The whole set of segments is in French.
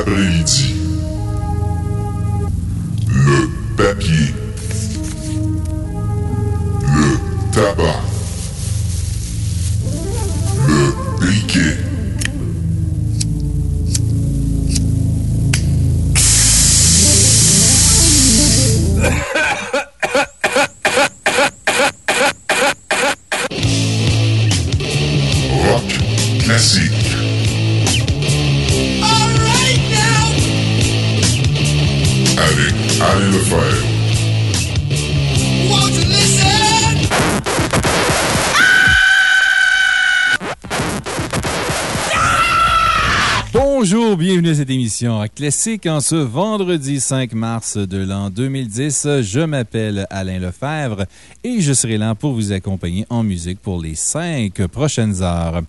vendredi Classique en ce vendredi 5 mars de l'an 2010. Je m'appelle Alain Lefebvre et je serai là pour vous accompagner en musique pour les cinq prochaines heures.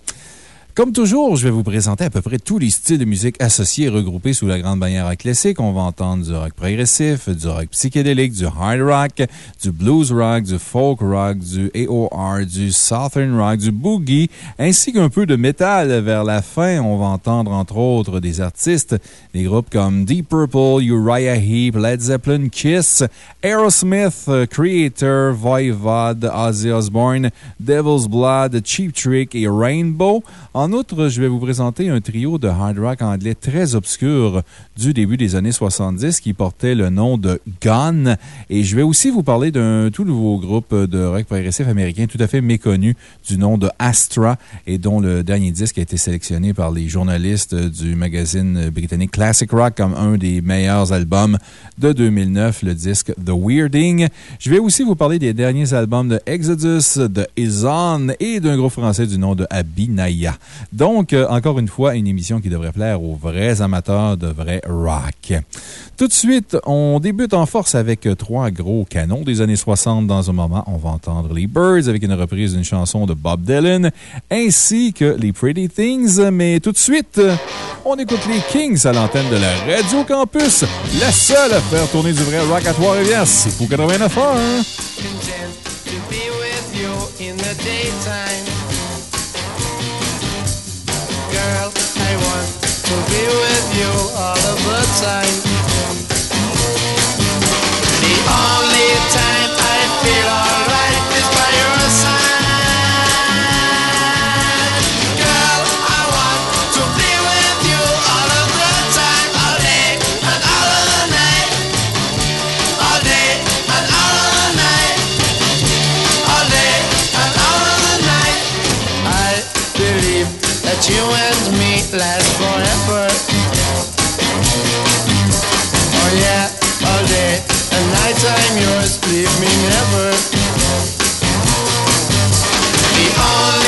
Comme toujours, je vais vous présenter à peu près tous les styles de musique associés et regroupés sous la grande bannière classique. On va entendre du rock progressif, du rock psychédélique, du hard rock, du blues rock, du folk rock, du AOR, du southern rock, du boogie, ainsi qu'un peu de métal vers la fin. On va entendre entre autres des artistes, des groupes comme Deep Purple, Uriah Heep, Led Zeppelin, Kiss, Aerosmith, Creator, Voivod, Ozzy Osbourne, Devil's Blood, Cheap Trick et Rainbow. Outre, je vais vous présenter un trio de hard rock anglais très obscur du début des années 70 qui portait le nom de Gone. Et je vais aussi vous parler d'un tout nouveau groupe de rock progressif américain tout à fait méconnu du nom de Astra et dont le dernier disque a été sélectionné par les journalistes du magazine britannique Classic Rock comme un des meilleurs albums de 2009, le disque The Weirding. Je vais aussi vous parler des derniers albums de Exodus, de Izon et d'un groupe français du nom de Abinaya. Donc, euh, encore une fois, une émission qui devrait plaire aux vrais amateurs de vrai rock. Tout de suite, on débute en force avec trois gros canons des années 60. Dans un moment, on va entendre les Birds avec une reprise d'une chanson de Bob Dylan, ainsi que les Pretty Things. Mais tout de suite, on écoute les Kings à l'antenne de la Radio Campus, la seule à faire tourner du vrai rock à Trois-Rivières. C'est pour 89 ans, hein? All of the time. The only leave me never. The only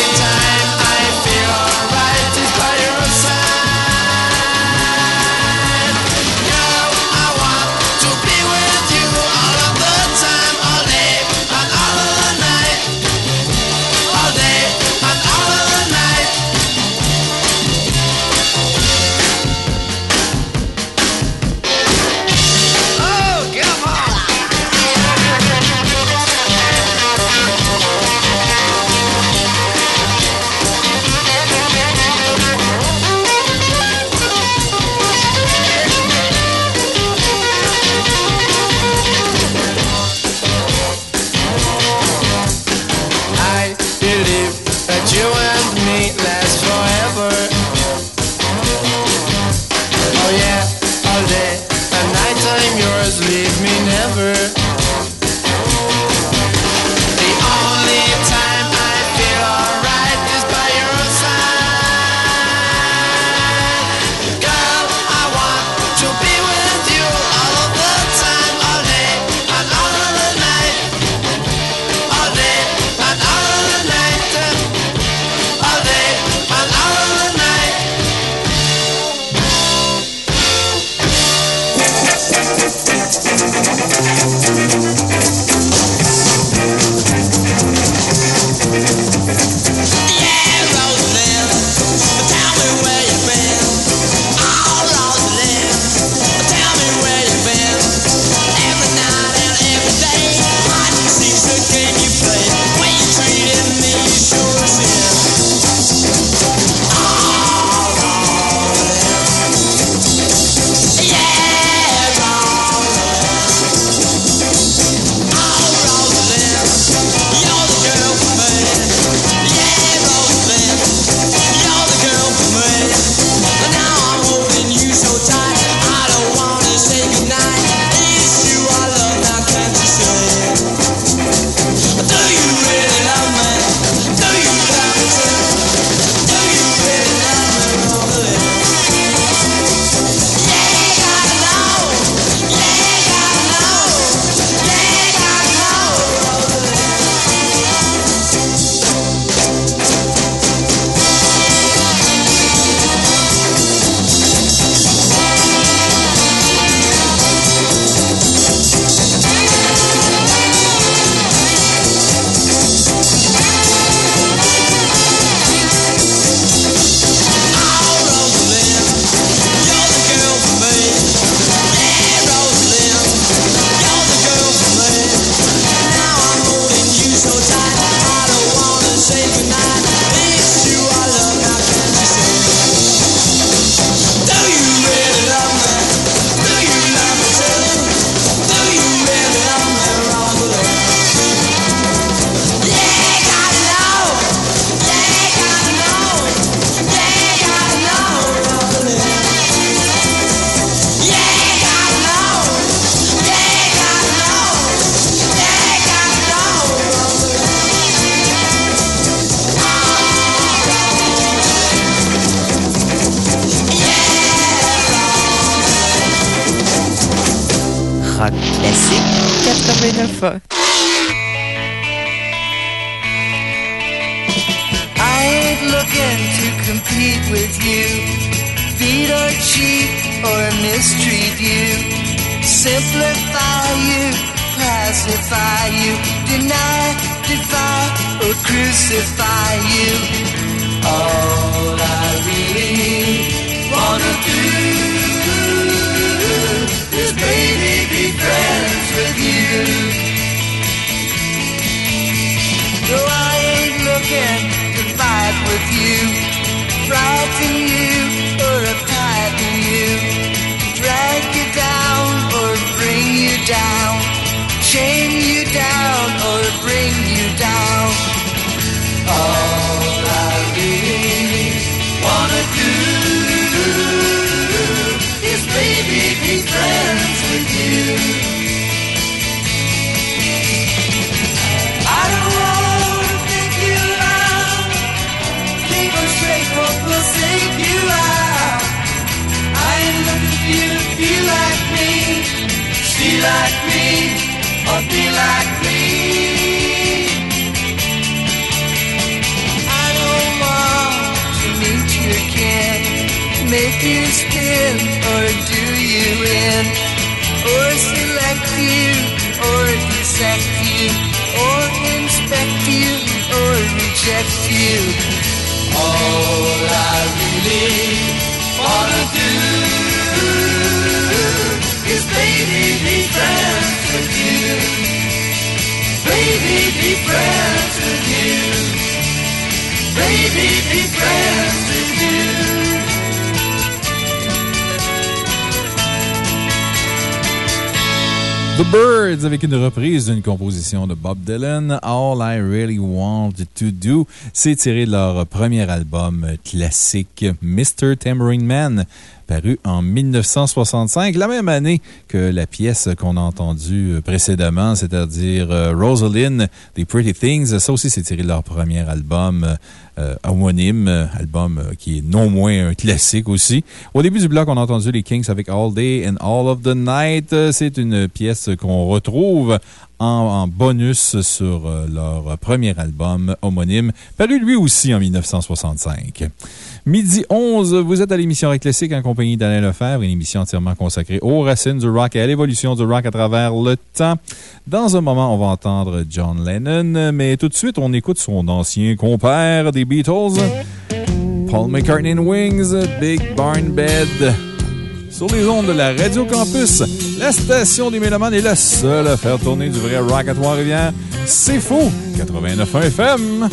de Bob Dylan, All I Really Want to Do. C'est tiré de leur premier album classique, Mr. Tambourine Man, paru en 1965, la même année que la pièce qu'on a entendue précédemment, c'est-à-dire euh, Rosalind des Pretty Things. Ça aussi, c'est tiré de leur premier album euh, homonyme, euh, album euh, qui est non moins un classique aussi. Au début du bloc, on a entendu les Kings avec All Day and All of the Night. Euh, C'est une pièce qu'on retrouve en, en bonus sur euh, leur premier album homonyme, paru lui aussi en 1965. Midi 11, vous êtes à l'émission Rock en compagnie d'Alain Lefebvre, une émission entièrement consacrée aux racines du rock et à l'évolution du rock à travers le temps. Dans un moment, on va entendre John Lennon, mais tout de suite, on écoute son ancien compère des Beatles, Paul McCartney and Wings, Big Barn Bed. Sur les ondes de la Radio Campus, la station des Mélomanes est la seule à faire tourner du vrai rock à Trois-Rivières. C'est faux! 89.1 FM.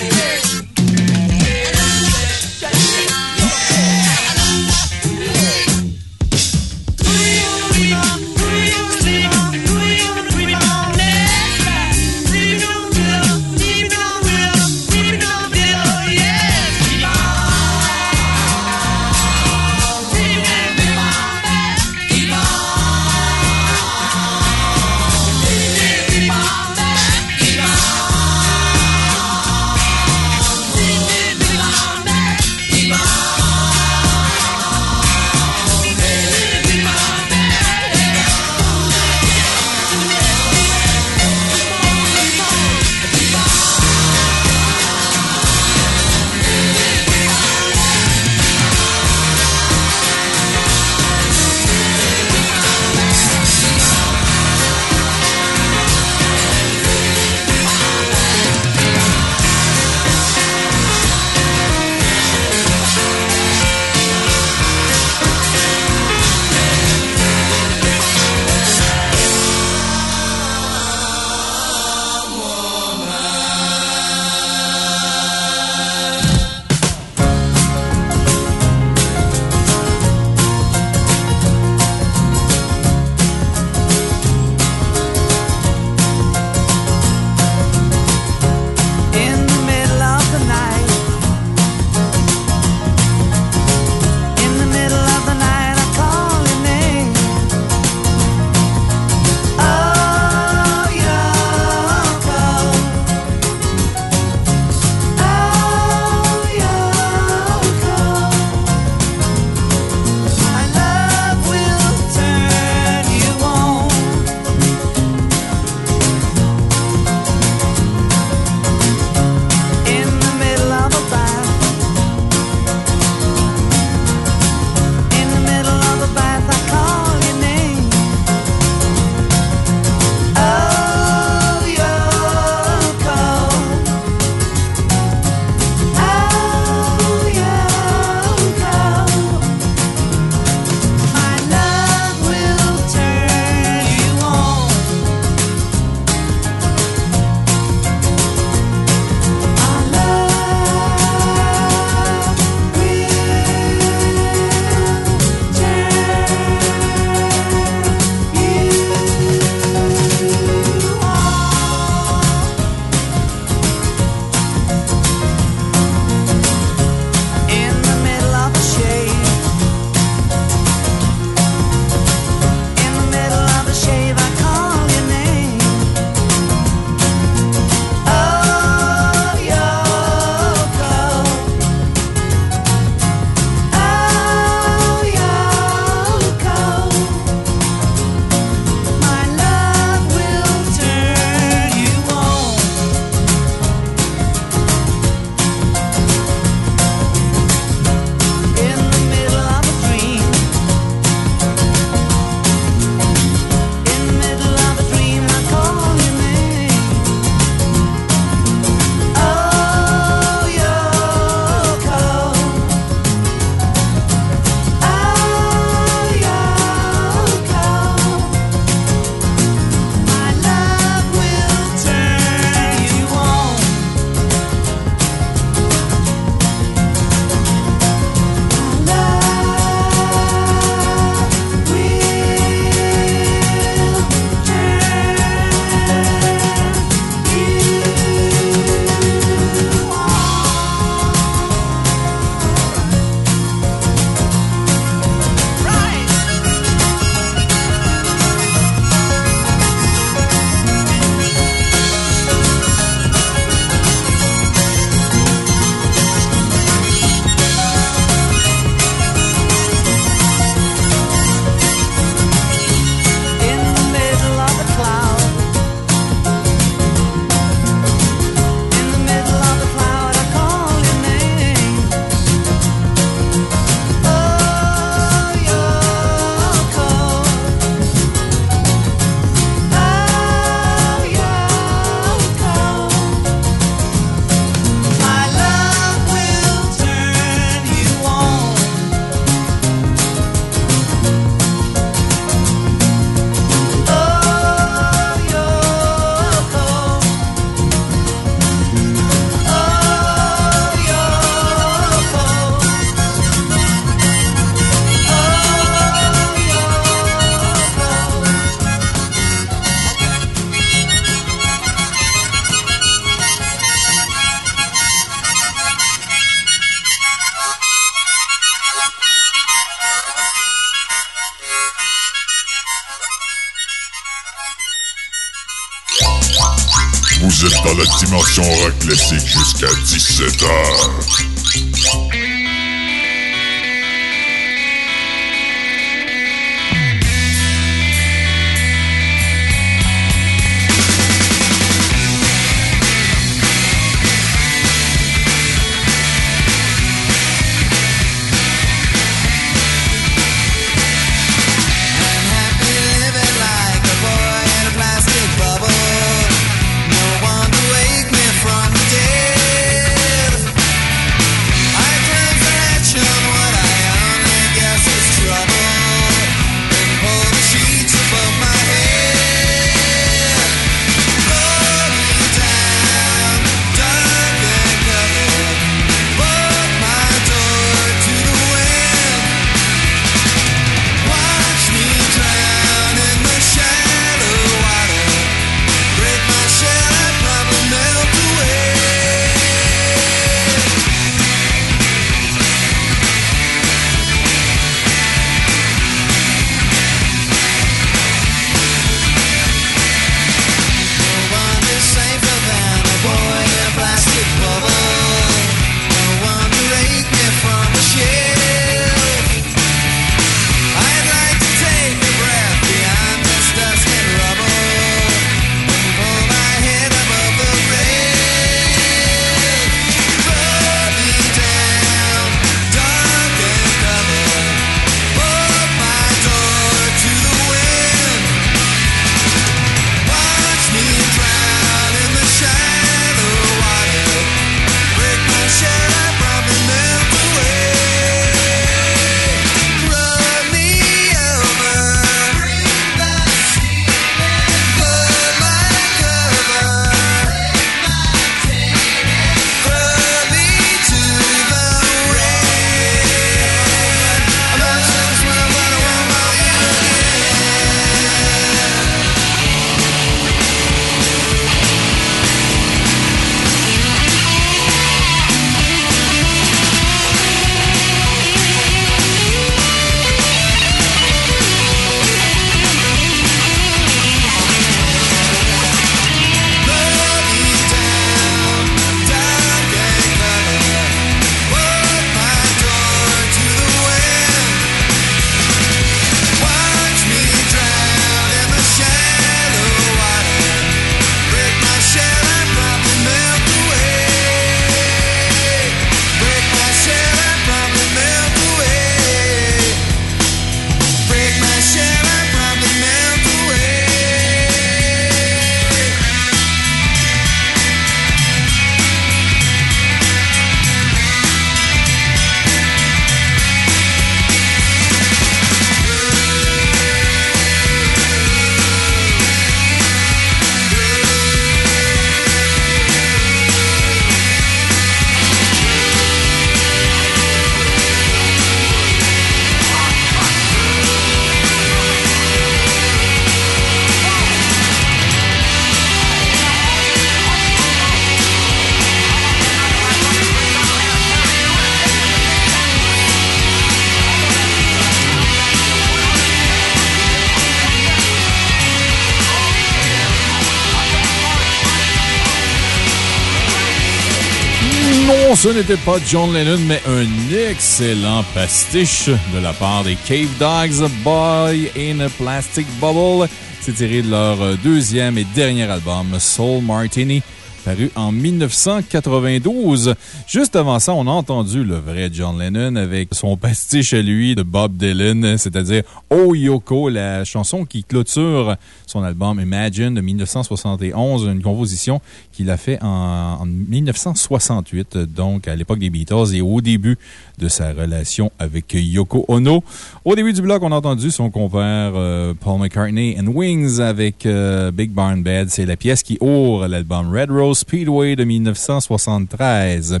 Ce n'était pas John Lennon, mais un excellent pastiche de la part des Cave Dogs, Boy in a Plastic Bubble. C'est tiré de leur euh, deuxième et dernier album, Soul Martini, paru en 1992. Juste avant ça, on a entendu le vrai John Lennon avec son pastiche à lui de Bob Dylan, c'est-à-dire Oh Yoko, la chanson qui clôture son album Imagine de 1971, une composition qu'il a fait en, en 1968, donc à l'époque des Beatles et au début de sa relation avec Yoko Ono. Au début du bloc, on a entendu son compère euh, Paul McCartney and Wings avec euh, Big Barn Bed. C'est la pièce qui ouvre l'album Red Rose Speedway de 1973.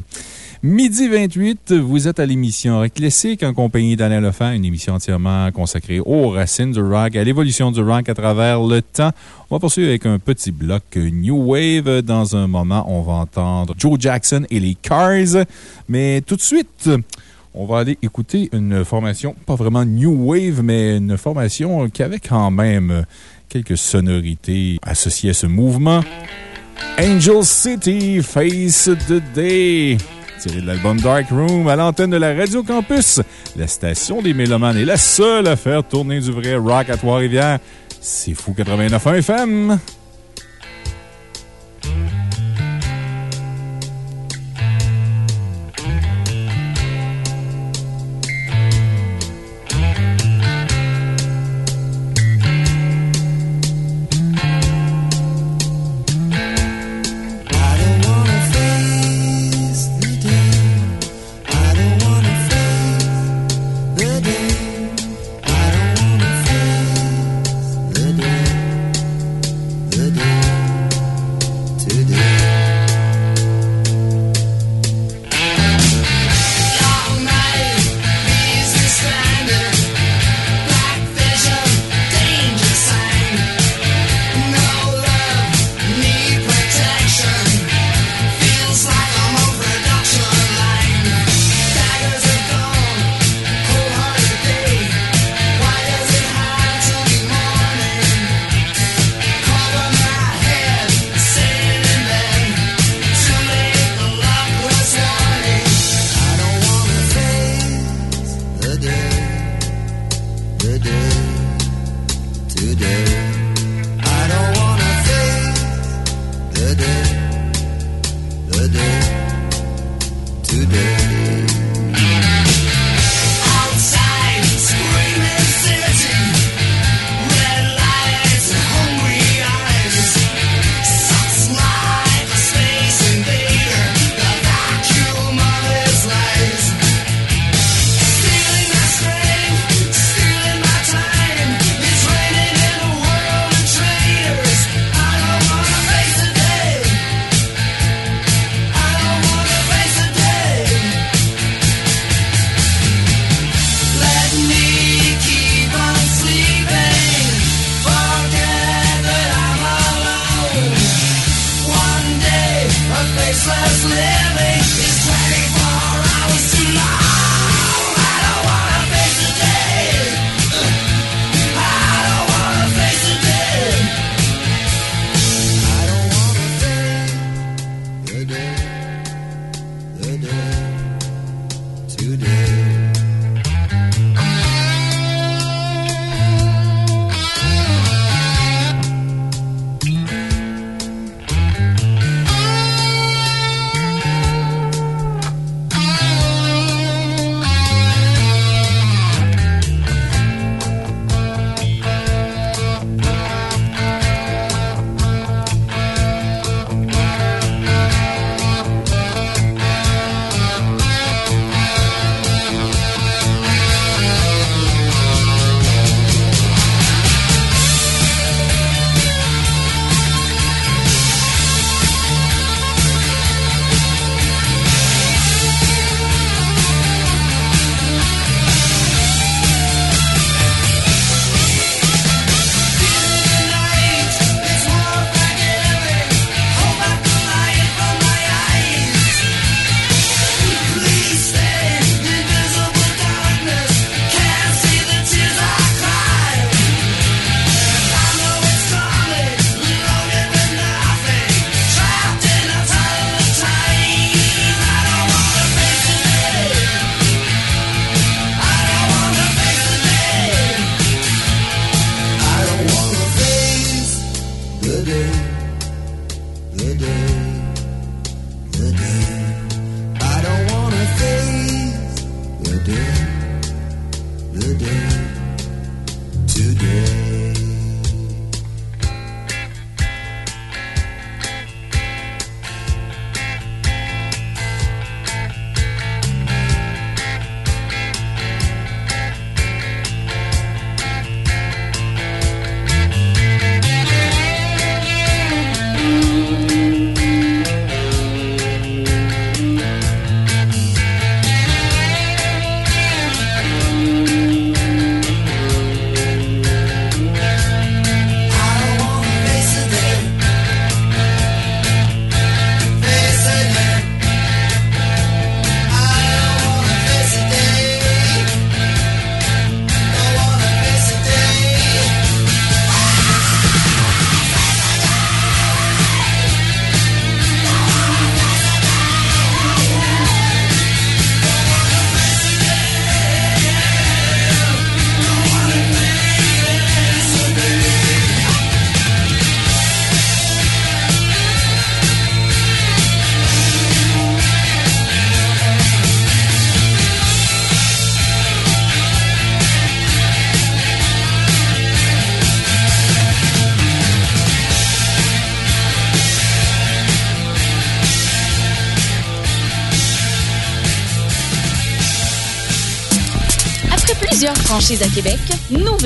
Midi 28, vous êtes à l'émission Rock Classique en compagnie d'Alain Lefebvre, une émission entièrement consacrée aux racines du rock, à l'évolution du rock à travers le temps. On va poursuivre avec un petit bloc New Wave. Dans un moment, on va entendre Joe Jackson et les Cars. Mais tout de suite, on va aller écouter une formation, pas vraiment New Wave, mais une formation qui avait quand même quelques sonorités associées à ce mouvement. Angel City, Face the Day. Tiré de l'album Dark Room à l'antenne de la Radio Campus. La station des Mélomanes est la seule à faire tourner du vrai rock à Trois-Rivières. C'est fou 89.1 FM.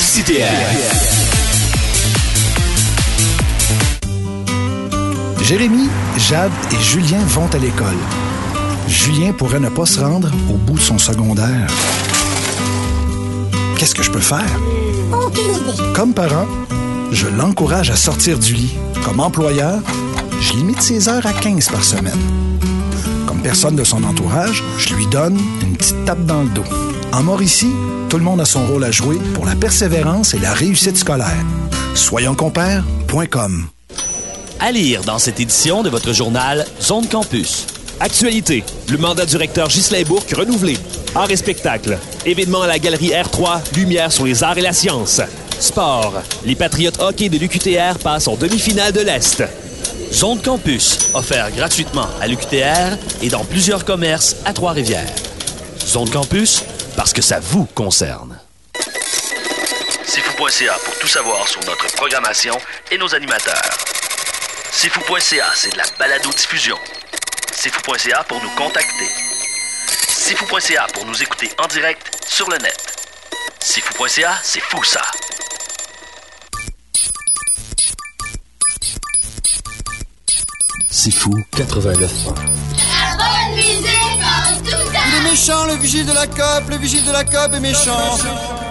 CTR. Jérémy, Jade et Julien vont à l'école. Julien pourrait ne pas se rendre au bout de son secondaire. Qu'est-ce que je peux faire? Comme parent, je l'encourage à sortir du lit. Comme employeur, je limite ses heures à 15 par semaine. Comme personne de son entourage, je lui donne une petite tape dans le dos. En Mauricie, tout le monde a son rôle à jouer pour la persévérance et la réussite scolaire. Soyonscompères.com À lire dans cette édition de votre journal Zone Campus. Actualité, le mandat du recteur Ghislain Bourque renouvelé. Arts et spectacle, événement à la galerie R3, lumière sur les arts et la science. Sport, les Patriotes hockey de l'UQTR passent en demi-finale de l'Est. Zone Campus, offert gratuitement à l'UQTR et dans plusieurs commerces à Trois-Rivières. Zone Campus, parce que ça vous concerne. C'est fou.ca pour tout savoir sur notre programmation et nos animateurs. C'est fou.ca, c'est de la balado-diffusion. C'est fou.ca pour nous contacter. C'est fou.ca pour nous écouter en direct sur le net. C'est fou.ca, c'est fou ça. C'est fou 89 La méchant, le vigile de la COP, le vigile de la COP est méchant.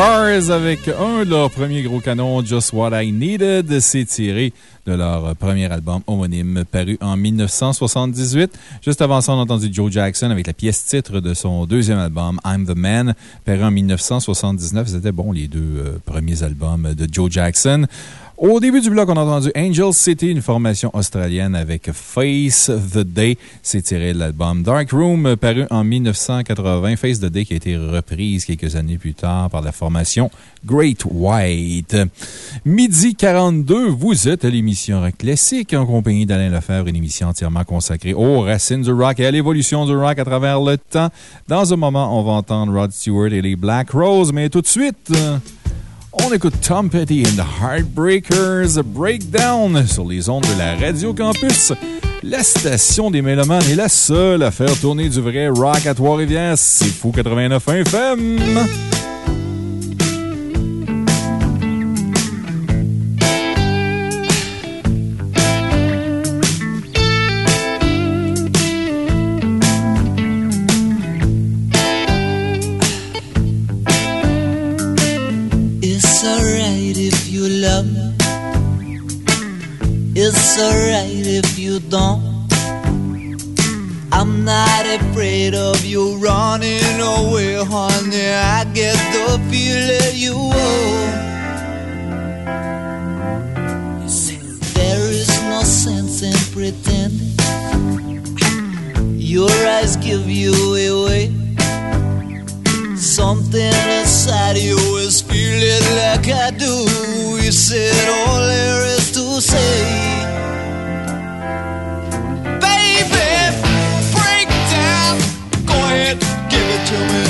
Cars avec un de leurs premiers gros canons, Just What I Needed. C'est tiré leur premier album homonyme paru en 1978. Juste avant ça, on a entendu Joe Jackson avec la pièce titre de son deuxième album, I'm the Man, paru en 1979. C'était bon, les deux euh, premiers albums de Joe Jackson. Au début du bloc, on a entendu Angel City, une formation australienne avec Face the Day. C'est tiré de l'album Dark Room, paru en 1980. Face the Day qui a été reprise quelques années plus tard par la formation Great White. Midi 42, vous êtes à l'émission Rock Classique en compagnie d'Alain Lefebvre, une émission entièrement consacrée aux racines du rock et à l'évolution du rock à travers le temps. Dans un moment, on va entendre Rod Stewart et les Black Rose, mais tout de suite... On écoute Tom Petty and the Heartbreakers Breakdown sur les ondes de la Radio Campus. La station des Mélomanes est la seule à faire tourner du vrai rock à Trois-Rivières. C'est Fou 89 FM. it's alright if you don't. I'm not afraid of you running away, honey. I get the feeling you owe. There is no sense in pretending. Your eyes give you away. Something inside you is feeling like I do. You said all there is to say? you in.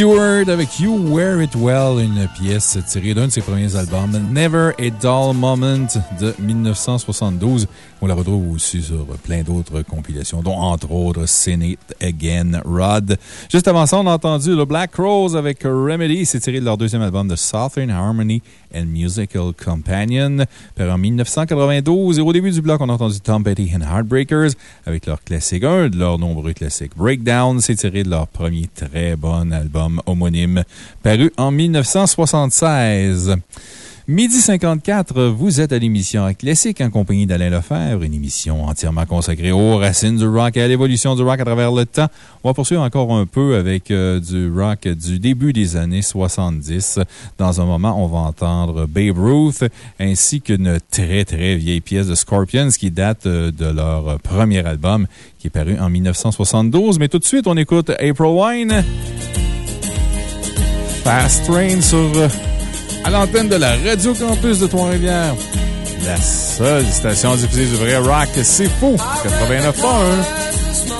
Stewart avec You Wear It Well, une pièce tirée d'un de ses premiers albums, Never a Dull Moment de 1972. On la retrouve aussi sur plein d'autres compilations, dont entre autres Scéné Again Rod. Juste avant ça, on a entendu le Black Rose avec Remedy. C'est tiré de leur deuxième album de Southern Harmony and Musical Companion, paru en 1992. Et au début du bloc, on a entendu Tom Petty and Heartbreakers avec leur classique, un de leurs nombreux classiques, Breakdown. C'est tiré de leur premier très bon album homonyme, paru en 1976. Midi 54, vous êtes à l'émission Classique en compagnie d'Alain Lefebvre, une émission entièrement consacrée aux racines du rock et à l'évolution du rock à travers le temps. On va poursuivre encore un peu avec euh, du rock du début des années 70. Dans un moment, on va entendre Babe Ruth ainsi qu'une très très vieille pièce de Scorpions qui date euh, de leur premier album qui est paru en 1972. Mais tout de suite, on écoute April Wine. Fast Train sur à l'antenne de la Radio Campus de Trois-Rivières. La seule station diffusée du vrai rock, c'est fou! 89.1.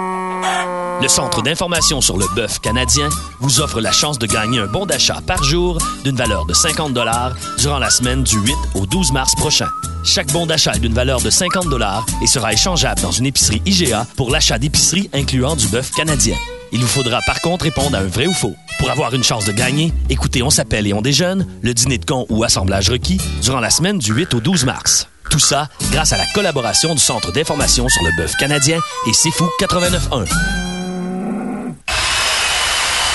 Le Centre d'information sur le bœuf canadien vous offre la chance de gagner un bon d'achat par jour d'une valeur de 50 durant la semaine du 8 au 12 mars prochain. Chaque bon d'achat est d'une valeur de 50 et sera échangeable dans une épicerie IGA pour l'achat d'épicerie incluant du bœuf canadien. Il vous faudra par contre répondre à un vrai ou faux. Pour avoir une chance de gagner, écoutez On s'appelle et on déjeune, le dîner de con ou assemblage requis durant la semaine du 8 au 12 mars. Tout ça grâce à la collaboration du Centre d'information sur le bœuf canadien et C'est Fou 89.1.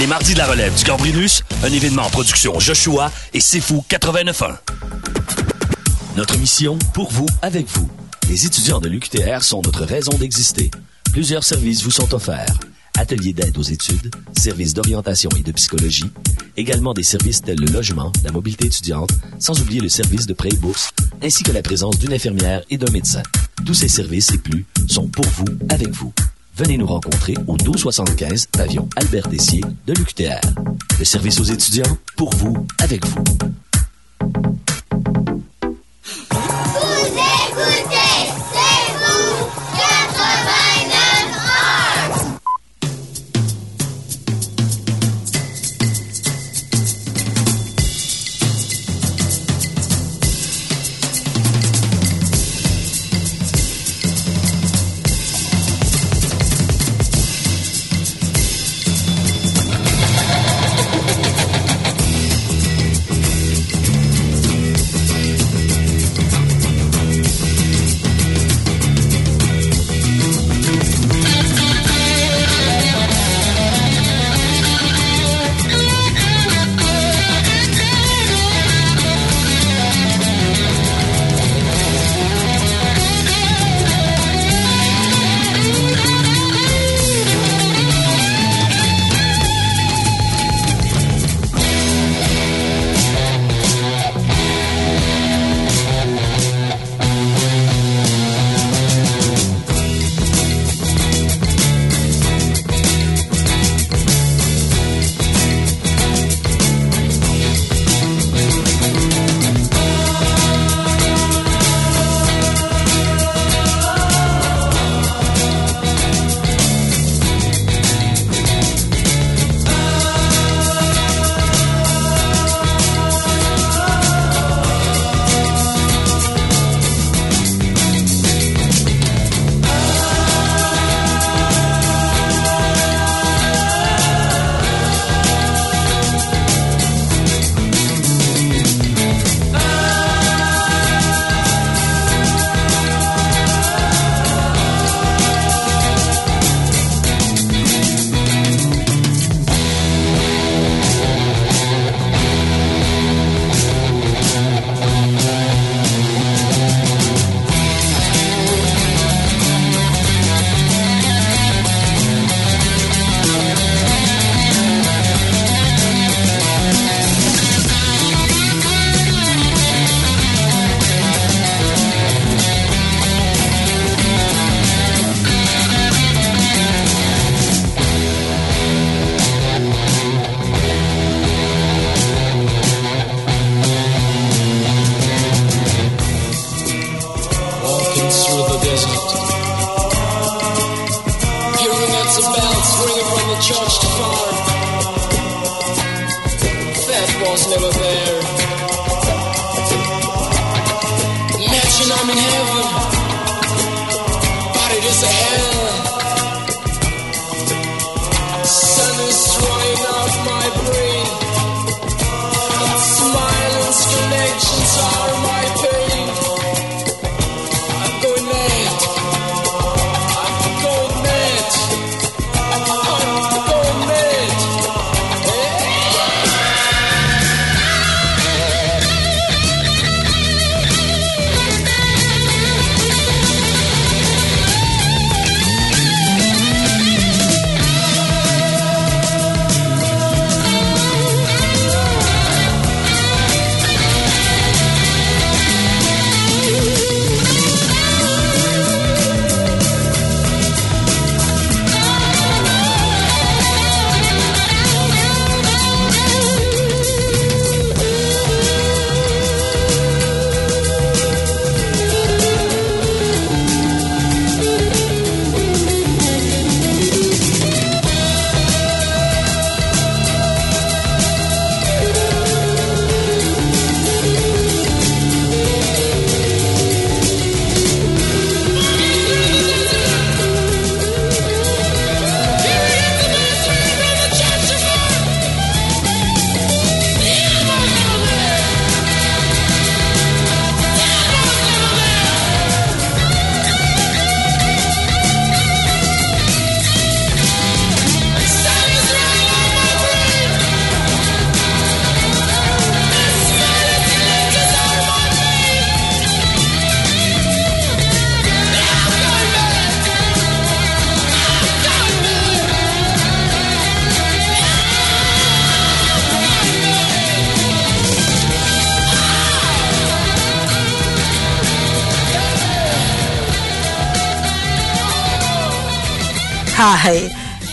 Les mardis de la relève du Gambrinus, un événement en production Joshua et Sifu 89.1. Notre mission, pour vous, avec vous. Les étudiants de l'UQTR sont notre raison d'exister. Plusieurs services vous sont offerts. Ateliers d'aide aux études, services d'orientation et de psychologie, également des services tels le logement, la mobilité étudiante, sans oublier le service de prêt et bourse, ainsi que la présence d'une infirmière et d'un médecin. Tous ces services et plus sont pour vous, avec vous. Venez nous rencontrer au 1275 pavillon Albert Dessier de l'UQTR. Le service aux étudiants, pour vous, avec vous. Vous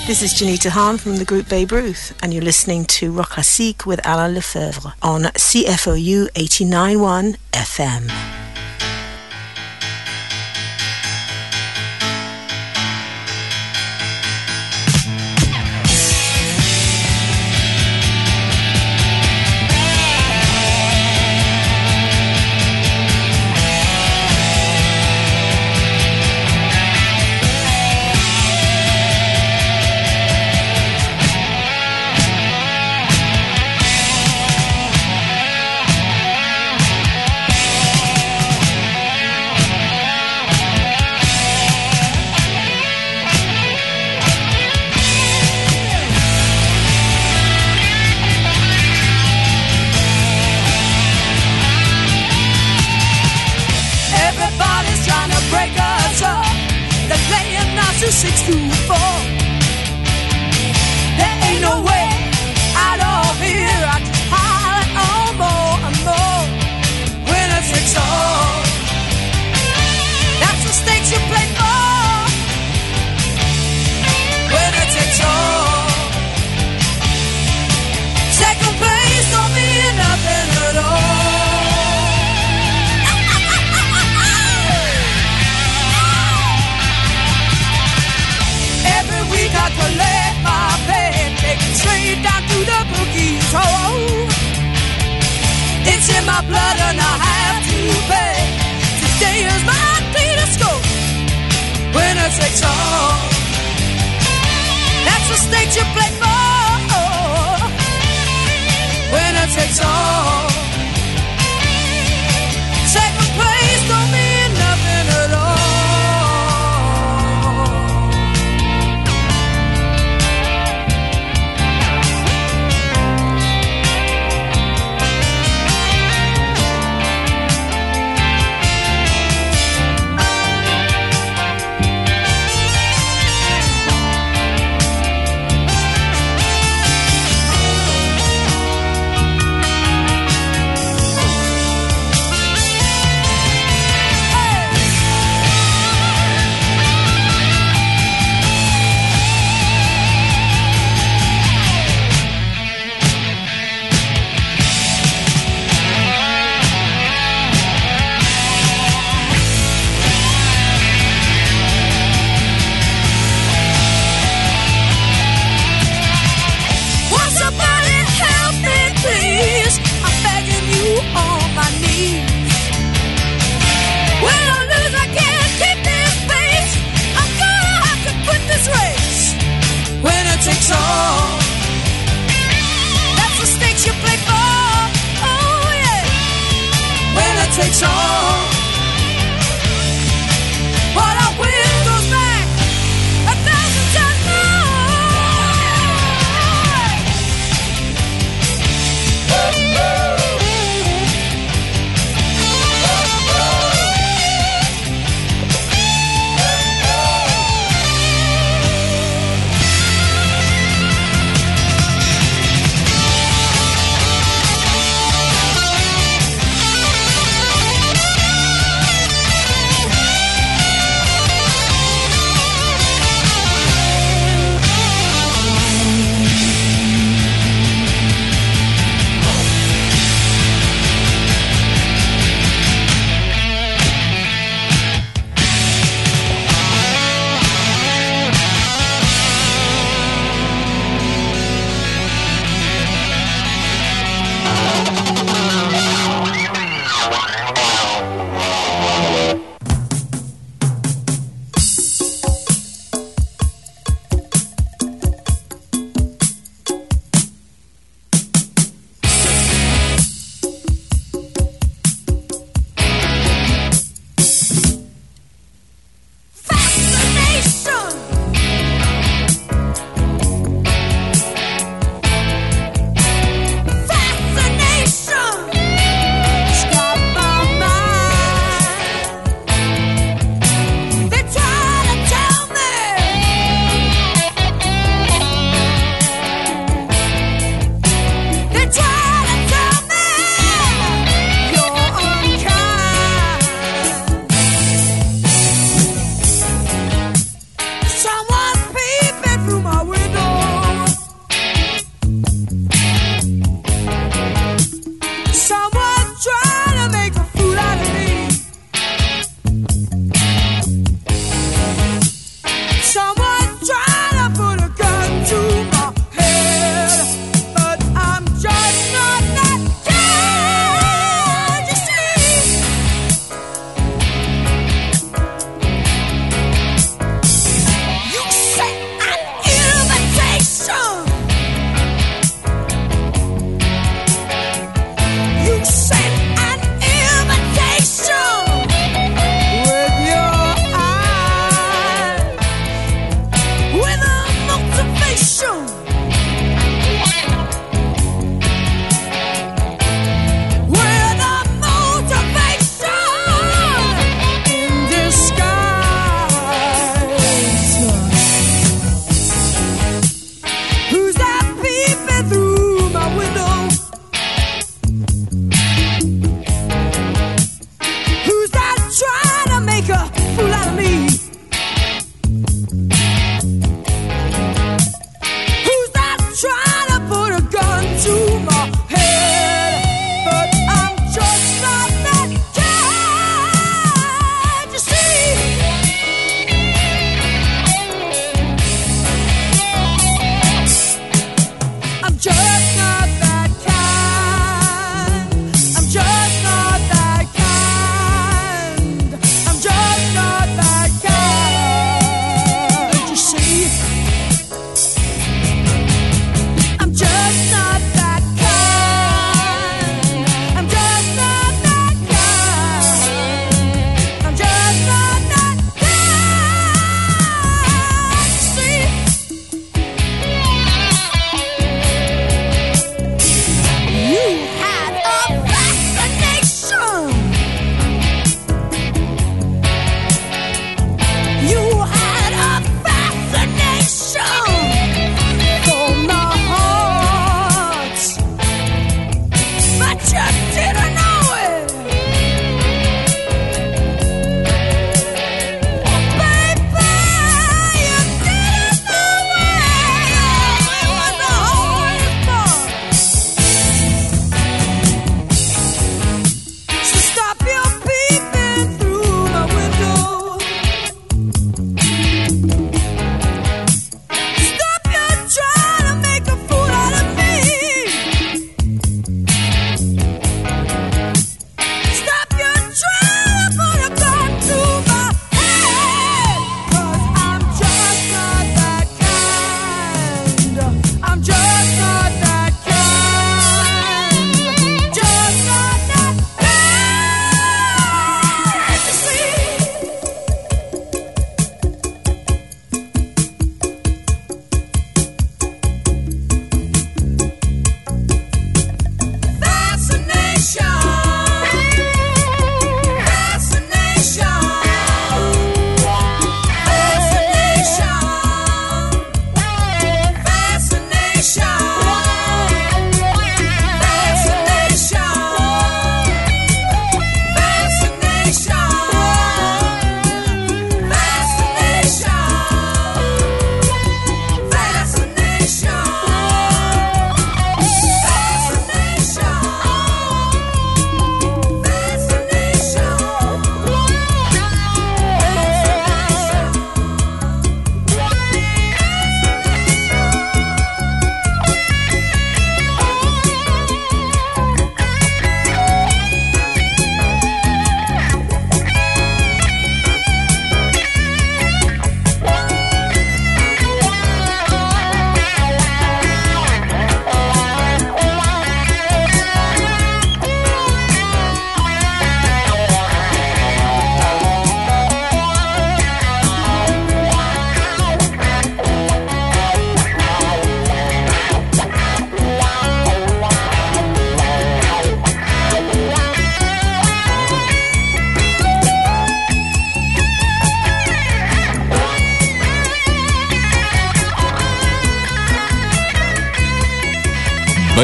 This is Janita Hahn from the group Babe Ruth, and you're listening to Rock Classique with Alain Lefebvre on CFOU 89.1 FM.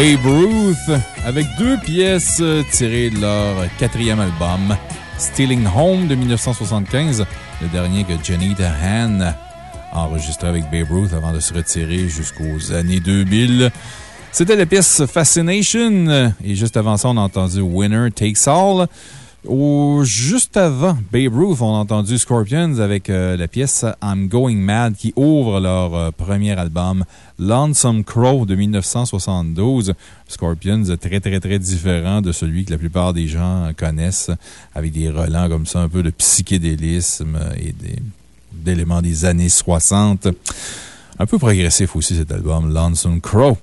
Babe Ruth, avec deux pièces euh, tirées de leur quatrième album, Stealing Home de 1975, le dernier que Jenny DeHaan a enregistré avec Babe Ruth avant de se retirer jusqu'aux années 2000. C'était la pièce Fascination, et juste avant ça, on a entendu Winner Takes All. Au, juste avant Babe Ruth, on a entendu Scorpions avec euh, la pièce I'm Going Mad qui ouvre leur euh, premier album Lonesome Crow de 1972. Scorpions, très, très, très différent de celui que la plupart des gens connaissent, avec des relents comme ça, un peu de psychédélisme et des- d'éléments des années 60. Un peu progressif aussi cet album, Lonesome Crow.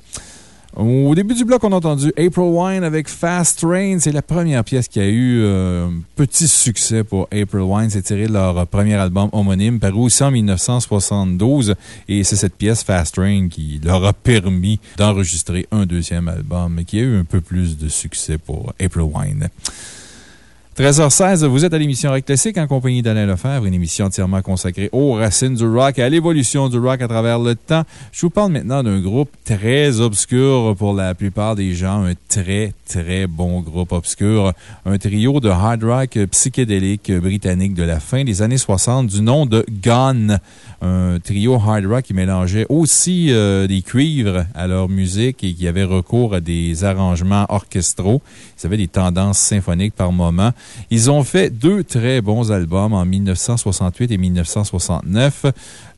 Au début du bloc, on a entendu April Wine avec Fast Train. C'est la première pièce qui a eu euh, un petit succès pour April Wine. C'est tiré de leur premier album homonyme, paru aussi en 1972. Et c'est cette pièce Fast Train qui leur a permis d'enregistrer un deuxième album, mais qui a eu un peu plus de succès pour April Wine. 13h16, vous êtes à l'émission Rock Classique en compagnie d'Alain Lefebvre, une émission entièrement consacrée aux racines du rock et à l'évolution du rock à travers le temps. Je vous parle maintenant d'un groupe très obscur pour la plupart des gens, un très, très bon groupe obscur. Un trio de hard rock psychédélique britannique de la fin des années 60 du nom de Gone. Un trio hard rock qui mélangeait aussi euh, des cuivres à leur musique et qui avait recours à des arrangements orchestraux. Ils avaient des tendances symphoniques par moment. Ils ont fait deux très bons albums en 1968 et 1969.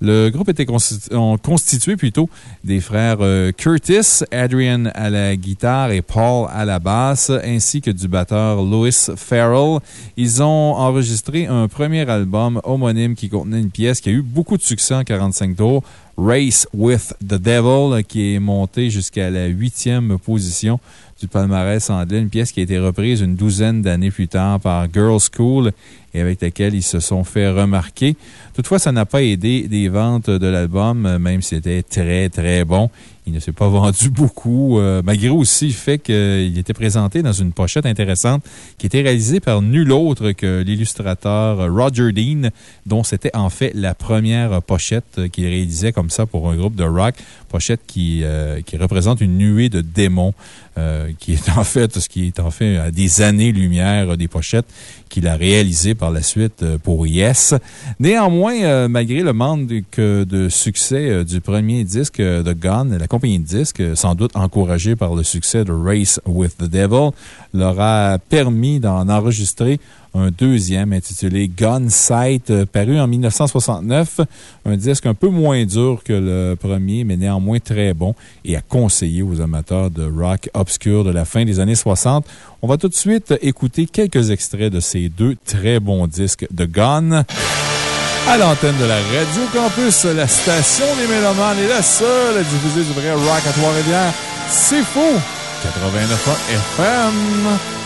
Le groupe était constitué plutôt des frères euh, Curtis, Adrian à la guitare et Paul à la basse, ainsi que du batteur Louis Farrell. Ils ont enregistré un premier album homonyme qui contenait une pièce qui a eu beaucoup de succès en 45 tours, Race with the Devil, qui est monté jusqu'à la huitième position du palmarès anglais, une pièce qui a été reprise une douzaine d'années plus tard par Girls School et avec laquelle ils se sont fait remarquer. Toutefois, ça n'a pas aidé les ventes de l'album, même si c'était très, très bon. Il ne s'est pas vendu beaucoup, euh, malgré aussi le fait qu'il était présenté dans une pochette intéressante qui était réalisée par nul autre que l'illustrateur Roger Dean, dont c'était en fait la première pochette qu'il réalisait comme ça pour un groupe de rock. Pochette qui, euh, représente une nuée de démons, euh, qui est en fait, ce qui est en fait à des années-lumière des pochettes qu'il a réalisées par la suite pour Yes. Néanmoins, malgré le manque de succès du premier disque de Gone, compagnie de disques, sans doute encouragée par le succès de Race with the Devil, leur a permis d'en enregistrer un deuxième intitulé Gun Sight, paru en 1969. Un disque un peu moins dur que le premier, mais néanmoins très bon et à conseiller aux amateurs de rock obscur de la fin des années 60. On va tout de suite écouter quelques extraits de ces deux très bons disques de Gun. À l'antenne de la Radio Campus, la station des Mélomanes est la seule à diffuser du vrai rock à Trois-Rivières. C'est faux! 89 FM.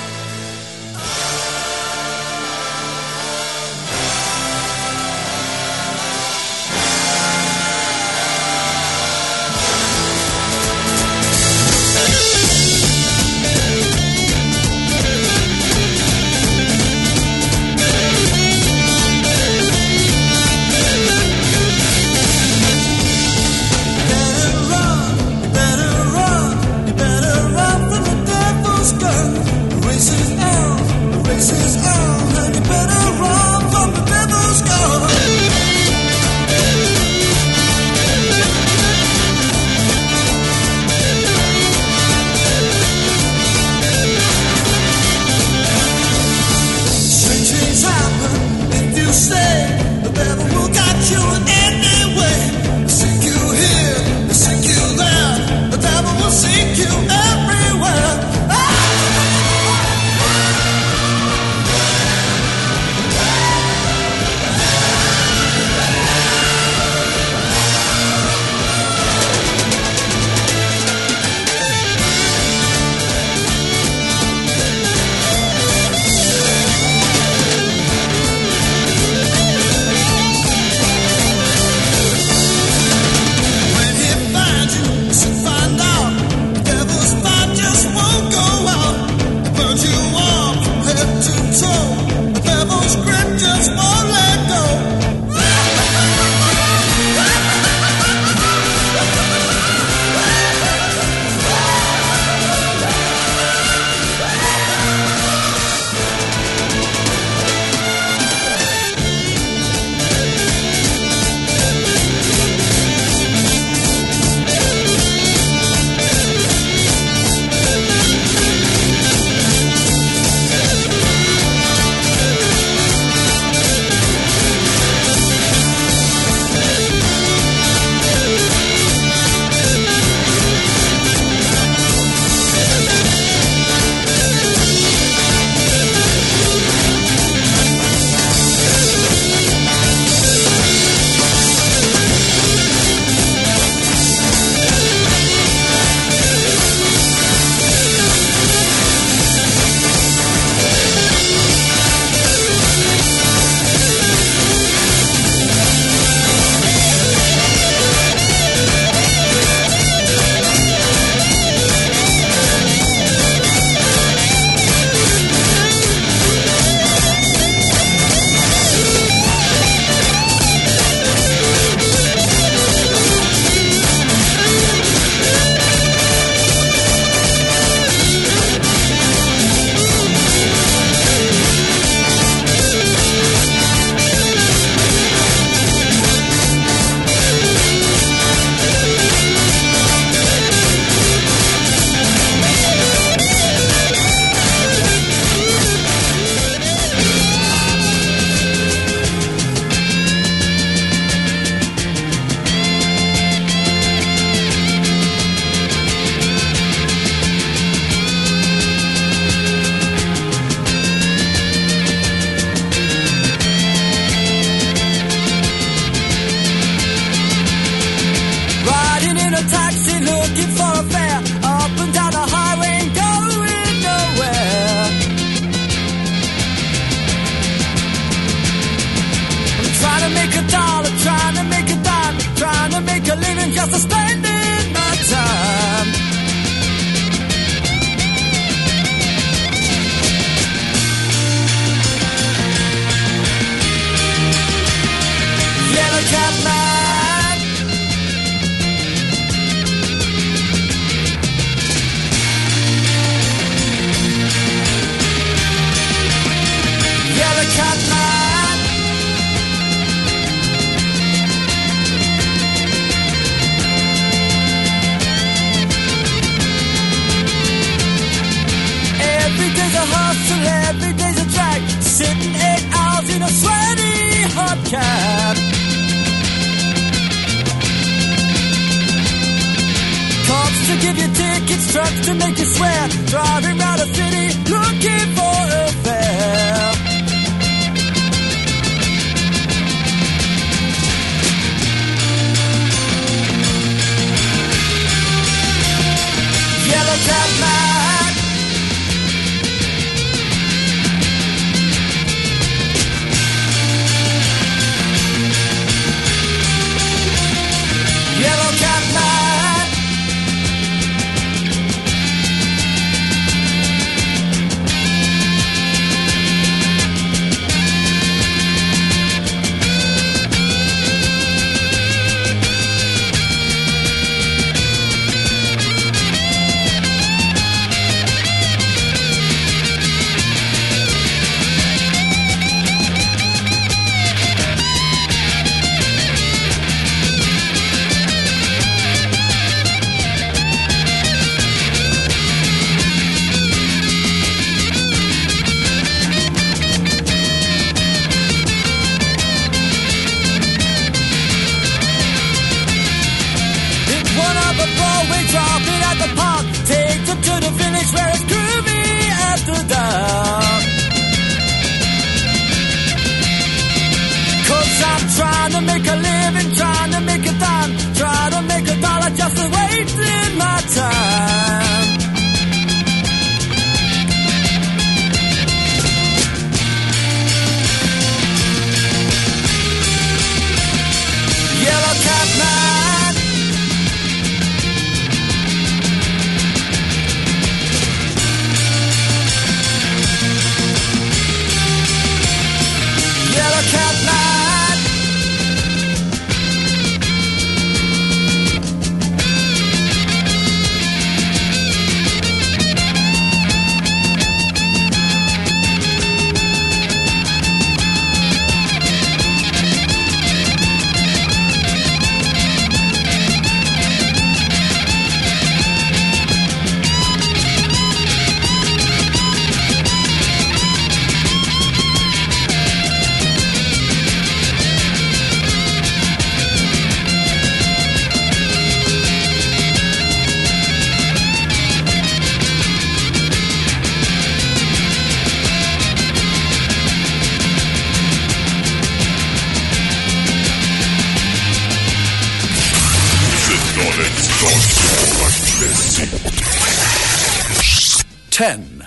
Ten,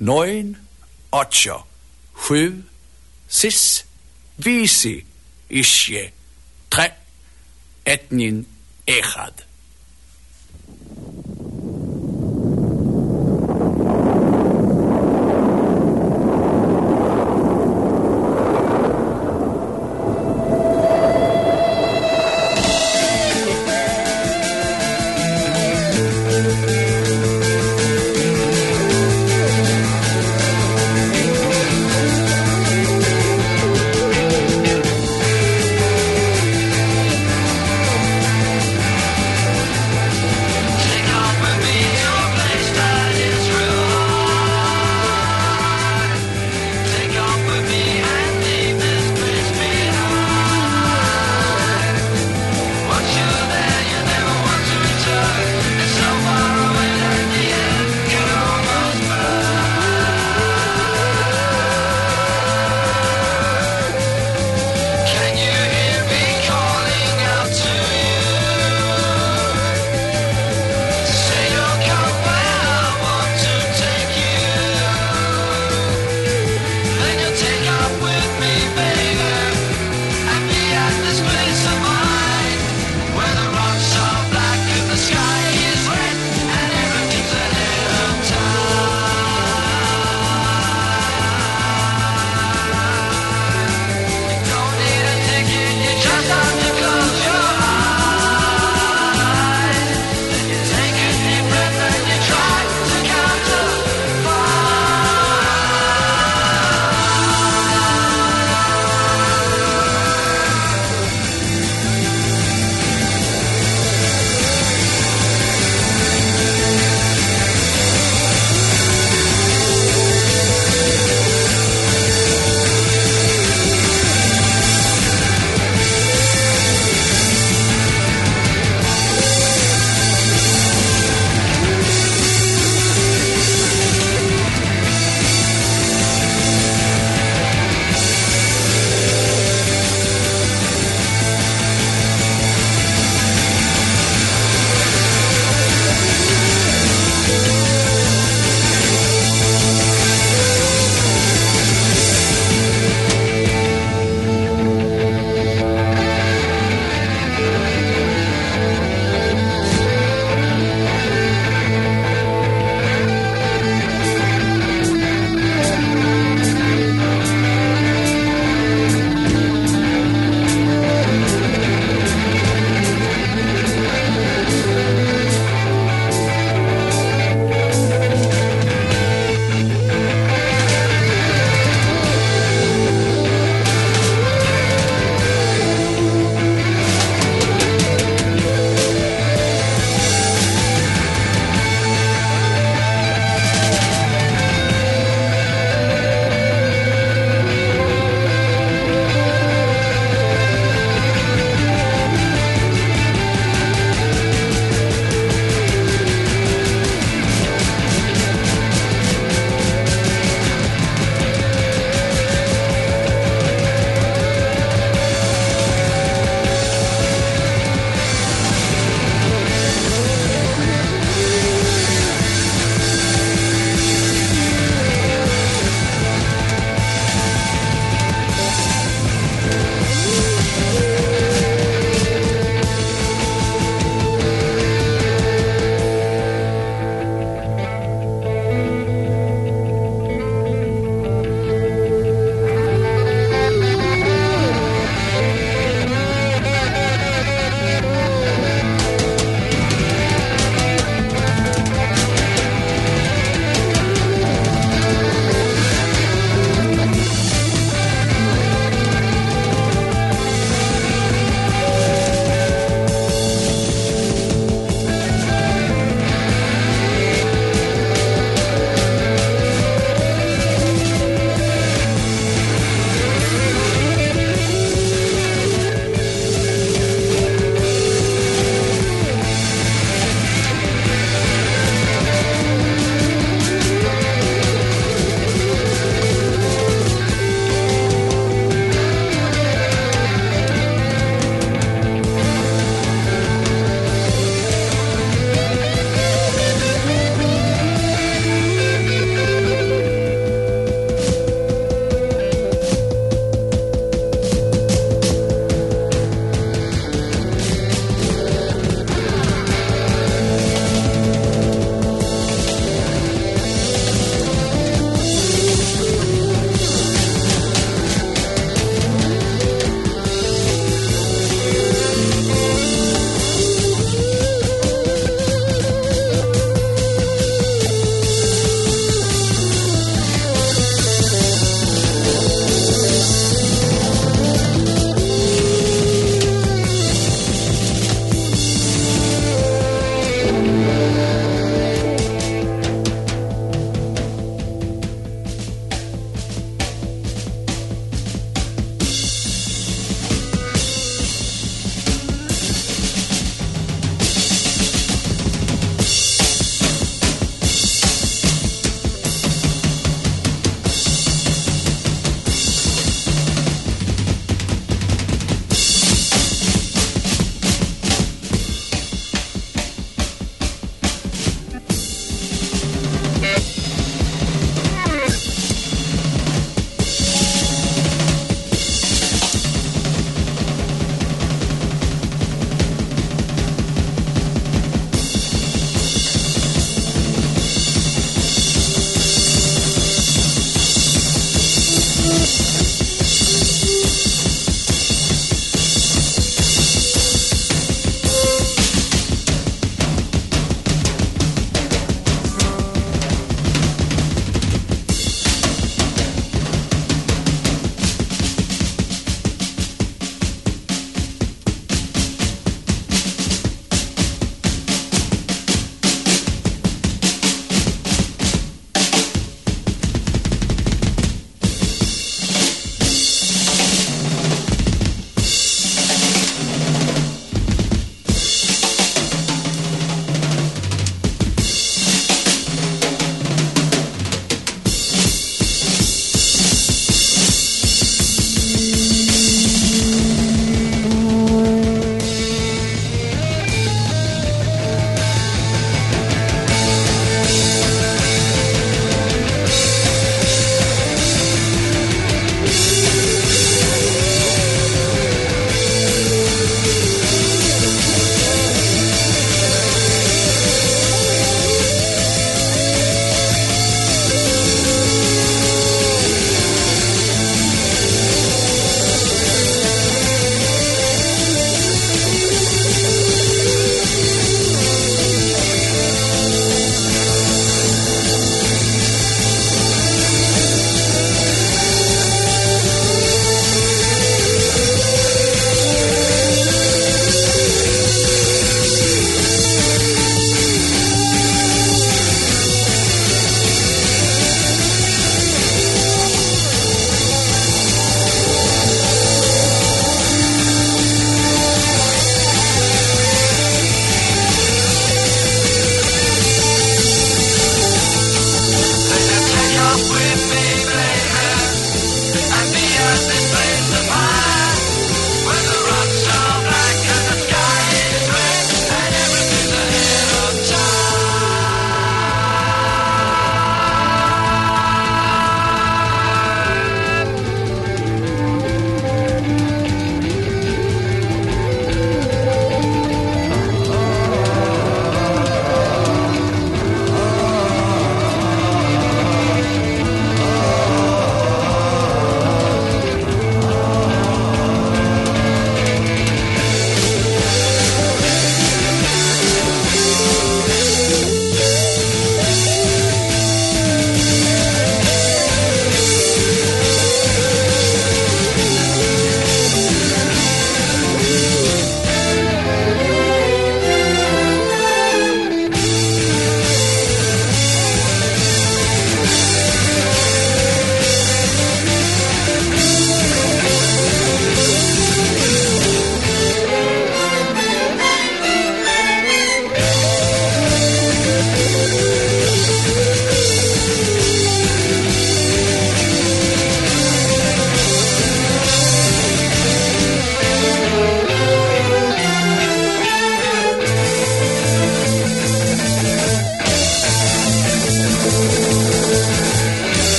neun, ocho, sju, sis, visi, isje, tre, etnin, ehad.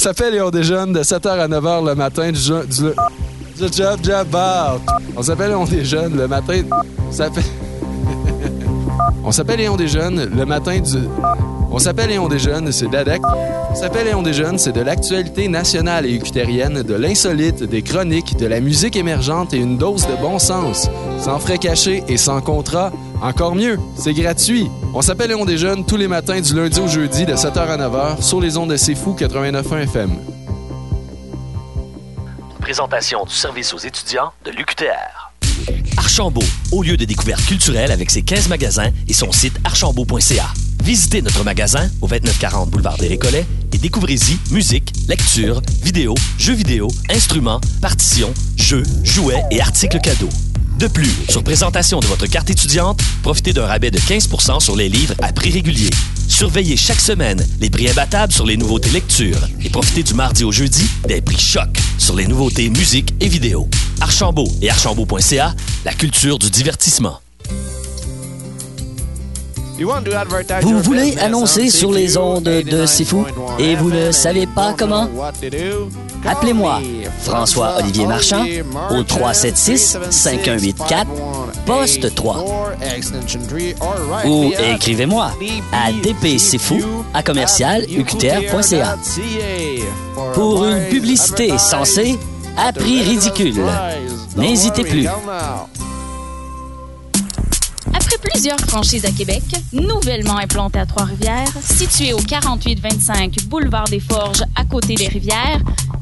S'appelle et on déjeune de 7h à 9h le matin du, du, du job job bar. On s'appelle et on déjeune le matin. S'appelle. on s'appelle et on déjeune le matin du. On s'appelle et on déjeune, c'est d'ADEC. On s'appelle et on déjeune, c'est de l'actualité nationale et ucutérienne, de l'insolite, des chroniques, de la musique émergente et une dose de bon sens. Sans frais cachés et sans contrat. Encore mieux, c'est gratuit. On s'appelle et on déjeune tous les matins du lundi au jeudi de 7h à 9h sur les ondes de C'est Fou 89.1 FM. Présentation du service aux étudiants de l'UQTR. Archambault, au lieu de découverte culturelle avec ses 15 magasins et son site archambault.ca. Visitez notre magasin au 2940 boulevard des Récollets et découvrez-y musique, lecture, vidéo, jeux vidéo, instruments, partitions, jeux, jouets et articles cadeaux. De plus, sur présentation de votre carte étudiante, profitez d'un rabais de 15% sur les livres à prix régulier. Surveillez chaque semaine les prix imbattables sur les nouveautés lecture et profitez du mardi au jeudi des prix choc sur les nouveautés musique et vidéo. Archambault et archambault.ca, la culture du divertissement. Vous voulez annoncer sur les ondes de Fou et vous ne savez pas comment? Appelez-moi François-Olivier Marchand au 376-5184, poste 3. Ou écrivez-moi à dpcfou à commercial uqtr.ca. Pour une publicité censée à prix ridicule. N'hésitez plus. Après plusieurs franchises à Québec, nouvellement implantées à Trois-Rivières, située au 4825 Boulevard des Forges à côté des rivières,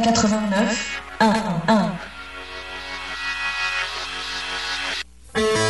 89 1 1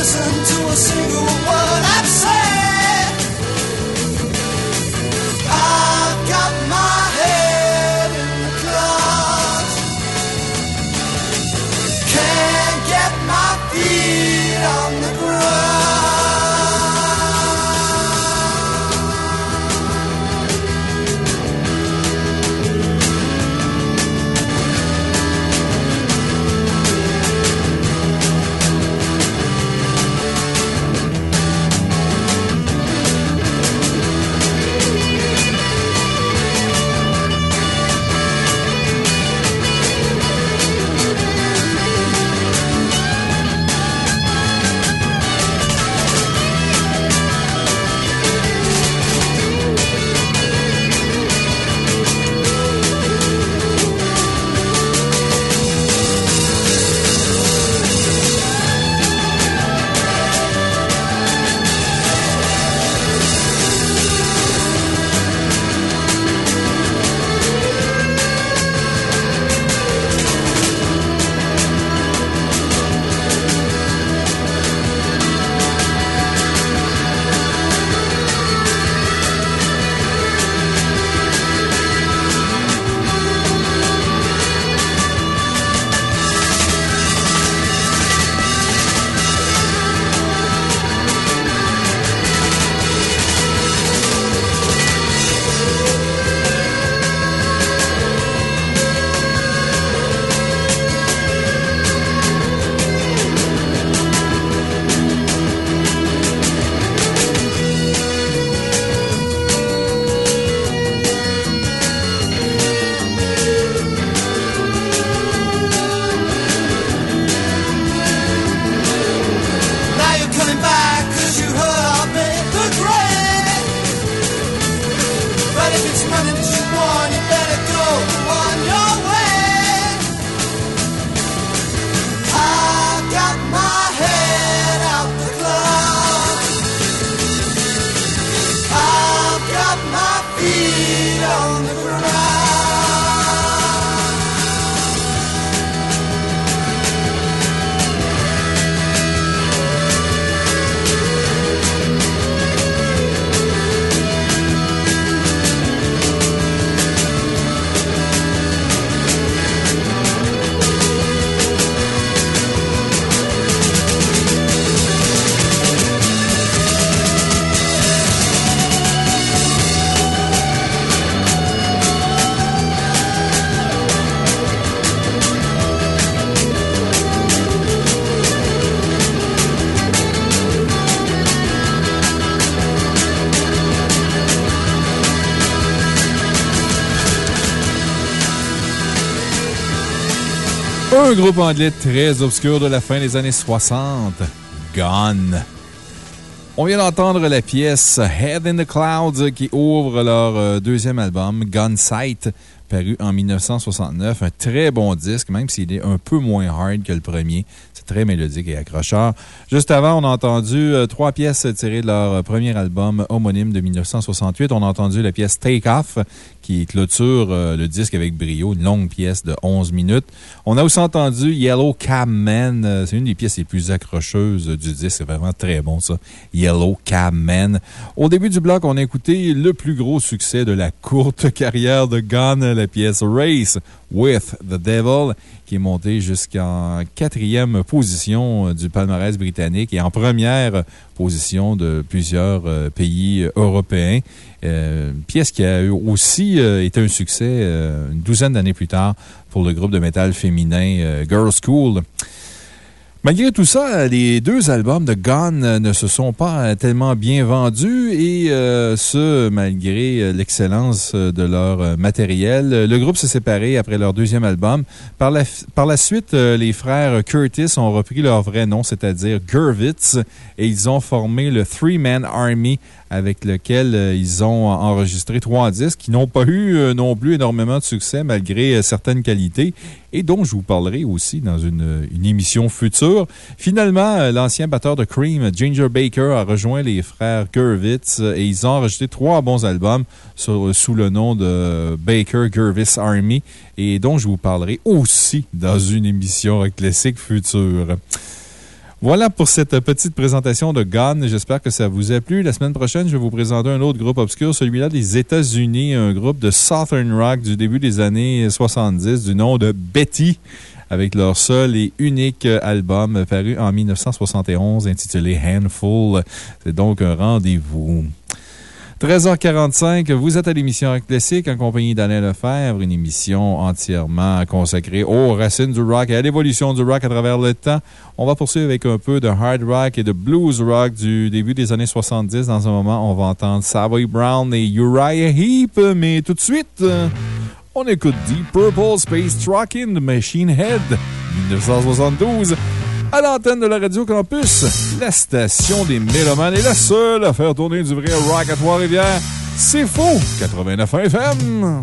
listen to a single word I'd said. Un groupe anglais très obscur de la fin des années 60, Gone. On vient d'entendre la pièce Head in the Clouds qui ouvre leur euh, deuxième album, Gun Sight, paru en 1969. Un très bon disque, même s'il est un peu moins hard que le premier. C'est très mélodique et accrocheur. Juste avant, on a entendu euh, trois pièces tirées de leur euh, premier album homonyme de 1968. On a entendu la pièce Take Off, qui clôture euh, le disque avec brio, une longue pièce de 11 minutes. On a aussi entendu Yellow Cab Man. Euh, C'est une des pièces les plus accrocheuses du disque. C'est vraiment très bon, ça. Yellow Cab Man. Au début du bloc, on a écouté le plus gros succès de la courte carrière de Gunn, la pièce Race with the Devil, qui est montée jusqu'en quatrième position euh, du palmarès britannique et en première position de plusieurs pays européens. Euh, une pièce qui a aussi euh, été un succès euh, une douzaine d'années plus tard pour le groupe de métal féminin euh, Girls School. Malgré tout ça, les deux albums de Gone euh, ne se sont pas euh, tellement bien vendus et euh, ce, malgré euh, l'excellence euh, de leur euh, matériel. Le groupe s'est séparé après leur deuxième album. Par la, par la suite, euh, les frères Curtis ont repris leur vrai nom, c'est-à-dire Gurvitz, et ils ont formé le Three Man Army avec lequel euh, ils ont enregistré trois disques qui n'ont pas eu euh, non plus énormément de succès malgré euh, certaines qualités et dont je vous parlerai aussi dans une, émission future. Finalement, l'ancien batteur de Cream, Ginger Baker, a rejoint les frères Gurvitz euh, et ils ont enregistré trois bons albums sous le nom de Baker Gurvitz Army et dont je vous parlerai aussi dans une émission classique future. Voilà pour cette petite présentation de Gone. J'espère que ça vous a plu. La semaine prochaine, je vais vous présenter un autre groupe obscur, celui-là des États-Unis, un groupe de Southern Rock du début des années 70 du nom de Betty, avec leur seul et unique album paru en 1971 intitulé Handful. C'est donc un rendez-vous. 13h45, vous êtes à l'émission Classique en compagnie d'Alain Lefebvre, une émission entièrement consacrée aux racines du rock et à l'évolution du rock à travers le temps. On va poursuivre avec un peu de hard rock et de blues rock du début des années 70. Dans un moment, on va entendre Savoy Brown et Uriah Heep, mais tout de suite, on écoute Deep Purple Space Truck in the Machine Head, 1972. À l'antenne de la Radio Campus, la station des Mélomanes est la seule à faire tourner du vrai rock à Trois-Rivières. C'est faux! 89 FM!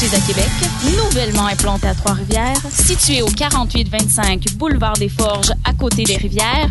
Franchises à Québec, nouvellement implantées à Trois-Rivières, située au 4825 Boulevard des Forges à côté des rivières,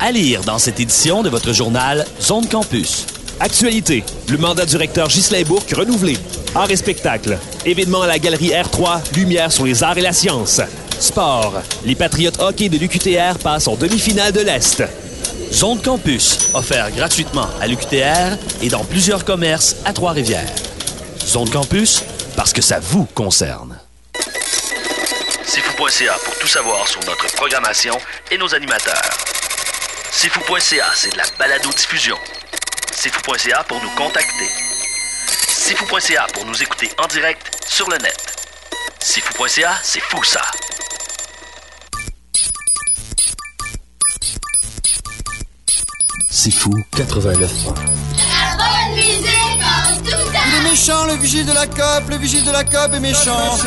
À lire dans cette édition de votre journal Zone Campus. Actualité. Le mandat du recteur Ghislain Bourque renouvelé. Arts et spectacles. Événement à la galerie R3. Lumière sur les arts et la science. Sport. Les Patriotes hockey de l'UQTR passent en demi-finale de l'Est. Zone Campus, offert gratuitement à l'UQTR et dans plusieurs commerces à Trois-Rivières. Zone Campus, parce que ça vous concerne. C'est fou.ca pour tout savoir sur notre programmation et nos animateurs. C'est fou.ca, c'est de la balado-diffusion. C'est fou.ca pour nous contacter. C'est fou.ca pour nous écouter en direct sur le net. C'est fou.ca, c'est fou ça. C'est fou 89 bonne musique en tout temps. Il est méchant, le vigile de la COP, le vigile de la COP est méchant.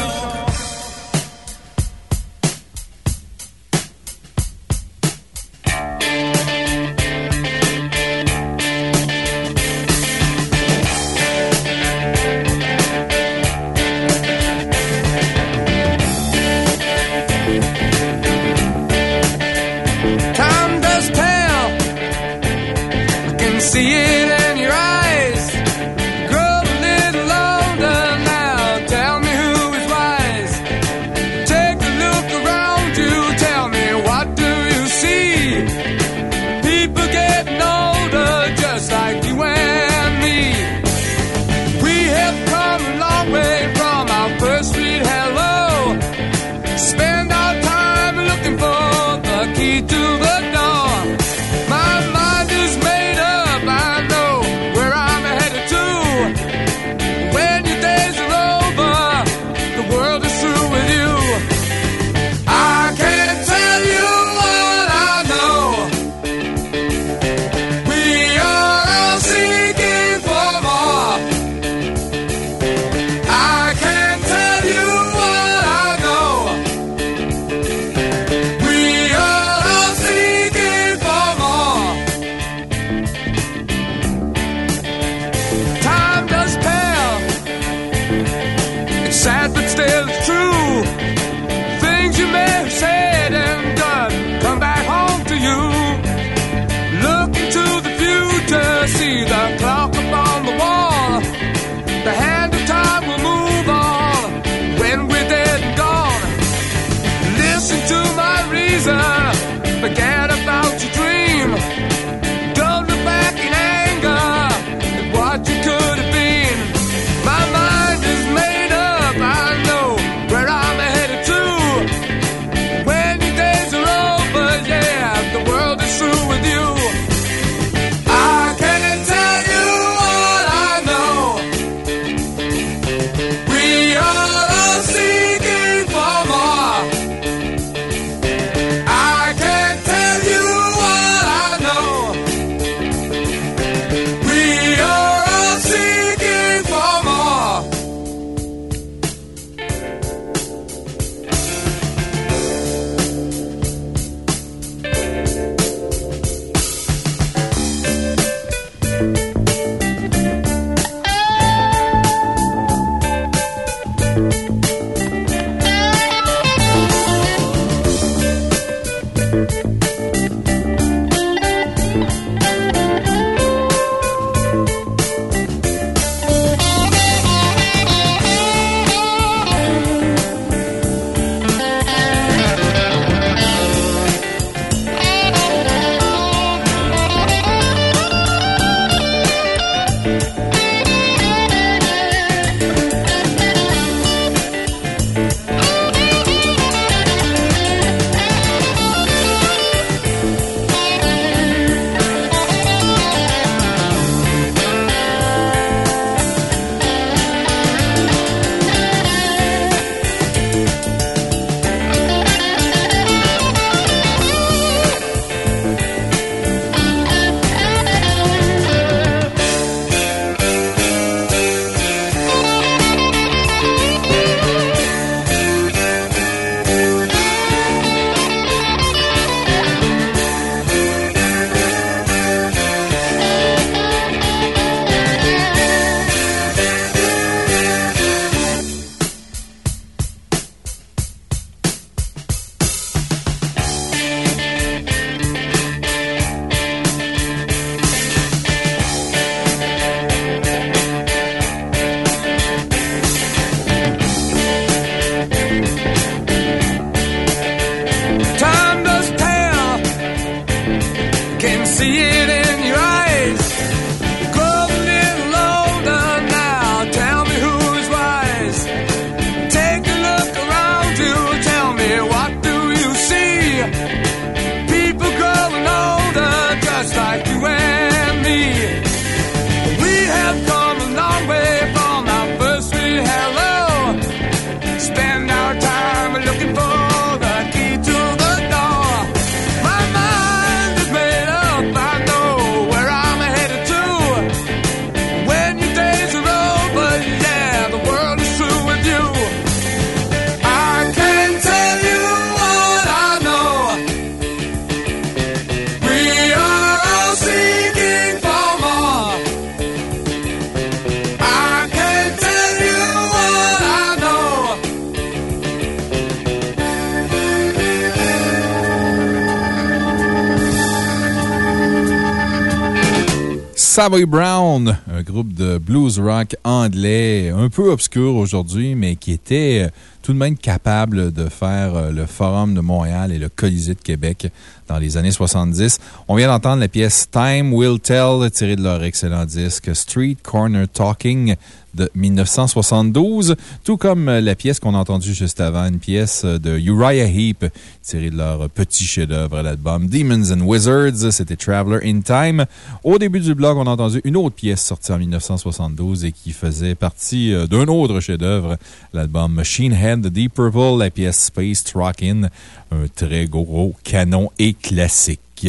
Savoy Brown, un groupe de blues rock anglais un peu obscur aujourd'hui, mais qui était tout de même capable de faire euh, le Forum de Montréal et le Colisée de Québec dans les années 70. On vient d'entendre la pièce Time Will Tell, tirée de leur excellent disque Street Corner Talking de 1972, tout comme la pièce qu'on a entendue juste avant, une pièce de Uriah Heep, tirée de leur petit chef-d'œuvre, l'album Demons and Wizards. C'était Traveler in Time. Au début du blog, on a entendu une autre pièce sortie en 1972 et qui faisait partie euh, d'un autre chef-d'œuvre, l'album Machine Head de Deep Purple, la pièce Space Rockin', un très gros canon et classique.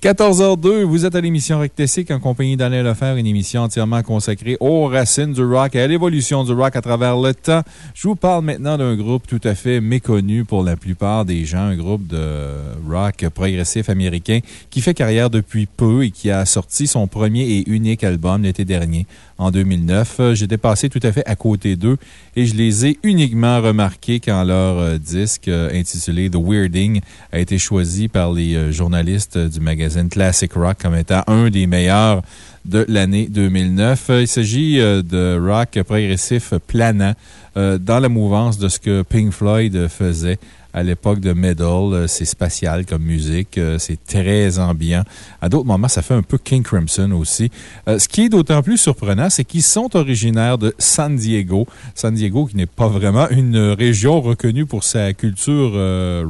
14h02, vous êtes à l'émission Rock en compagnie d'Alain Lefer, une émission entièrement consacrée aux racines du rock et à l'évolution du rock à travers le temps. Je vous parle maintenant d'un groupe tout à fait méconnu pour la plupart des gens, un groupe de rock progressif américain qui fait carrière depuis peu et qui a sorti son premier et unique album l'été dernier, en 2009. J'étais passé tout à fait à côté d'eux et je les ai uniquement remarqués quand leur euh, disque euh, intitulé The Weirding a été choisi par les euh, journalistes du magazine Classic Rock comme étant un des meilleurs de l'année 2009. Il s'agit de rock progressif planant dans la mouvance de ce que Pink Floyd faisait à l'époque de Metal. C'est spatial comme musique. C'est très ambiant. À d'autres moments, ça fait un peu King Crimson aussi. ce qui est d'autant plus surprenant, c'est qu'ils sont originaires de San Diego. San Diego, qui n'est pas vraiment une région reconnue pour sa culture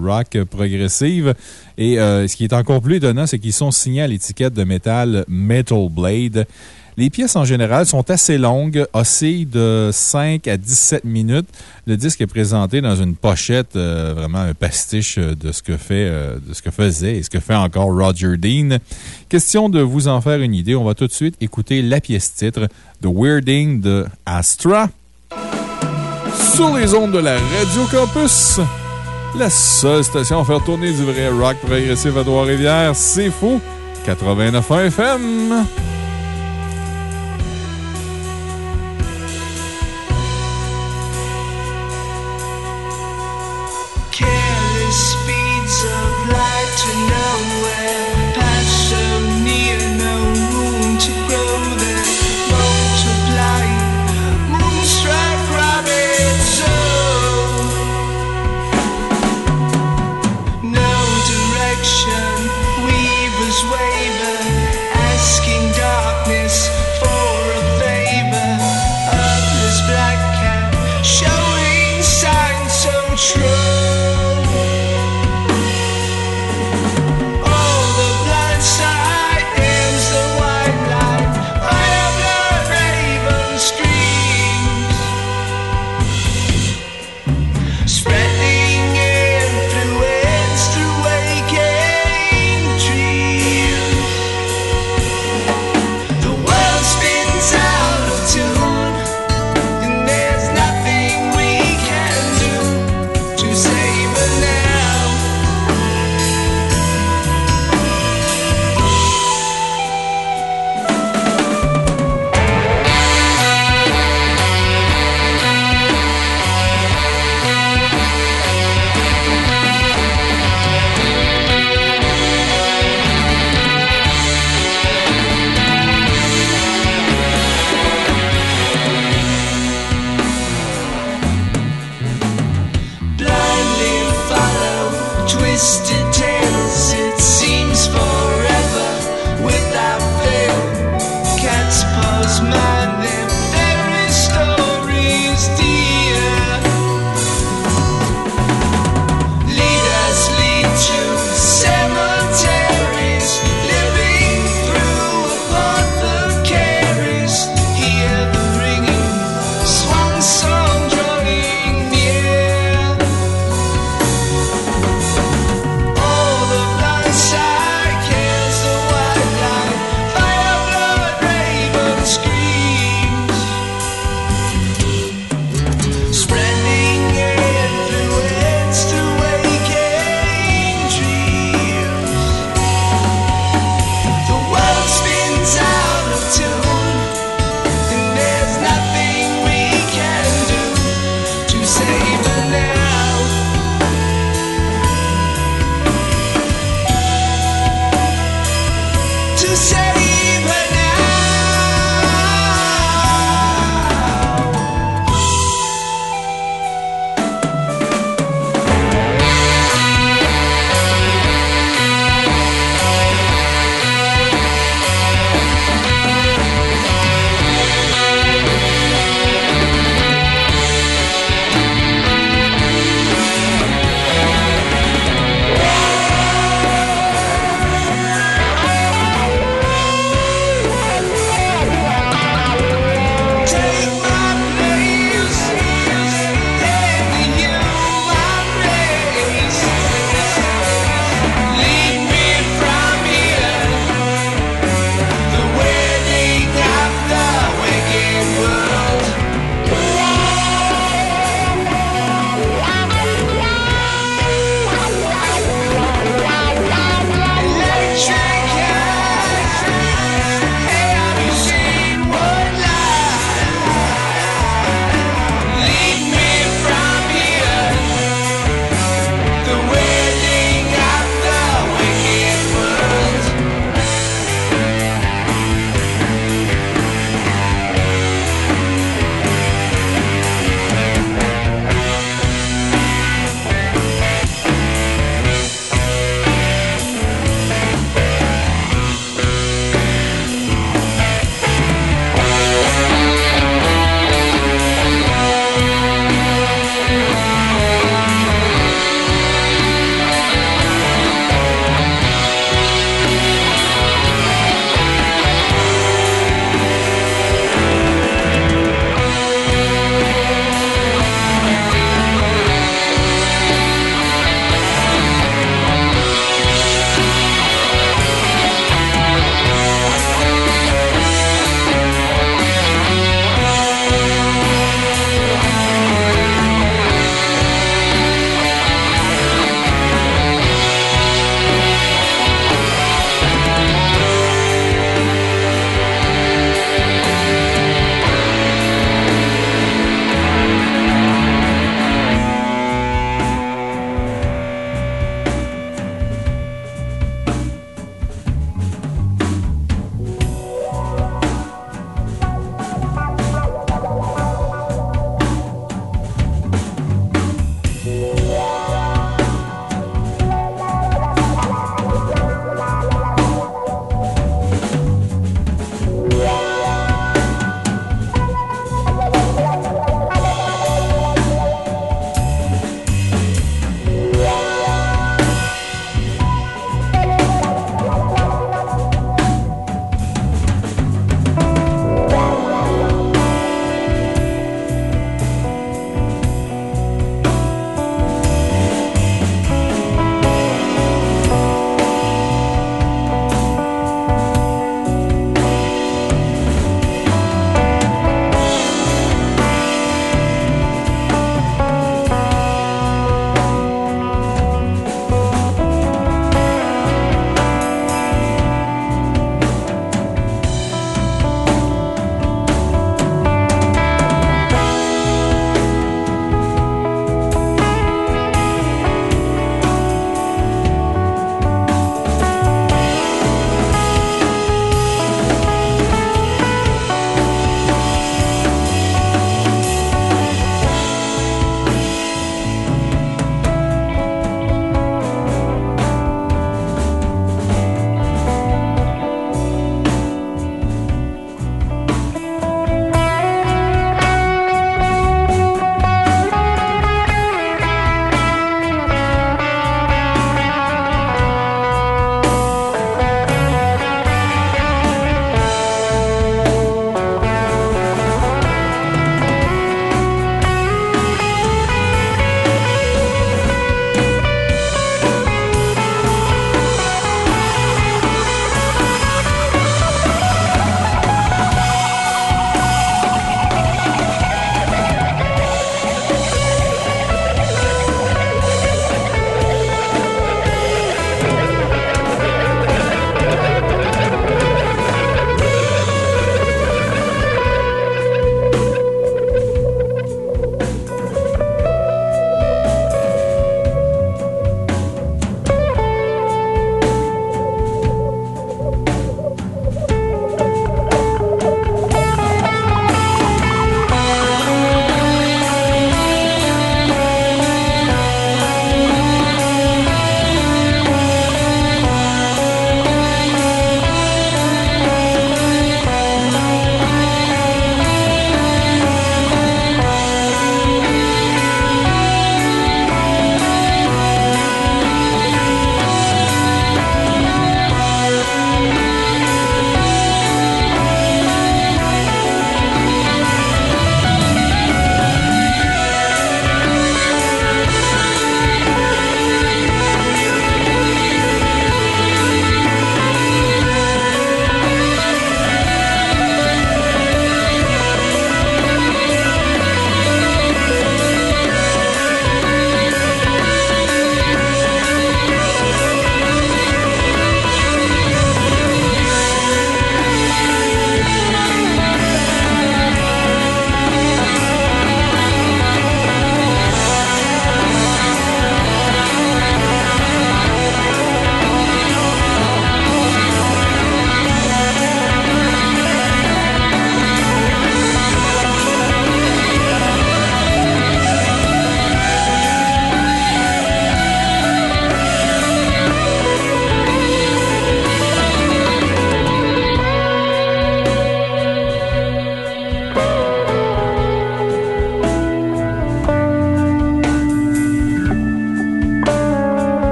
rock progressive. Et ce qui est encore plus étonnant, c'est qu'ils sont signés à l'étiquette de métal Metal Blade. Les pièces en général sont assez longues, oscillent de 5 à 17 minutes. Le disque est présenté dans une pochette, vraiment un pastiche de ce que fait, de ce que faisait et ce que fait encore Roger Dean. Question de vous en faire une idée, on va tout de suite écouter la pièce titre The Weirding de Astra. Sur les ondes de la Radio Campus, la seule station à faire tourner du vrai rock progressif à Trois-Rivières, c'est fou! 89.1 FM.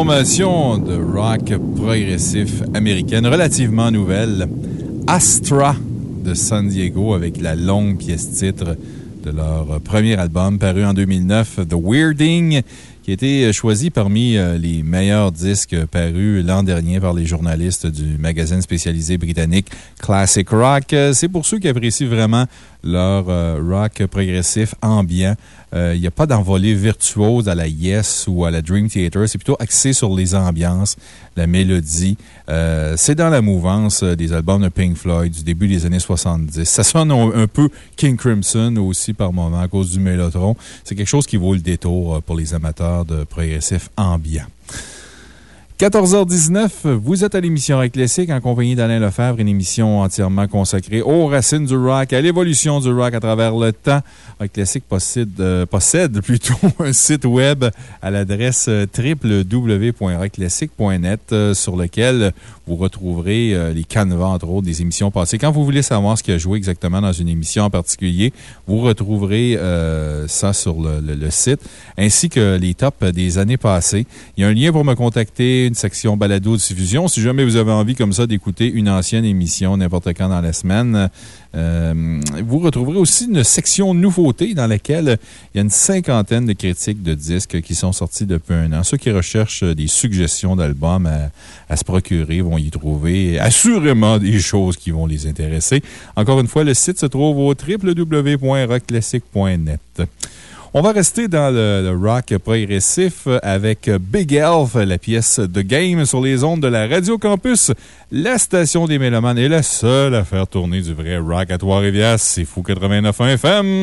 Formation de rock progressif américaine relativement nouvelle, Astra de San Diego, avec la longue pièce titre de leur premier album paru en 2009, The Weirding, qui a été choisi parmi euh, les meilleurs disques parus l'an dernier par les journalistes du magazine spécialisé britannique Classic Rock. Euh, C'est pour ceux qui apprécient vraiment leur euh, rock progressif ambiant. Euh, Il n'y a pas d'envolée virtuose à la Yes ou à la Dream Theater. C'est plutôt axé sur les ambiances, la mélodie. Euh, C'est dans la mouvance euh, des albums de Pink Floyd du début des années 70. Ça sonne un peu King Crimson aussi par moment à cause du mélotron. C'est quelque chose qui vaut le détour euh, pour les amateurs de progressif ambiant. 14h19, vous êtes à l'émission Rock Classique en compagnie d'Alain Lefebvre, une émission entièrement consacrée aux racines du rock, à l'évolution du rock à travers le temps. Rock Classique possède, euh, possède plutôt un site web à l'adresse euh, www.rockclassique.net euh, sur lequel vous retrouverez euh, les canevas, entre autres, des émissions passées. Quand vous voulez savoir ce qui a joué exactement dans une émission en particulier, vous retrouverez ça sur le- le site, ainsi que les tops des années passées. Il y a un lien pour me contacter, une section balado-diffusion. Si jamais vous avez envie comme ça d'écouter une ancienne émission n'importe quand dans la semaine, euh, vous retrouverez aussi une section nouveautés dans laquelle il y a une cinquantaine de critiques de disques qui sont sortis depuis un an. Ceux qui recherchent des suggestions d'albums à, à se procurer vont y trouver assurément des choses qui vont les intéresser. Encore une fois, le site se trouve au www.rockclassic.net. On va rester dans le, rock progressif avec Big Elf, la pièce de Game sur les ondes de la Radio Campus. La station des Mélomanes est la seule à faire tourner du vrai rock à Trois-Rivières. C'est Fou 89.1 FM.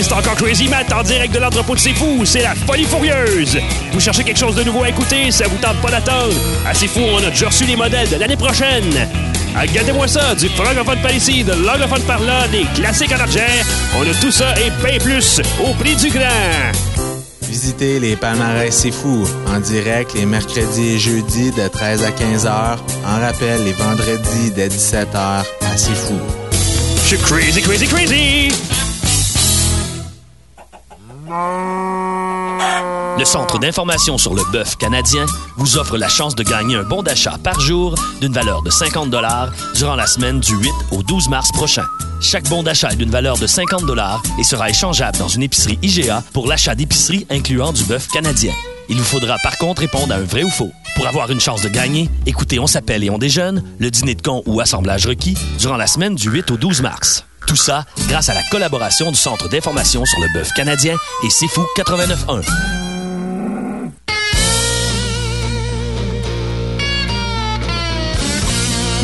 C'est encore Crazy Matt en direct de l'entrepôt de C'est Fou. C'est la folie furieuse. Vous cherchez quelque chose de nouveau à écouter? Ça vous tente pas d'attendre? À C'est Fou, on a déjà reçu les modèles de l'année prochaine. Regardez-moi ça, du francophone par ici, de l'anglophone par là, des classiques en argent. On a tout ça et bien plus au prix du grand. Visitez les palmarès C'est Fou en direct les mercredis et jeudis de 13 à 15 heures. En rappel, les vendredis dès 17 heures à C'est Fou. Je suis crazy, crazy, crazy! Le Centre d'information sur le bœuf canadien vous offre la chance de gagner un bon d'achat par jour d'une valeur de 50 durant la semaine du 8 au 12 mars prochain. Chaque bon d'achat est d'une valeur de 50 et sera échangeable dans une épicerie IGA pour l'achat d'épicerie incluant du bœuf canadien. Il vous faudra par contre répondre à un vrai ou faux. Pour avoir une chance de gagner, écoutez On s'appelle et on déjeune, le dîner de con ou assemblage requis durant la semaine du 8 au 12 mars. Tout ça grâce à la collaboration du Centre d'information sur le bœuf canadien et C'est Fou 89.1.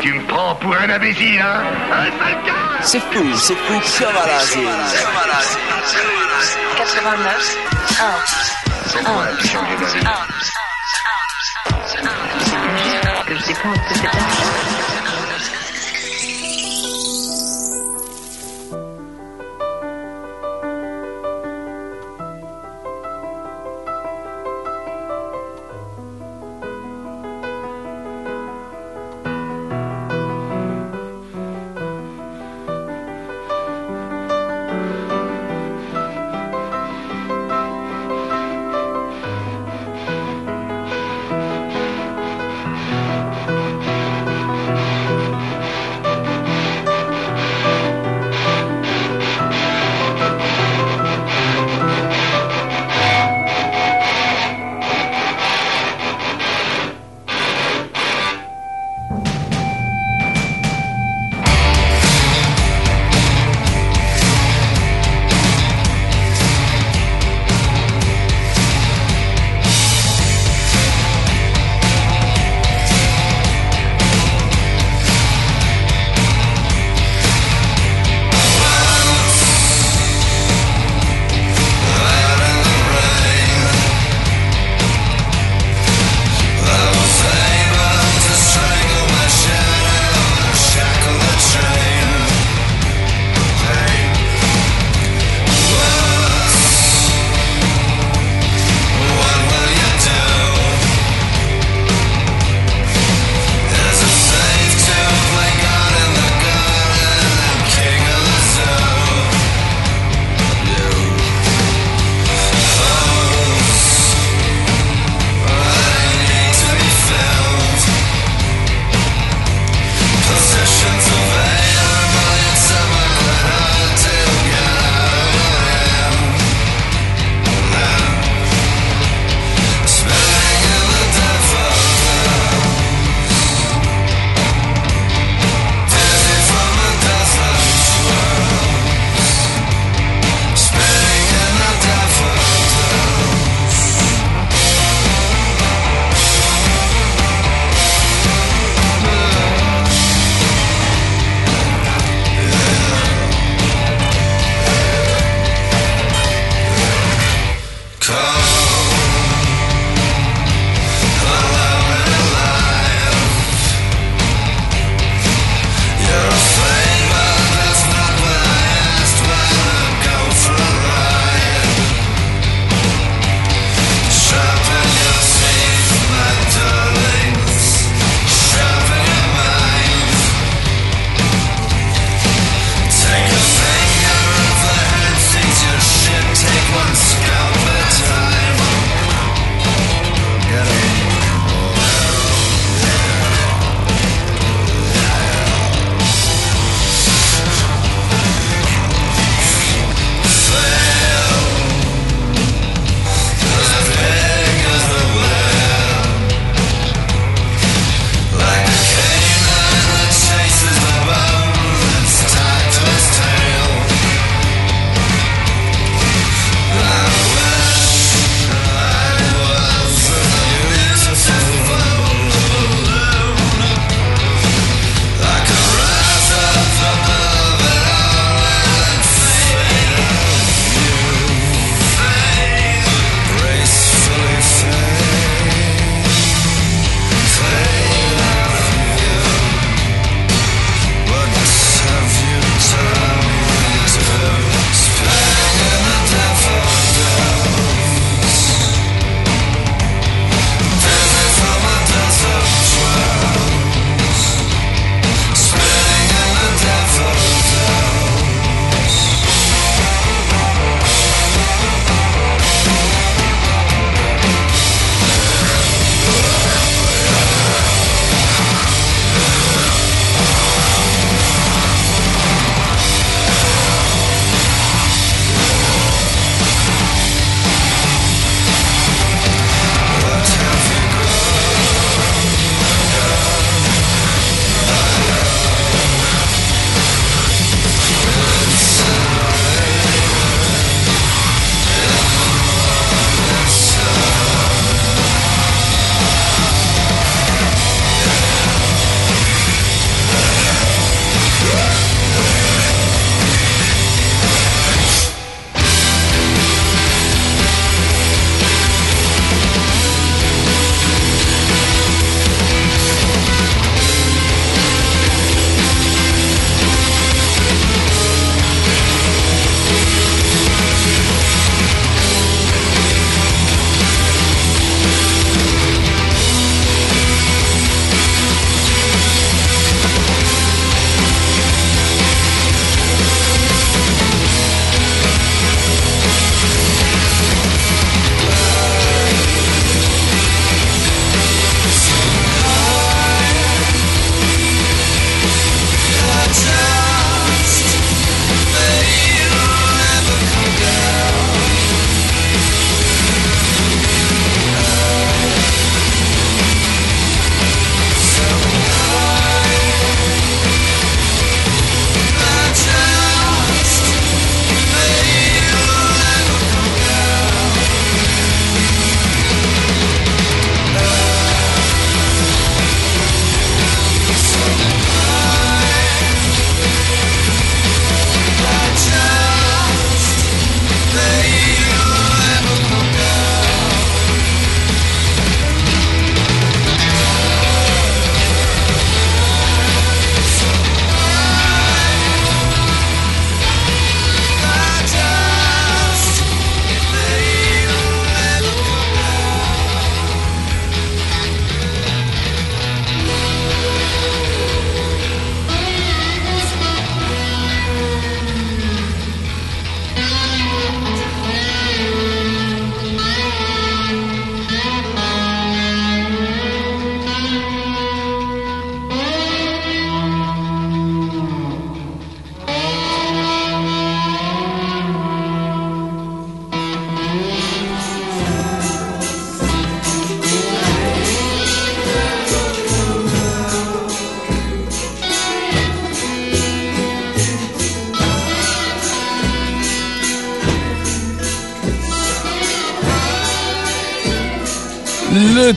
Tu me prends pour un imbécile, hein Un sale gars C'est fou, c'est fou, ça va là, c'est... 89 C'est quoi la mission que j'ai dans la vie que je dépense de cet argent. Le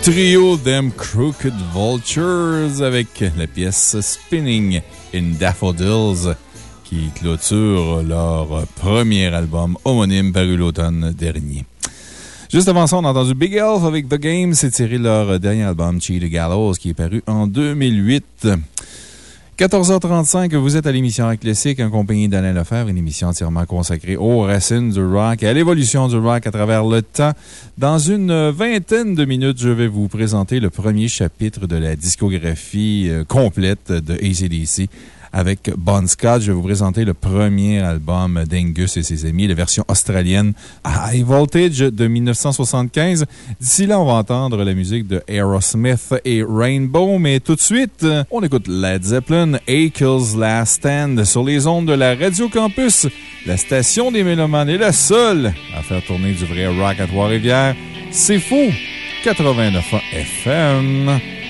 trio Them Crooked Vultures avec la pièce Spinning in Daffodils qui clôture leur premier album homonyme paru l'automne dernier. Juste avant ça, on a entendu Big Elf avec The Game. C'est leur dernier album, Cheetah Gallows, qui est paru en 2008. 14h35, vous êtes à l'émission Rock Classique en compagnie d'Alain Lefebvre, une émission entièrement consacrée aux racines du rock et à l'évolution du rock à travers le temps. Dans une vingtaine de minutes, je vais vous présenter le premier chapitre de la discographie euh, complète de ACDC. Avec Bon Scott, je vais vous présenter le premier album d'Angus et ses amis, la version australienne High Voltage de 1975. D'ici là, on va entendre la musique de Aerosmith et Rainbow, mais tout de suite, on écoute Led Zeppelin, Akel's Last Stand sur les ondes de la Radio Campus. La station des Mélomanes est la seule à faire tourner du vrai rock à Trois-Rivières. C'est fou! 89 FM.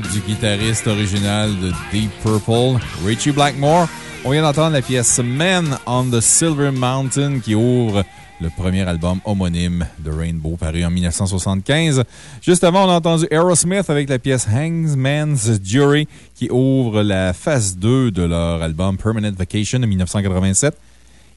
du guitariste original de Deep Purple, Richie Blackmore. On vient d'entendre la pièce Man on the Silver Mountain qui ouvre le premier album homonyme de Rainbow paru en 1975. Juste avant, on a entendu Aerosmith avec la pièce Hangman's Jury qui ouvre la phase 2 de leur album Permanent Vacation de 1987.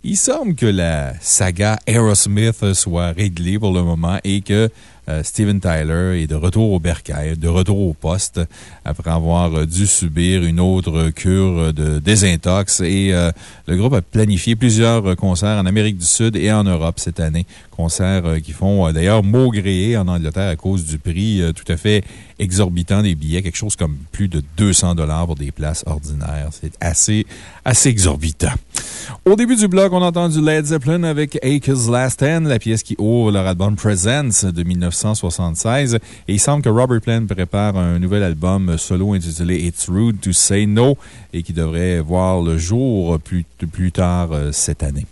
Il semble que la saga Aerosmith soit réglée pour le moment et que euh, Steven Tyler est de retour au bercail, de retour au poste, après avoir euh, dû subir une autre cure de désintox. Et euh, le groupe a planifié plusieurs concerts en Amérique du Sud et en Europe cette année. Concerts qui font d'ailleurs maugréer en Angleterre à cause du prix tout à fait exorbitant des billets, quelque chose comme plus de 200 pour des places ordinaires. C'est assez, assez exorbitant. Au début du bloc, on a entendu Led Zeppelin avec Acres Last Stand, la pièce qui ouvre leur album Presents de 1976. Et il semble que Robert Plant prépare un nouvel album solo intitulé It's Rude to Say No et qui devrait voir le jour plus, plus tard euh, cette année.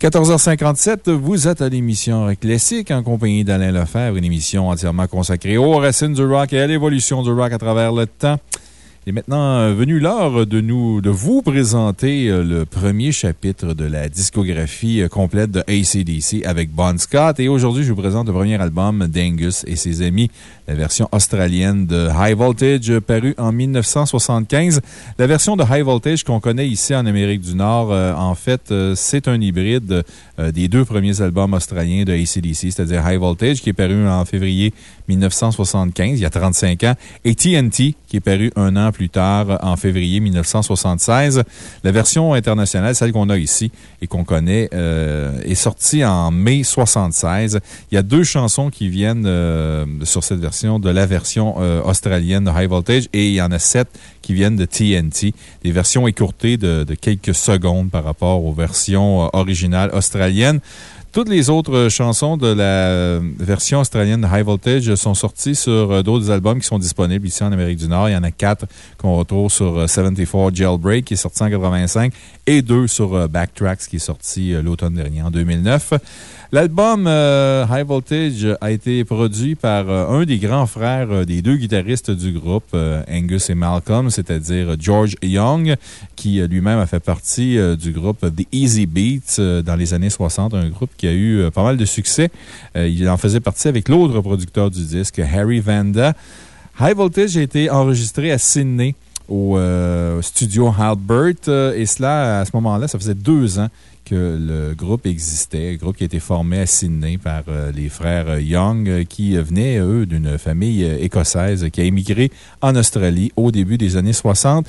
14h57, vous êtes à l'émission Rock Classique en compagnie d'Alain Lefebvre, une émission entièrement consacrée aux racines du rock et à l'évolution du rock à travers le temps. Il est maintenant euh, venu l'heure de nous, de vous présenter euh, le premier chapitre de la discographie euh, complète de ACDC avec Bon Scott. Et aujourd'hui, je vous présente le premier album d'Angus et ses amis, la version australienne de High Voltage, paru en 1975. La version de High Voltage qu'on connaît ici en Amérique du Nord, en fait, c'est un hybride euh, des deux premiers albums australiens de ACDC, c'est-à-dire High Voltage, qui est paru en février 1975, il y a 35 ans, et TNT, qui est paru un an plus tard, en février 1976. La version internationale, celle qu'on a ici et qu'on connaît, euh, est sortie en mai 76. Il y a deux chansons qui viennent euh, sur cette version, de la version euh, australienne de High Voltage, et il y en a sept qui viennent de TNT. Des versions écourtées de, quelques secondes par rapport aux versions euh, originales australiennes. Toutes les autres euh, chansons de la euh, version australienne de High Voltage sont sorties sur euh, d'autres albums qui sont disponibles ici en Amérique du Nord. Il y en a quatre qu'on retrouve sur 74 Jailbreak, qui est sorti en 85, et deux sur Backtracks, qui est sorti l'automne dernier, en 2009. L'album euh, High Voltage a été produit par euh, un des grands frères euh, des deux guitaristes du groupe, Angus et Malcolm, c'est-à-dire George Young, qui lui-même a fait partie du groupe The Easy Beats dans les années 60, un groupe qui a eu pas mal de succès. Il en faisait partie avec l'autre producteur du disque, Harry Vanda. High Voltage a été enregistré à Sydney au studio Halbert. et cela, à ce moment-là, ça faisait deux ans que le groupe existait, un groupe qui a été formé à Sydney par euh, les frères euh, Young, euh, qui venaient, eux, d'une famille écossaise qui a émigré en Australie au début des années 60.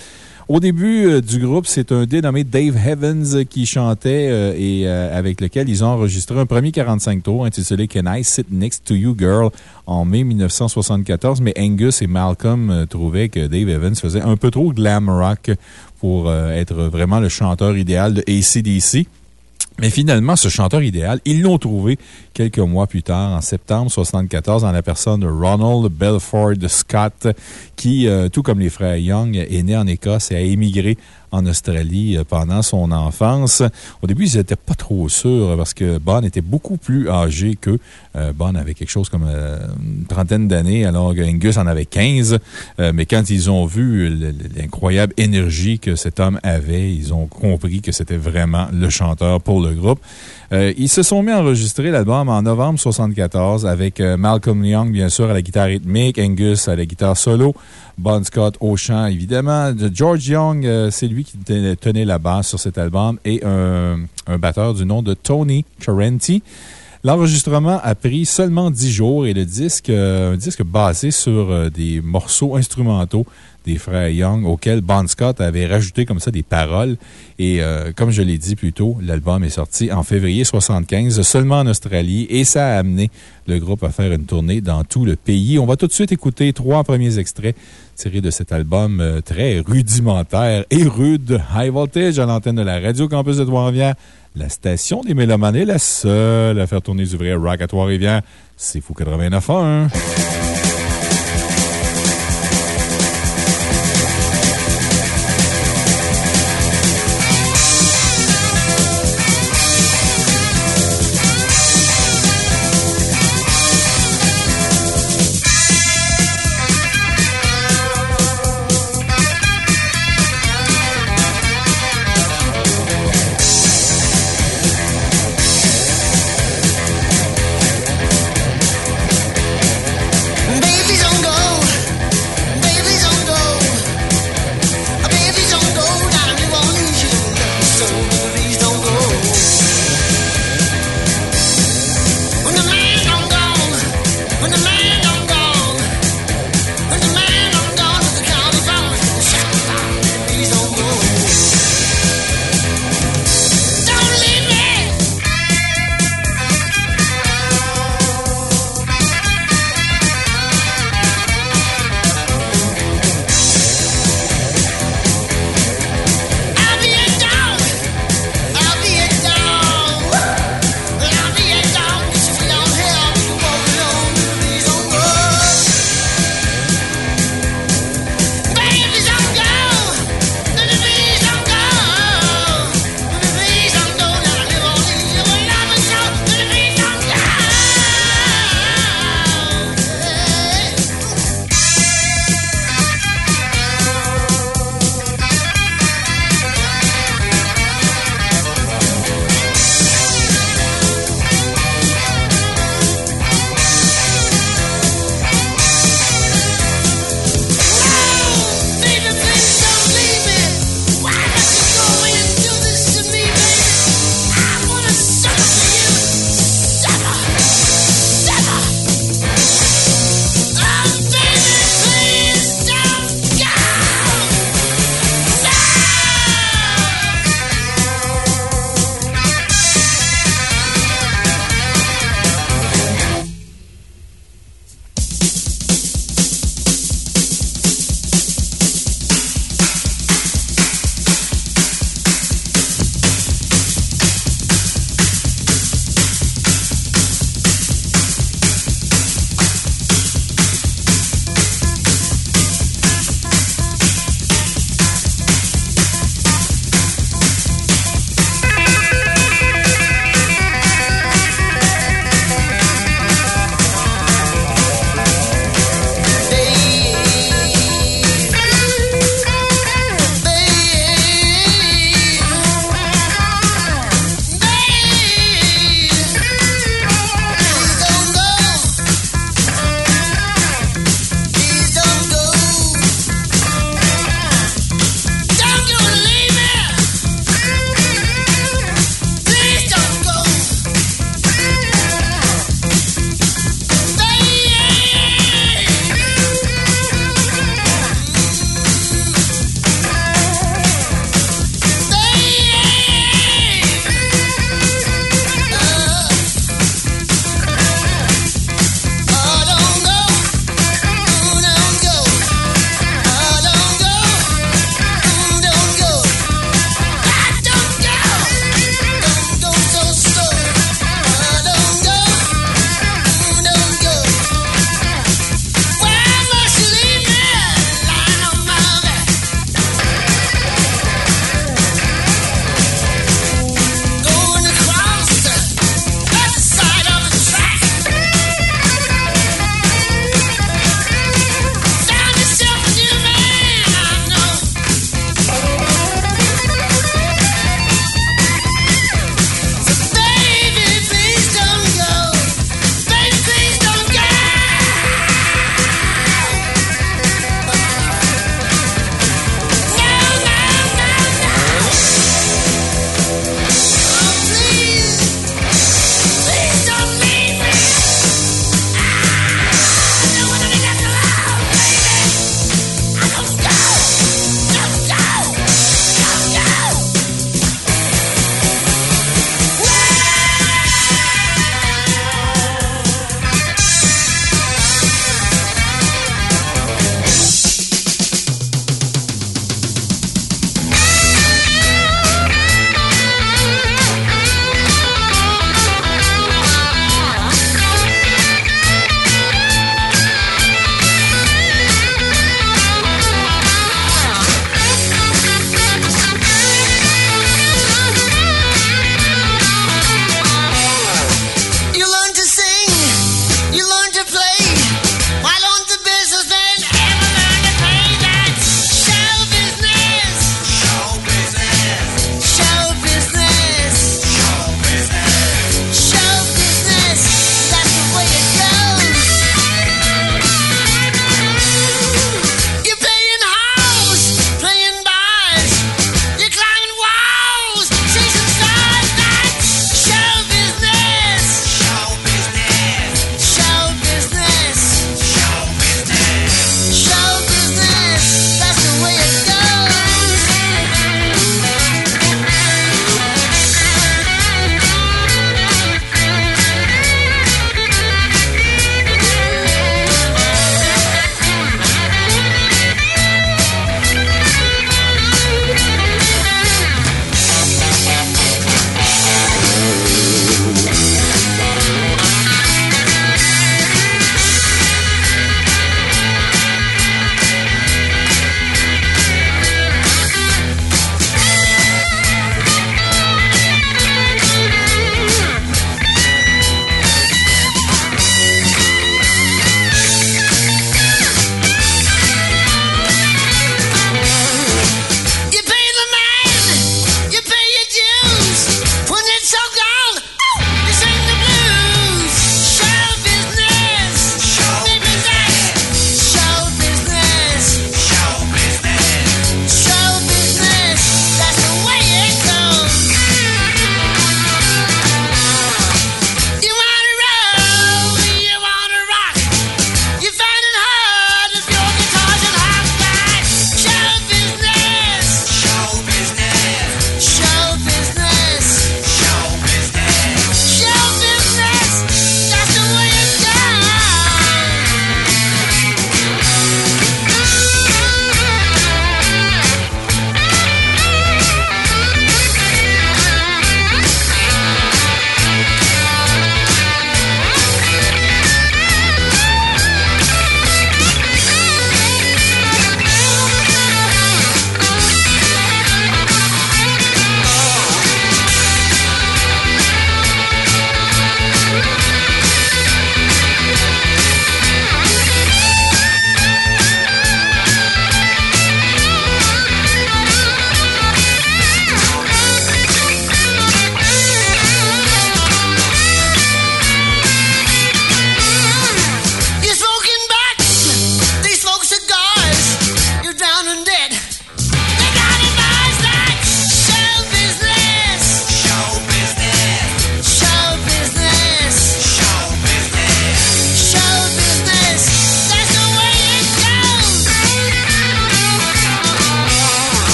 Au début du groupe, c'est un dénommé Dave Evans qui chantait et avec lequel ils ont enregistré un premier 45 tours intitulé Can I Sit Next to You Girl en mai 1974. Mais Angus et Malcolm trouvaient que Dave Evans faisait un peu trop glam rock pour être vraiment le chanteur idéal de ACDC. Mais finalement, ce chanteur idéal, ils l'ont trouvé quelques mois plus tard, en septembre 1974, en la personne de Ronald Belford Scott, qui, euh, tout comme les frères Young, est né en Écosse et a émigré en Australie euh, pendant son enfance. Au début, ils n'étaient pas trop sûrs parce que Bon était beaucoup plus âgé qu'eux. Euh, bon avait quelque chose comme euh, une trentaine d'années, alors qu'Angus en avait 15. Euh, mais quand ils ont vu le- le- l'incroyable énergie que cet homme avait, ils ont compris que c'était vraiment le chanteur pour le groupe. Euh, ils se sont mis à enregistrer l'album en novembre 74 avec euh, Malcolm Young, bien sûr, à la guitare rythmique, Angus à la guitare solo, Bon Scott au chant, évidemment. De George Young, euh, c'est lui qui tenait la basse sur cet album et un, batteur du nom de Tony Charenti. L'enregistrement a pris seulement 10 jours et le disque, un disque basé sur des morceaux instrumentaux des frères Young auxquels Bon Scott avait rajouté comme ça des paroles. Et euh, comme je l'ai dit plus tôt, l'album est sorti en février 75, seulement en Australie, et ça a amené le groupe à faire une tournée dans tout le pays. On va tout de suite écouter trois premiers extraits tirés de cet album euh, très rudimentaire et rude, High Voltage, à l'antenne de la Radio Campus de Trois-Rivières. La station des Mélomanes est la seule à faire tourner du vrai rock à Trois-Rivières. C'est Fou 89.1.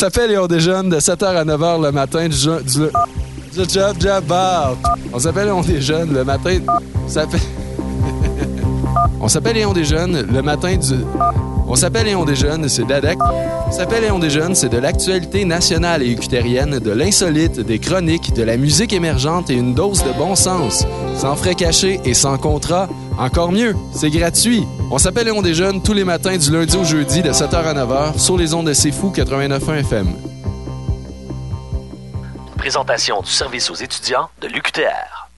On s'appelle et on déjeune de 7h à 9h le matin du, du, du job job bar. On s'appelle et on déjeune le matin. Ça fait... on s'appelle et on déjeune le matin du. On s'appelle et on déjeune, c'est de la- On s'appelle et on déjeune, c'est de l'actualité nationale et ucutérienne, de l'insolite, des chroniques, de la musique émergente et une dose de bon sens. Sans frais cachés et sans contrat. Encore mieux, c'est gratuit. On s'appelle et on déjeune tous les matins du lundi au jeudi de 7h à 9h sur les ondes de C'est Fou 89.1 FM. Une présentation du service aux étudiants de l'UQTR.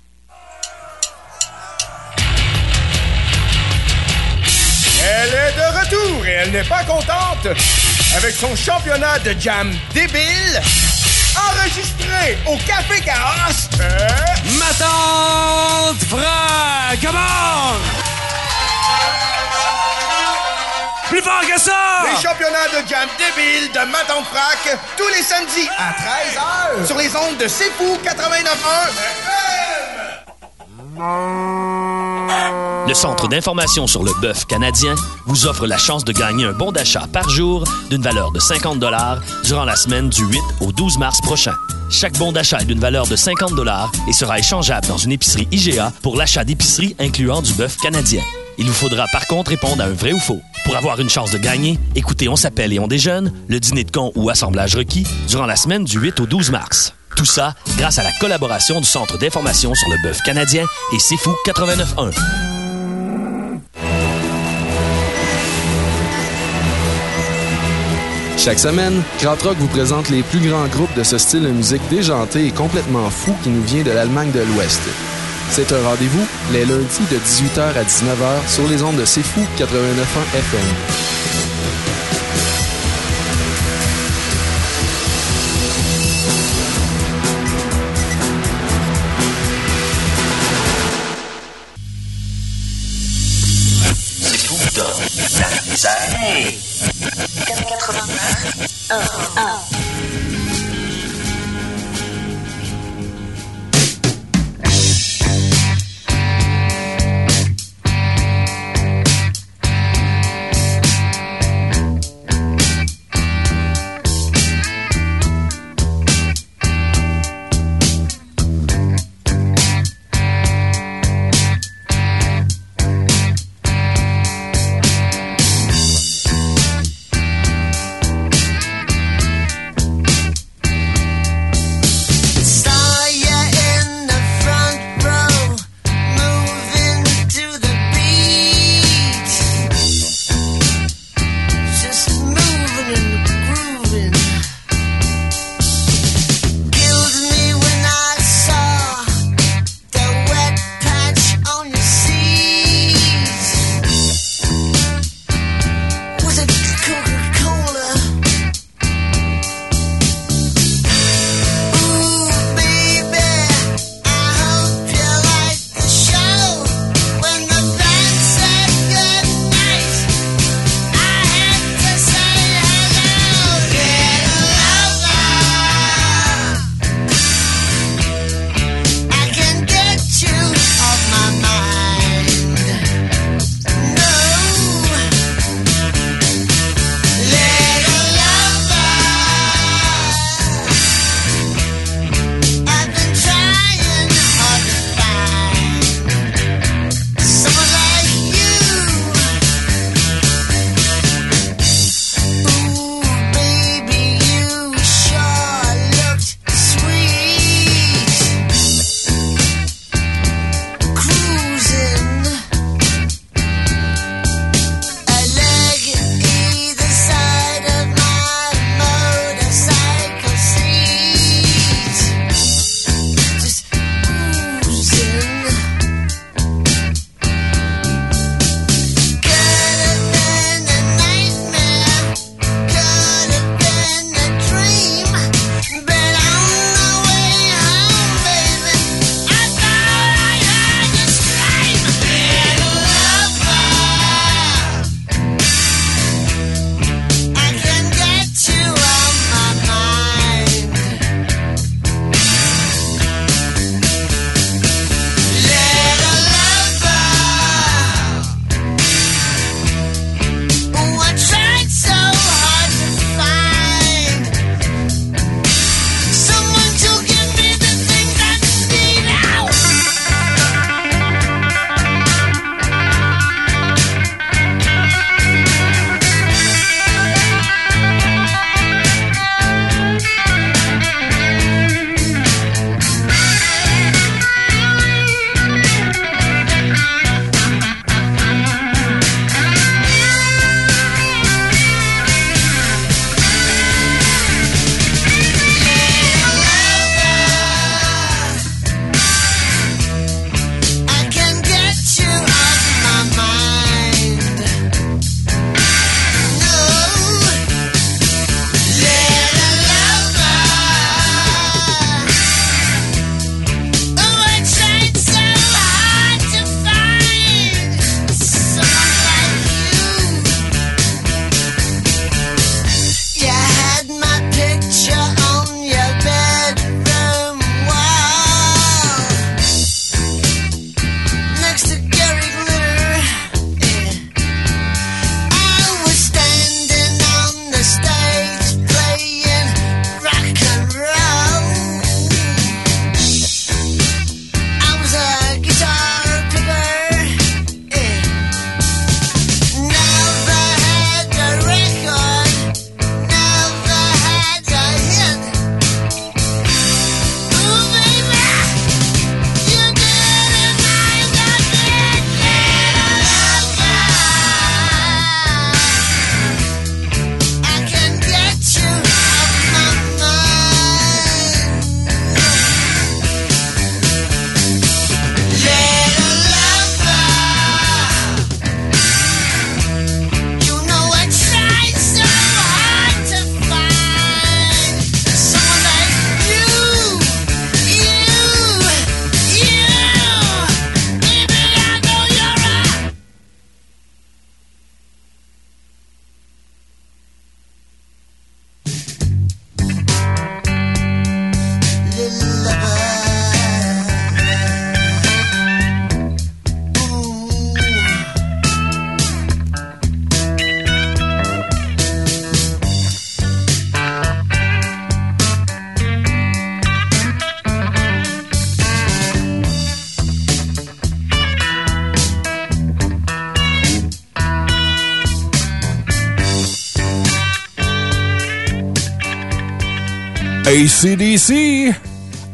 Elle est de retour et elle n'est pas contente avec son championnat de jam débile enregistré au Café Chaos. Euh... Ma tante Fra, come Plus fort que ça! Les championnats de jam débile de Maton Frac tous les samedis à 13h sur les ondes de C'est Fou 89.1 Le Centre d'information sur le bœuf canadien vous offre la chance de gagner un bon d'achat par jour d'une valeur de 50 durant la semaine du 8 au 12 mars prochain. Chaque bon d'achat est d'une valeur de 50 et sera échangeable dans une épicerie IGA pour l'achat d'épicerie incluant du bœuf canadien. Il vous faudra par contre répondre à un vrai ou faux. Pour avoir une chance de gagner, écoutez On s'appelle et on déjeune, le dîner de con ou assemblage requis durant la semaine du 8 au 12 mars. Tout ça grâce à la collaboration du Centre d'information sur le bœuf canadien et C'est Fou 89.1. Chaque semaine, Krautrock vous présente les plus grands groupes de ce style de musique déjanté et complètement fou qui nous vient de l'Allemagne de l'Ouest. C'est un rendez-vous les lundis de 18h à 19h sur les ondes de C'est Fou 89.1 FM. C'est fou dans la misère. Hey! 89 1 1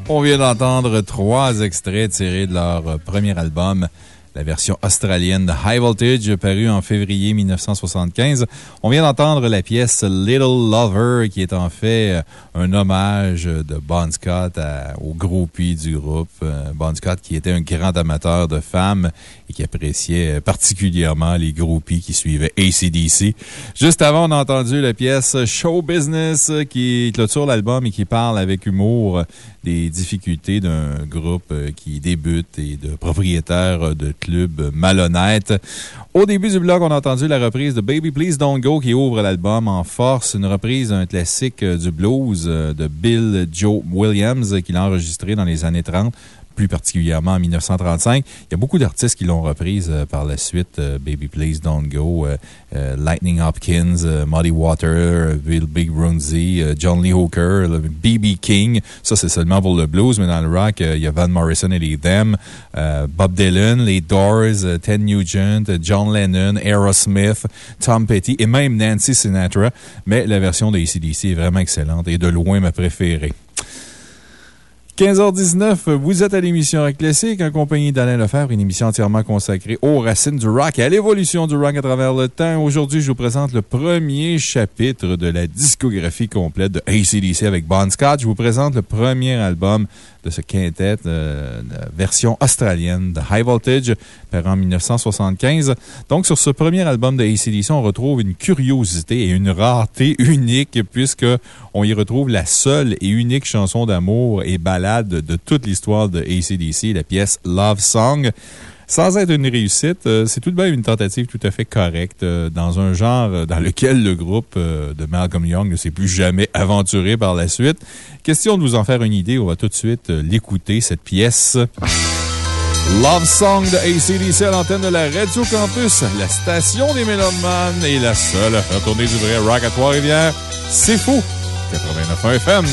On vient d'entendre trois extraits tirés de leur premier album, la version australienne de High Voltage, paru en février 1975. On vient d'entendre la pièce Little Lover, qui est en fait euh, un hommage de Bon Scott au groupie du groupe. Euh, Bon Scott, qui était un grand amateur de femmes et qui appréciait particulièrement les groupies qui suivaient ACDC. Juste avant, on a entendu la pièce Show Business euh, qui clôture l'album et qui parle avec humour des difficultés d'un groupe euh, qui débute et de propriétaires de clubs malhonnêtes. Au début du blog, on a entendu la reprise de Baby Please Don't Go qui ouvre l'album en force, une reprise d'un classique euh, du blues euh, de Bill Joe Williams euh, qu'il a enregistré dans les années 30 plus particulièrement en 1935. Il y a beaucoup d'artistes qui l'ont reprise euh, par la suite. euh, Baby Please Don't Go, euh, Lightning Hopkins, Muddy Water, Bill Big Brunzi, John Lee Hooker, B.B. King. Ça, c'est seulement pour le blues, mais dans le rock, il y a Van Morrison et les Them, Bob Dylan, les Doors, Ted Nugent, John Lennon, Aerosmith, Tom Petty et même Nancy Sinatra. Mais la version de ACDC est vraiment excellente et de loin ma préférée. 15h19, vous êtes à l'émission Rock Classique en compagnie d'Alain Lefebvre, une émission entièrement consacrée aux racines du rock et à l'évolution du rock à travers le temps. Aujourd'hui, je vous présente le premier chapitre de la discographie complète de ACDC avec Bon Scott. Je vous présente le premier album ce quintet, euh, la version australienne de High Voltage, en 1975. Donc, sur ce premier album de ACDC, on retrouve une curiosité et une rareté unique, puisque on y retrouve la seule et unique chanson d'amour et balade de toute l'histoire de ACDC, la pièce Love Song. Sans être une réussite, euh, c'est tout de même une tentative tout à fait correcte euh, dans un genre euh, dans lequel le groupe de Malcolm Young ne s'est plus jamais aventuré par la suite. Question de vous en faire une idée, on va tout de suite l'écouter, cette pièce. Love Song de ACDC à l'antenne de la Radio Campus, la station des Mélomanes et la seule à faire tourner du vrai rock à Trois-Rivières. C'est fou! 89 FM.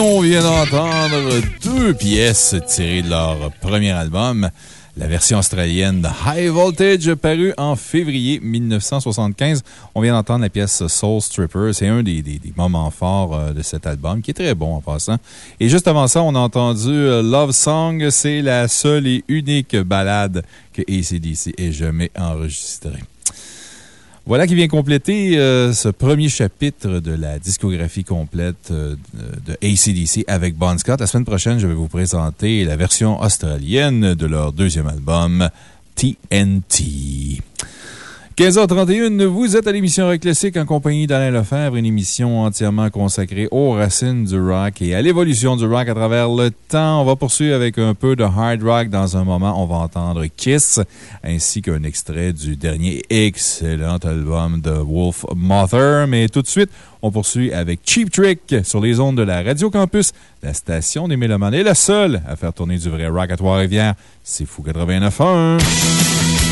On vient d'entendre deux pièces tirées de leur premier album. La version australienne de High Voltage, parue en février 1975. On vient d'entendre la pièce Soul Stripper. C'est un des, des- des moments forts euh, de cet album, qui est très bon en passant. Et juste avant ça, on a entendu euh, Love Song. C'est la seule et unique balade que ACDC ait jamais enregistrée. Voilà qui vient compléter euh, ce premier chapitre de la discographie complète euh, de de AC/DC avec Bon Scott. La semaine prochaine, je vais vous présenter la version australienne de leur deuxième album, TNT. 15h31, vous êtes à l'émission Rock Classique en compagnie d'Alain Lefebvre, une émission entièrement consacrée aux racines du rock et à l'évolution du rock à travers le temps. On va poursuivre avec un peu de hard rock. Dans un moment, on va entendre Kiss, ainsi qu'un extrait du dernier excellent album de Wolf Mother. Mais tout de suite, on poursuit avec Cheap Trick sur les ondes de la Radio Campus. La station des Mélomanes est la seule à faire tourner du vrai rock à Trois-Rivières. C'est Fou 89.1.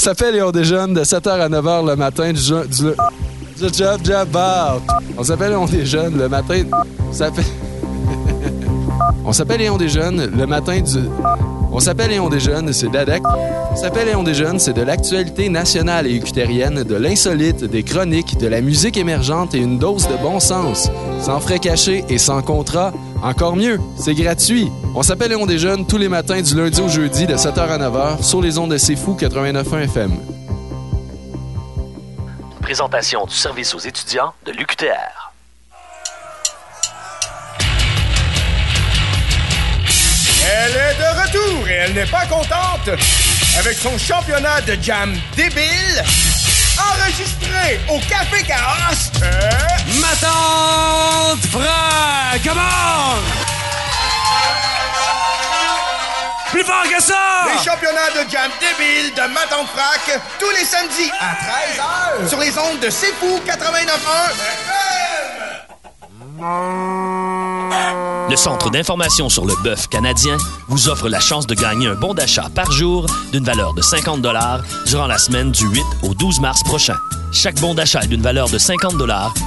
s'appelle et on déjeune de 7h à 9h le matin du, du, job job bar. On s'appelle et on déjeune le matin. On s'appelle. on s'appelle et on déjeune le matin du. On s'appelle et on déjeune, c'est d'ADEC. On s'appelle et on déjeune, c'est de l'actualité nationale et ucutérienne, de l'insolite, des chroniques, de la musique émergente et une dose de bon sens. Sans frais cachés et sans contrat. Encore mieux, c'est gratuit. On s'appelle et on déjeune tous les matins du lundi au jeudi de 7h à 9h sur les ondes de C'est Fou 89.1 FM. Présentation du service aux étudiants de l'UQTR. Elle est de retour et elle n'est pas contente. Avec son championnat de jam débile, enregistré au Café Chaos. Ma tante Fra, comment? Plus fort que ça! Les championnats de jam débile de Maton Frac tous les samedis à 13h sur les ondes de C'est Fou 89.1 Le Centre d'information sur le bœuf canadien vous offre la chance de gagner un bon d'achat par jour d'une valeur de 50 durant la semaine du 8 au 12 mars prochain. Chaque bon d'achat est d'une valeur de 50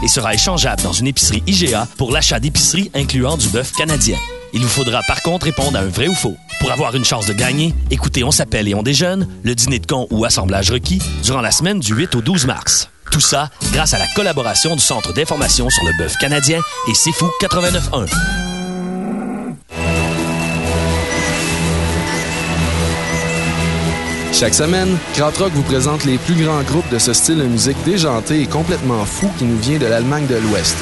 et sera échangeable dans une épicerie IGA pour l'achat d'épicerie incluant du bœuf canadien. Il vous faudra par contre répondre à un vrai ou faux. Pour avoir une chance de gagner, écoutez On s'appelle et on déjeune, le dîner de con ou assemblage requis durant la semaine du 8 au 12 mars. Tout ça grâce à la collaboration du Centre d'information sur le bœuf canadien et C'est Fou 89.1. Chaque semaine, Krautrock vous présente les plus grands groupes de ce style de musique déjanté et complètement fou qui nous vient de l'Allemagne de l'Ouest.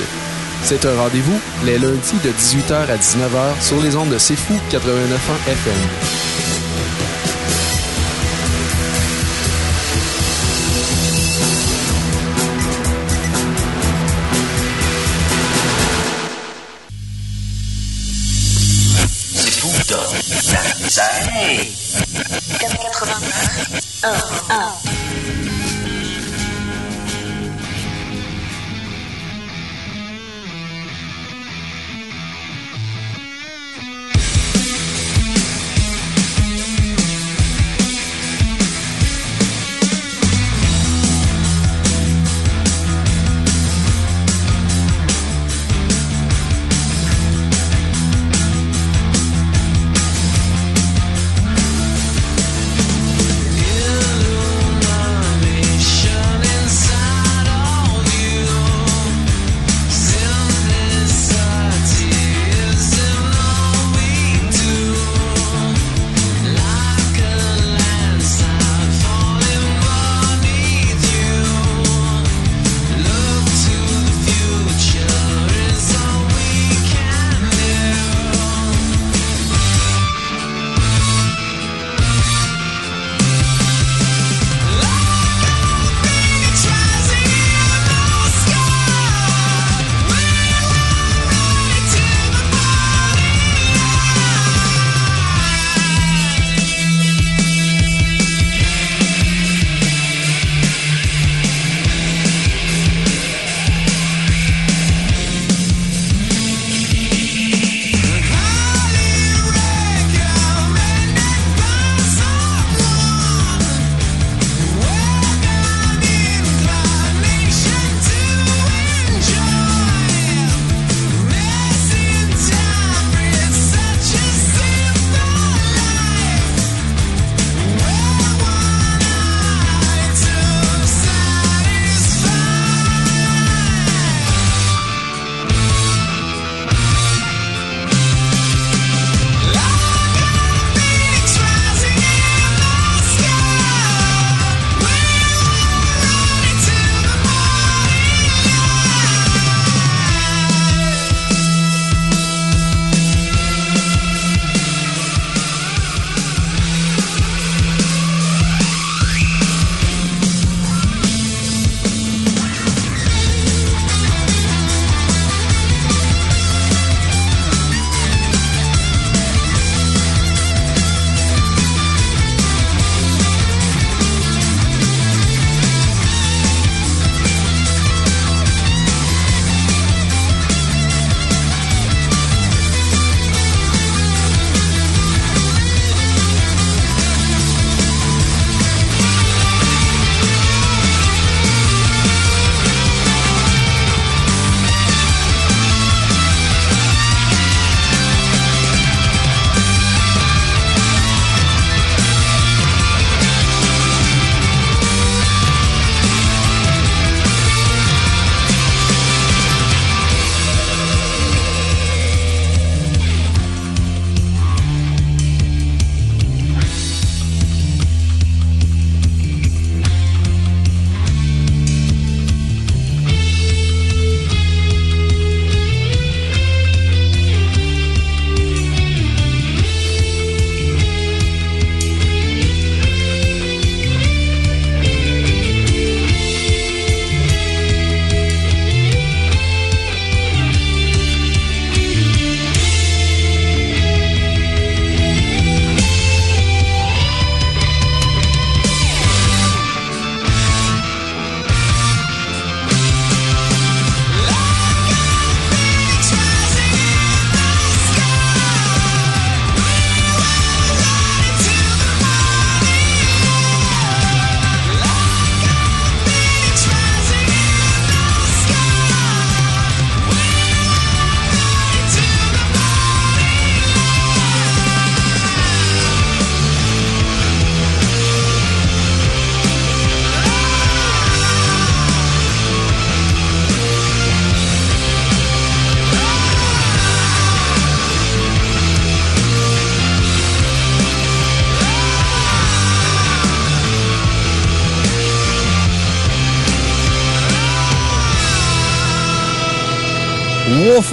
C'est un rendez-vous les lundis de 18h à 19h sur les ondes de C'est Fou 89.1 FM. 89 1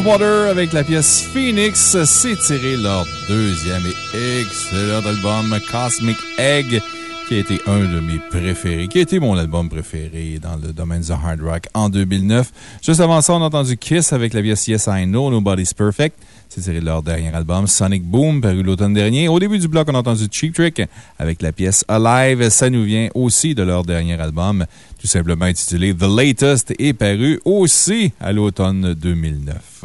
Wolfwater avec la pièce Phoenix. C'est tiré leur deuxième et excellent album Cosmic Egg qui a été un de mes préférés, qui a été mon album préféré dans le domaine du hard rock en 2009. Juste avant ça, on a entendu Kiss avec la pièce Yes I Know, Nobody's Perfect. C'est tiré de leur dernier album, Sonic Boom, paru l'automne dernier. Au début du bloc, on a entendu Cheap Trick avec la pièce Alive. Ça nous vient aussi de leur dernier album, tout simplement intitulé The Latest et paru aussi à l'automne 2009.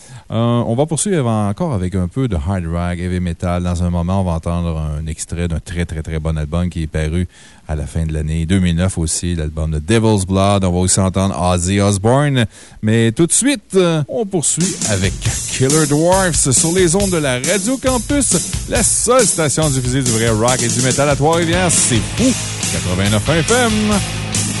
Euh, on va poursuivre encore avec un peu de hard rock, heavy metal. Dans un moment, on va entendre un extrait d'un très, très, très bon album qui est paru à la fin de l'année 2009 aussi, l'album de Devil's Blood. On va aussi entendre Ozzy Osbourne. Mais tout de suite, on poursuit avec Killer Dwarfs sur les ondes de la Radio Campus, la seule station diffusée du vrai rock et du métal à Trois-Rivières. C'est fou! 89 FM.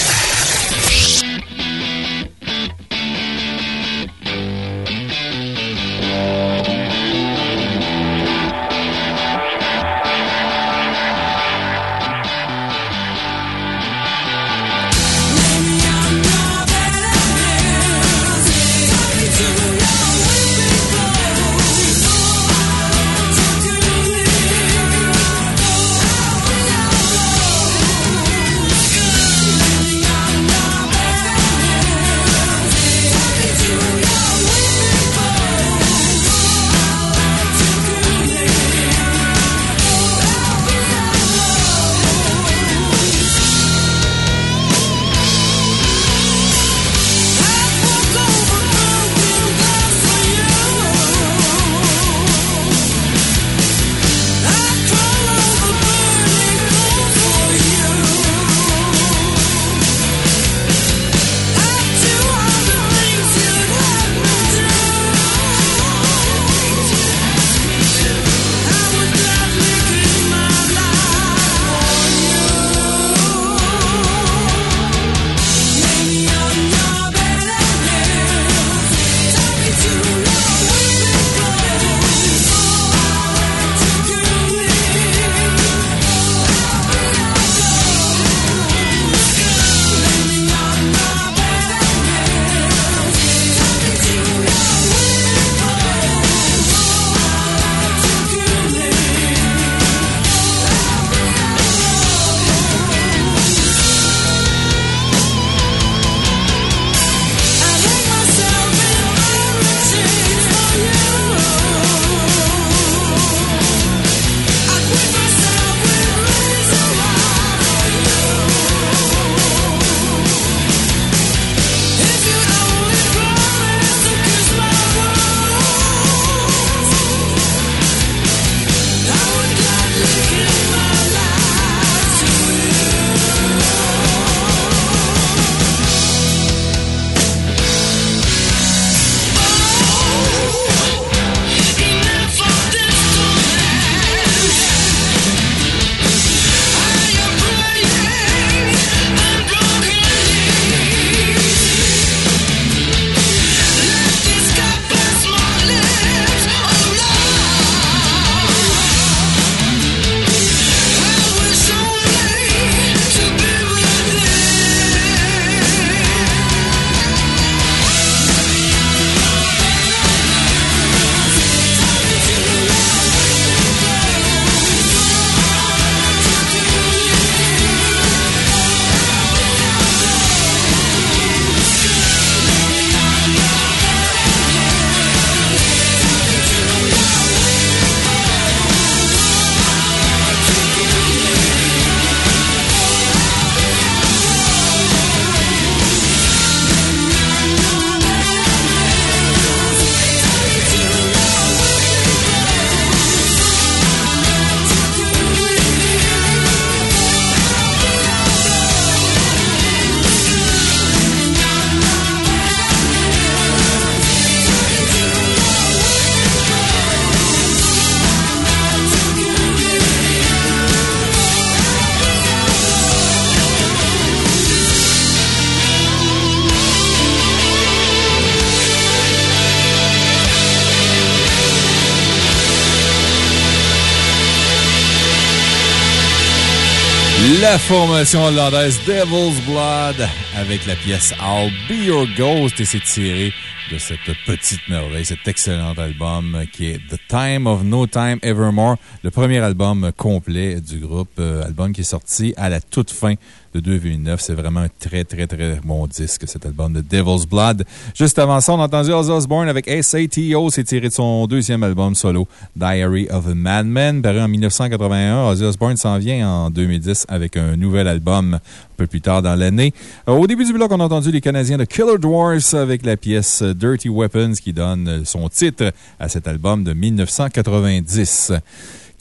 La formation hollandaise Devil's Blood avec la pièce I'll Be Your Ghost et c'est tiré de cette petite merveille, cet excellent album qui est The Time of No Time Evermore, le premier album complet du groupe, euh, album qui est sorti à la toute fin de 2009. C'est vraiment un très, très, très bon disque, cet album de Devil's Blood. Juste avant ça, on a entendu Ozzy Osbourne avec SATO. C'est tiré de son deuxième album solo, Diary of a Madman, paru en 1981. Ozzy Osbourne s'en vient en 2010 avec un nouvel album un peu plus tard dans l'année. Euh, Au début du bloc, on a entendu les Canadiens de Killer Dwarfs avec la pièce Dirty Weapons qui donne son titre à cet album de 1990.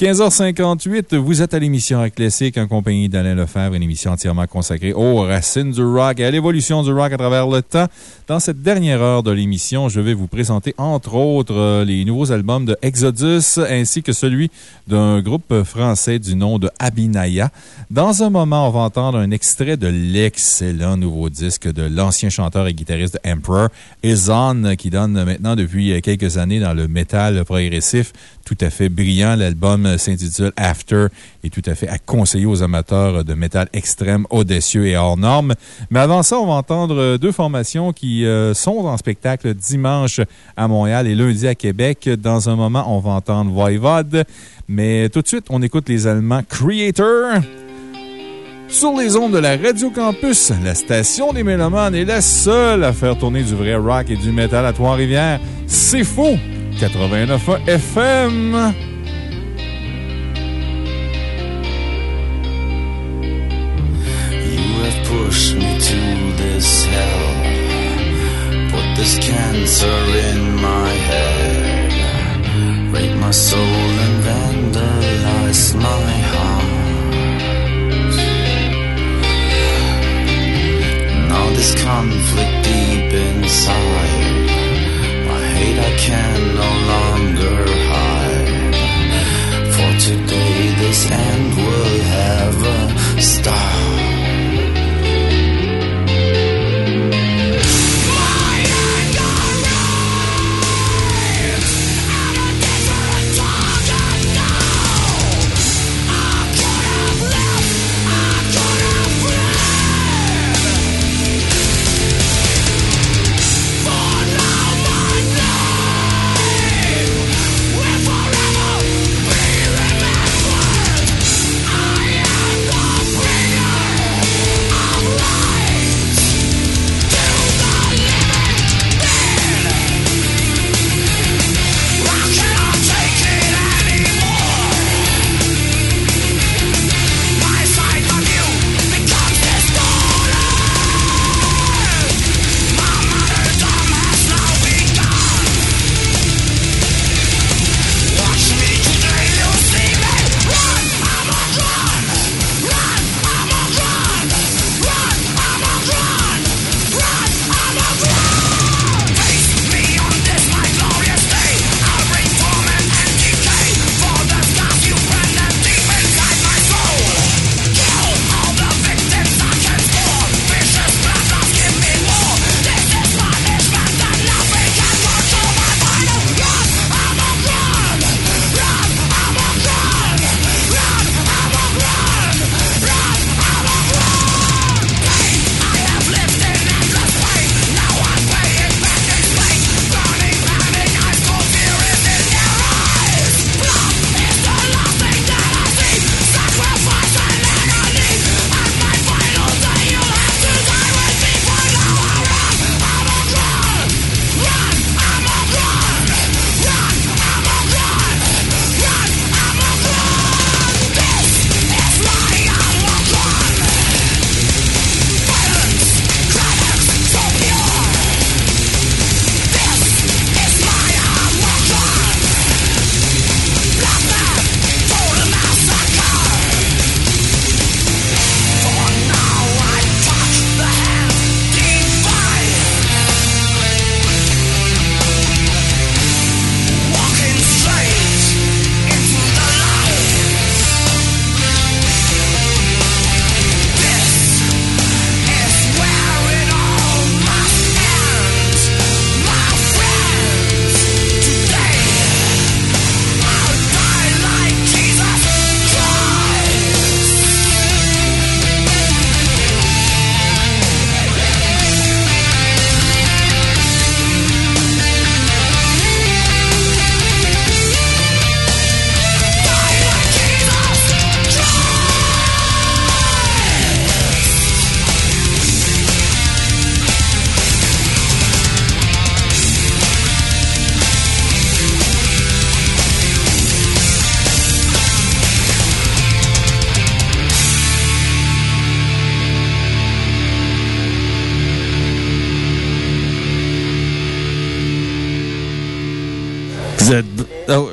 15h58, vous êtes à l'émission Rock Classique en compagnie d'Alain Lefebvre, une émission entièrement consacrée aux racines du rock et à l'évolution du rock à travers le temps. Dans cette dernière heure de l'émission, je vais vous présenter entre autres euh, les nouveaux albums de Exodus ainsi que celui d'un groupe français du nom de Abinaya. Dans un moment, on va entendre un extrait de l'excellent nouveau disque de l'ancien chanteur et guitariste Emperor, Izon, qui donne maintenant depuis quelques années dans le métal progressif tout à fait brillant. L'album s'intitule After et tout à fait à conseiller aux amateurs de métal extrême, audacieux et hors norme. Mais avant ça, on va entendre deux formations qui euh, sont en spectacle dimanche à Montréal et lundi à Québec. Dans un moment, on va entendre Voivod. Mais tout de suite, on écoute les Allemands Creator. Sur les ondes de la Radio Campus, la station des Mélomanes est la seule à faire tourner du vrai rock et du métal à Trois-Rivières. C'est faux! 89 FM. This cancer in my head. My this conflict deep inside. My hate I can no longer hide. For today this end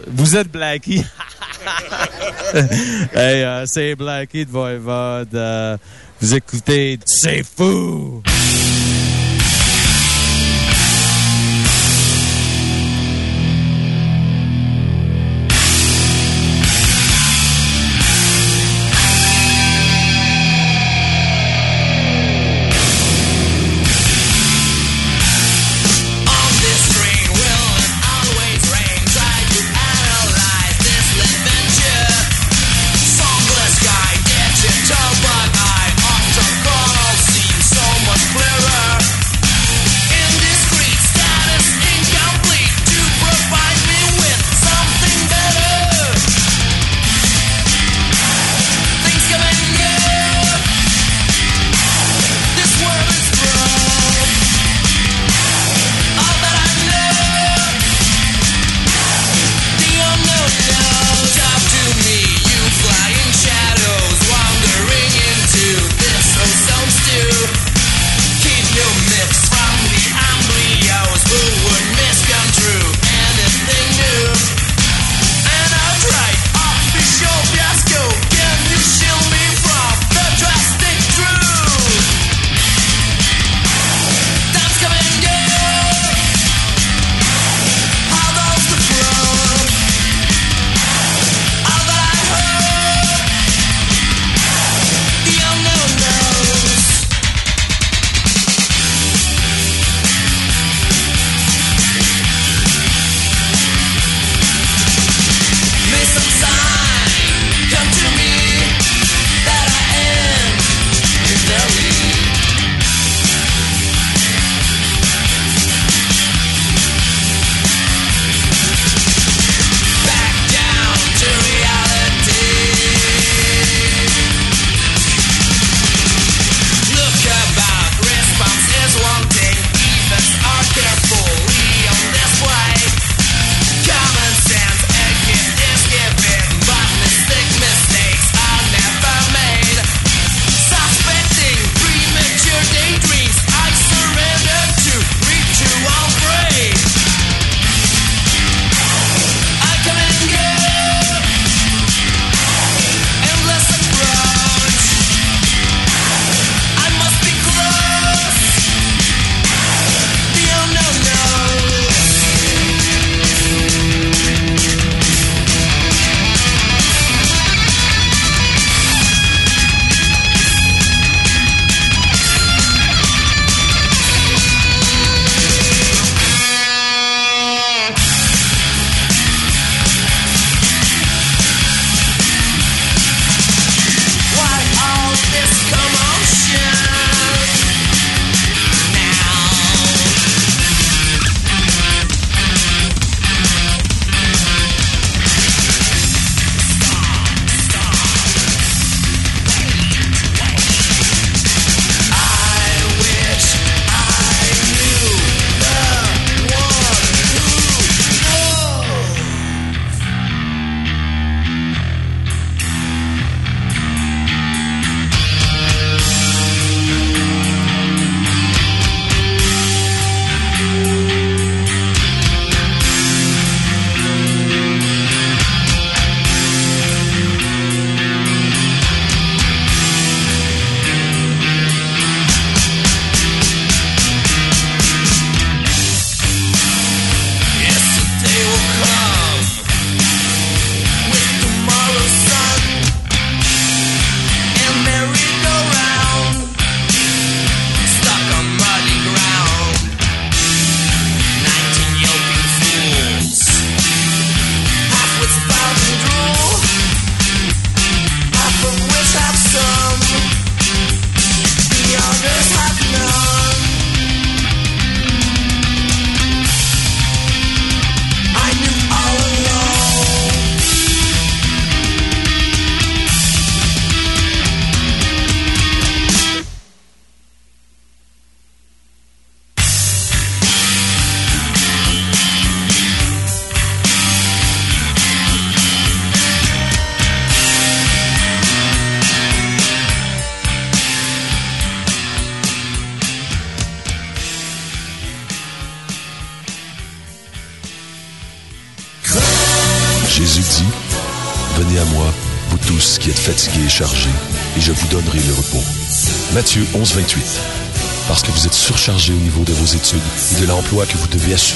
Vous êtes, Blackie. hey, euh, c'est Blackie de Voivode. euh, vous écoutez C'est fou!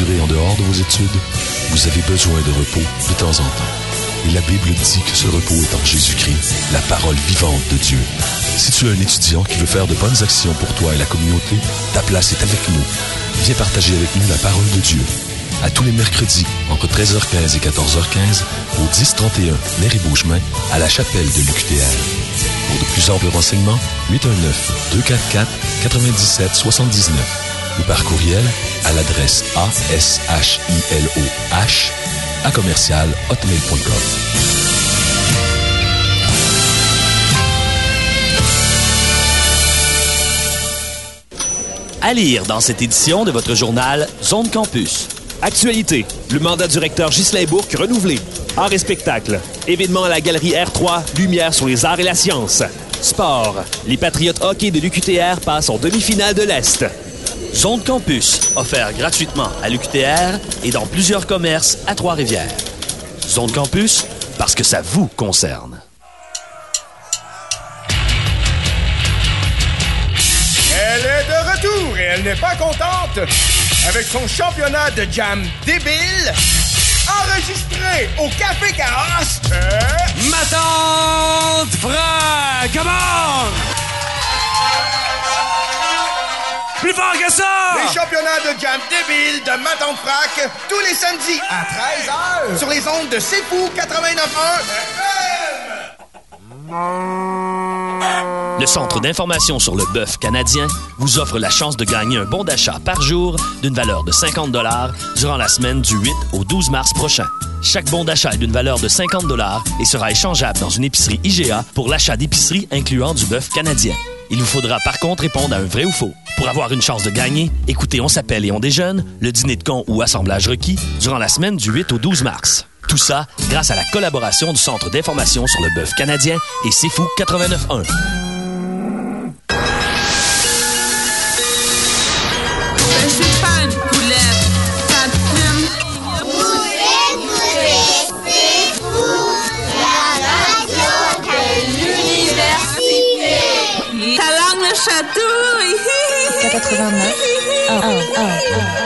En dehors de vos études, vous avez besoin de repos de temps en temps. Et la Bible dit que ce repos est en Jésus-Christ, la parole vivante de Dieu. Si tu es un étudiant qui veut faire de bonnes actions pour toi et la communauté, ta place est avec nous. Viens partager avec nous la parole de Dieu. À tous les mercredis, entre 13h15 et 14h15, au 1031 Mary-Beauchemin, à la chapelle de l'UQTR. Pour de plus amples renseignements, 819-244-9779 ou par courriel à l'adresse ashiloh à commercial hotmail.com. À lire dans cette édition de votre journal Zone Campus. Actualité. Le mandat du recteur Ghislain Bourque renouvelé. Arts et spectacles. Événements à la galerie R3. Lumière sur les arts et la science. Sport. Les Patriotes hockey de l'UQTR passent en demi-finale de l'Est. Zone Campus. Offert gratuitement à l'UQTR et dans plusieurs commerces à Trois-Rivières. Zone Campus, parce que ça vous concerne. Elle est de retour et elle n'est pas contente. Avec son championnat de jam débile, enregistré au Café Chaos. Ma tante Fra, comment? Plus fort que ça! Les championnats de jam débile de Maton Frac, tous les samedis à 13h sur les ondes de C'est Fou 89.1 Le Centre d'information sur le bœuf canadien vous offre la chance de gagner un bon d'achat par jour d'une valeur de 50 durant la semaine du 8 au 12 mars prochain. Chaque bon d'achat est d'une valeur de 50 et sera échangeable dans une épicerie IGA pour l'achat d'épicerie incluant du bœuf canadien. Il vous faudra par contre répondre à un vrai ou faux. Pour avoir une chance de gagner, écoutez On s'appelle et on déjeune, le dîner de con ou assemblage requis durant la semaine du 8 au 12 mars. Tout ça grâce à la collaboration du Centre d'information sur le bœuf canadien et C'est Fou 89.1. 89 1 1 1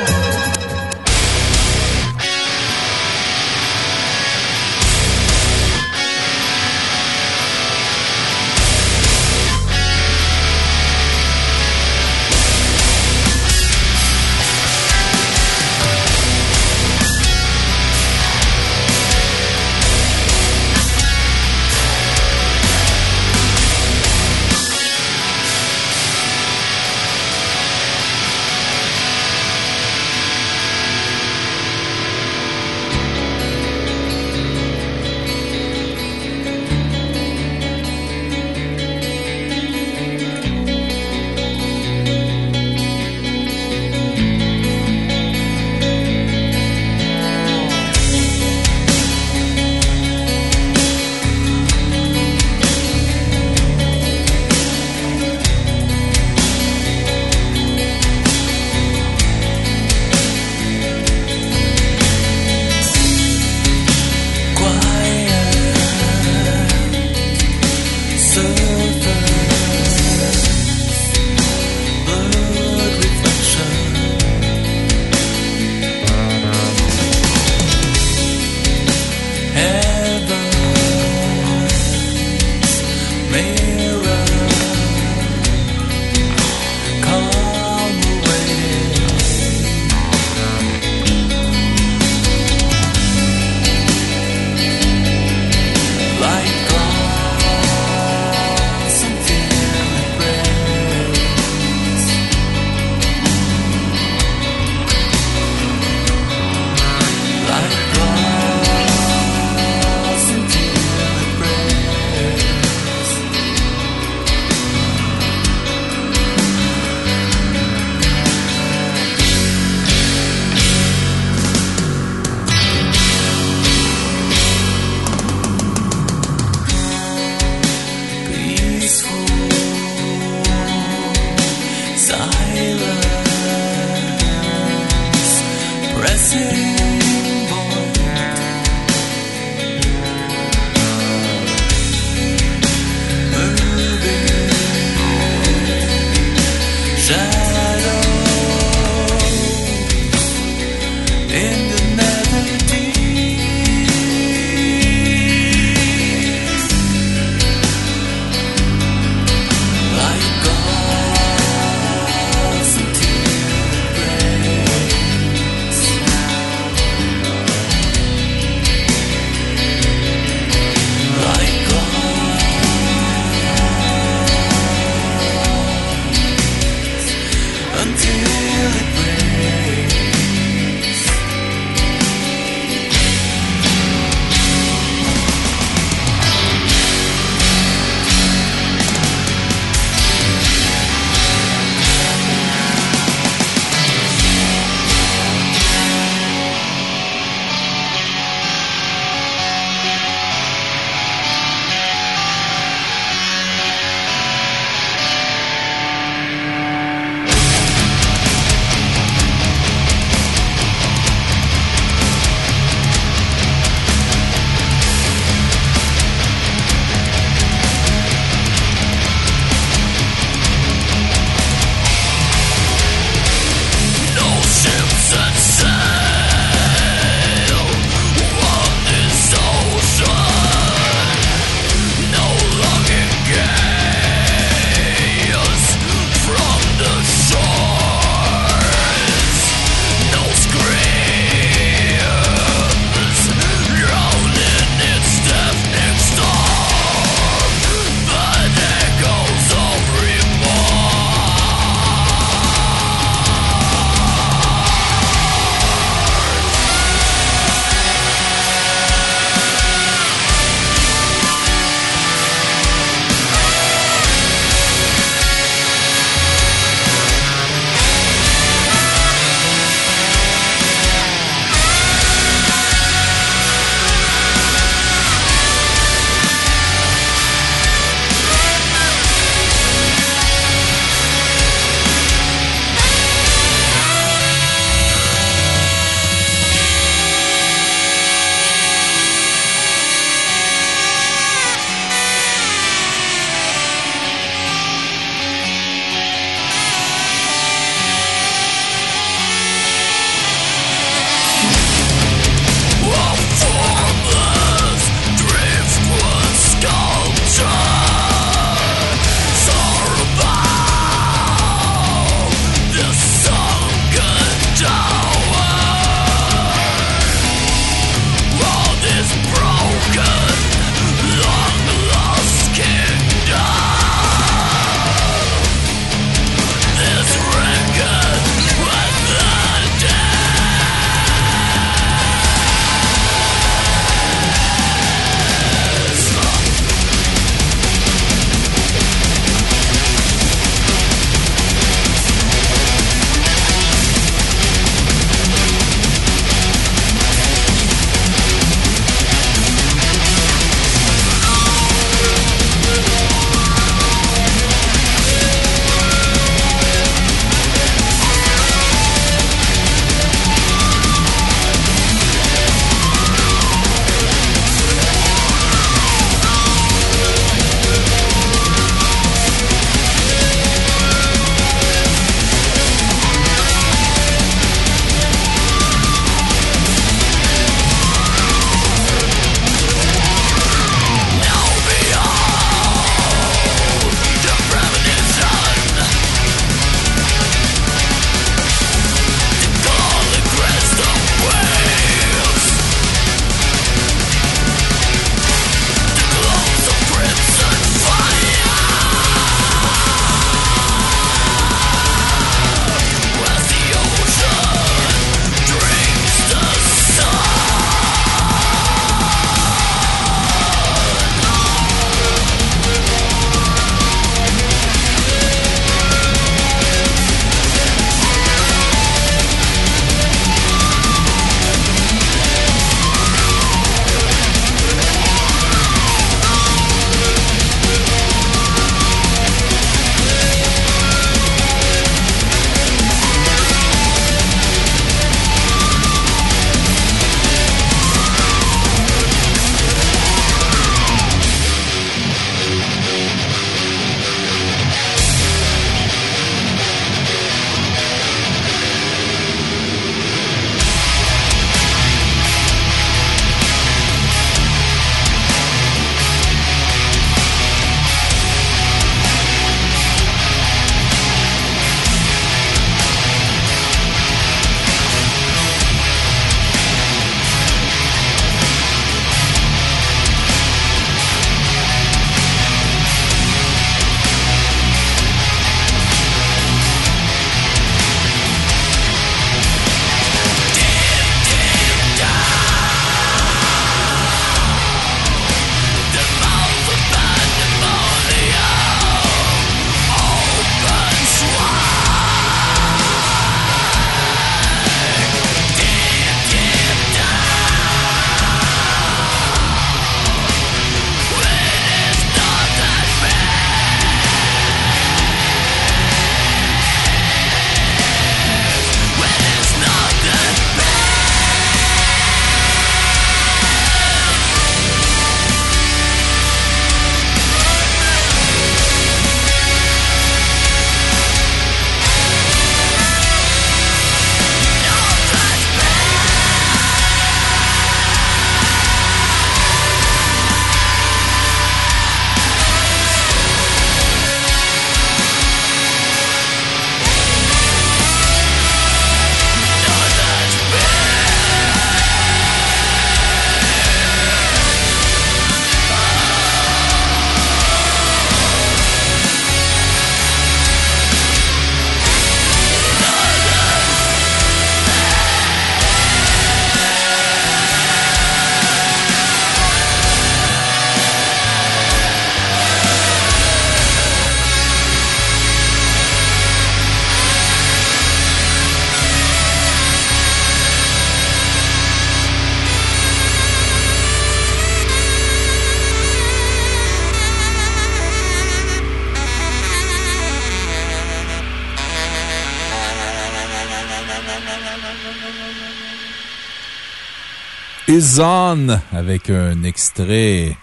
Is On avec un extrait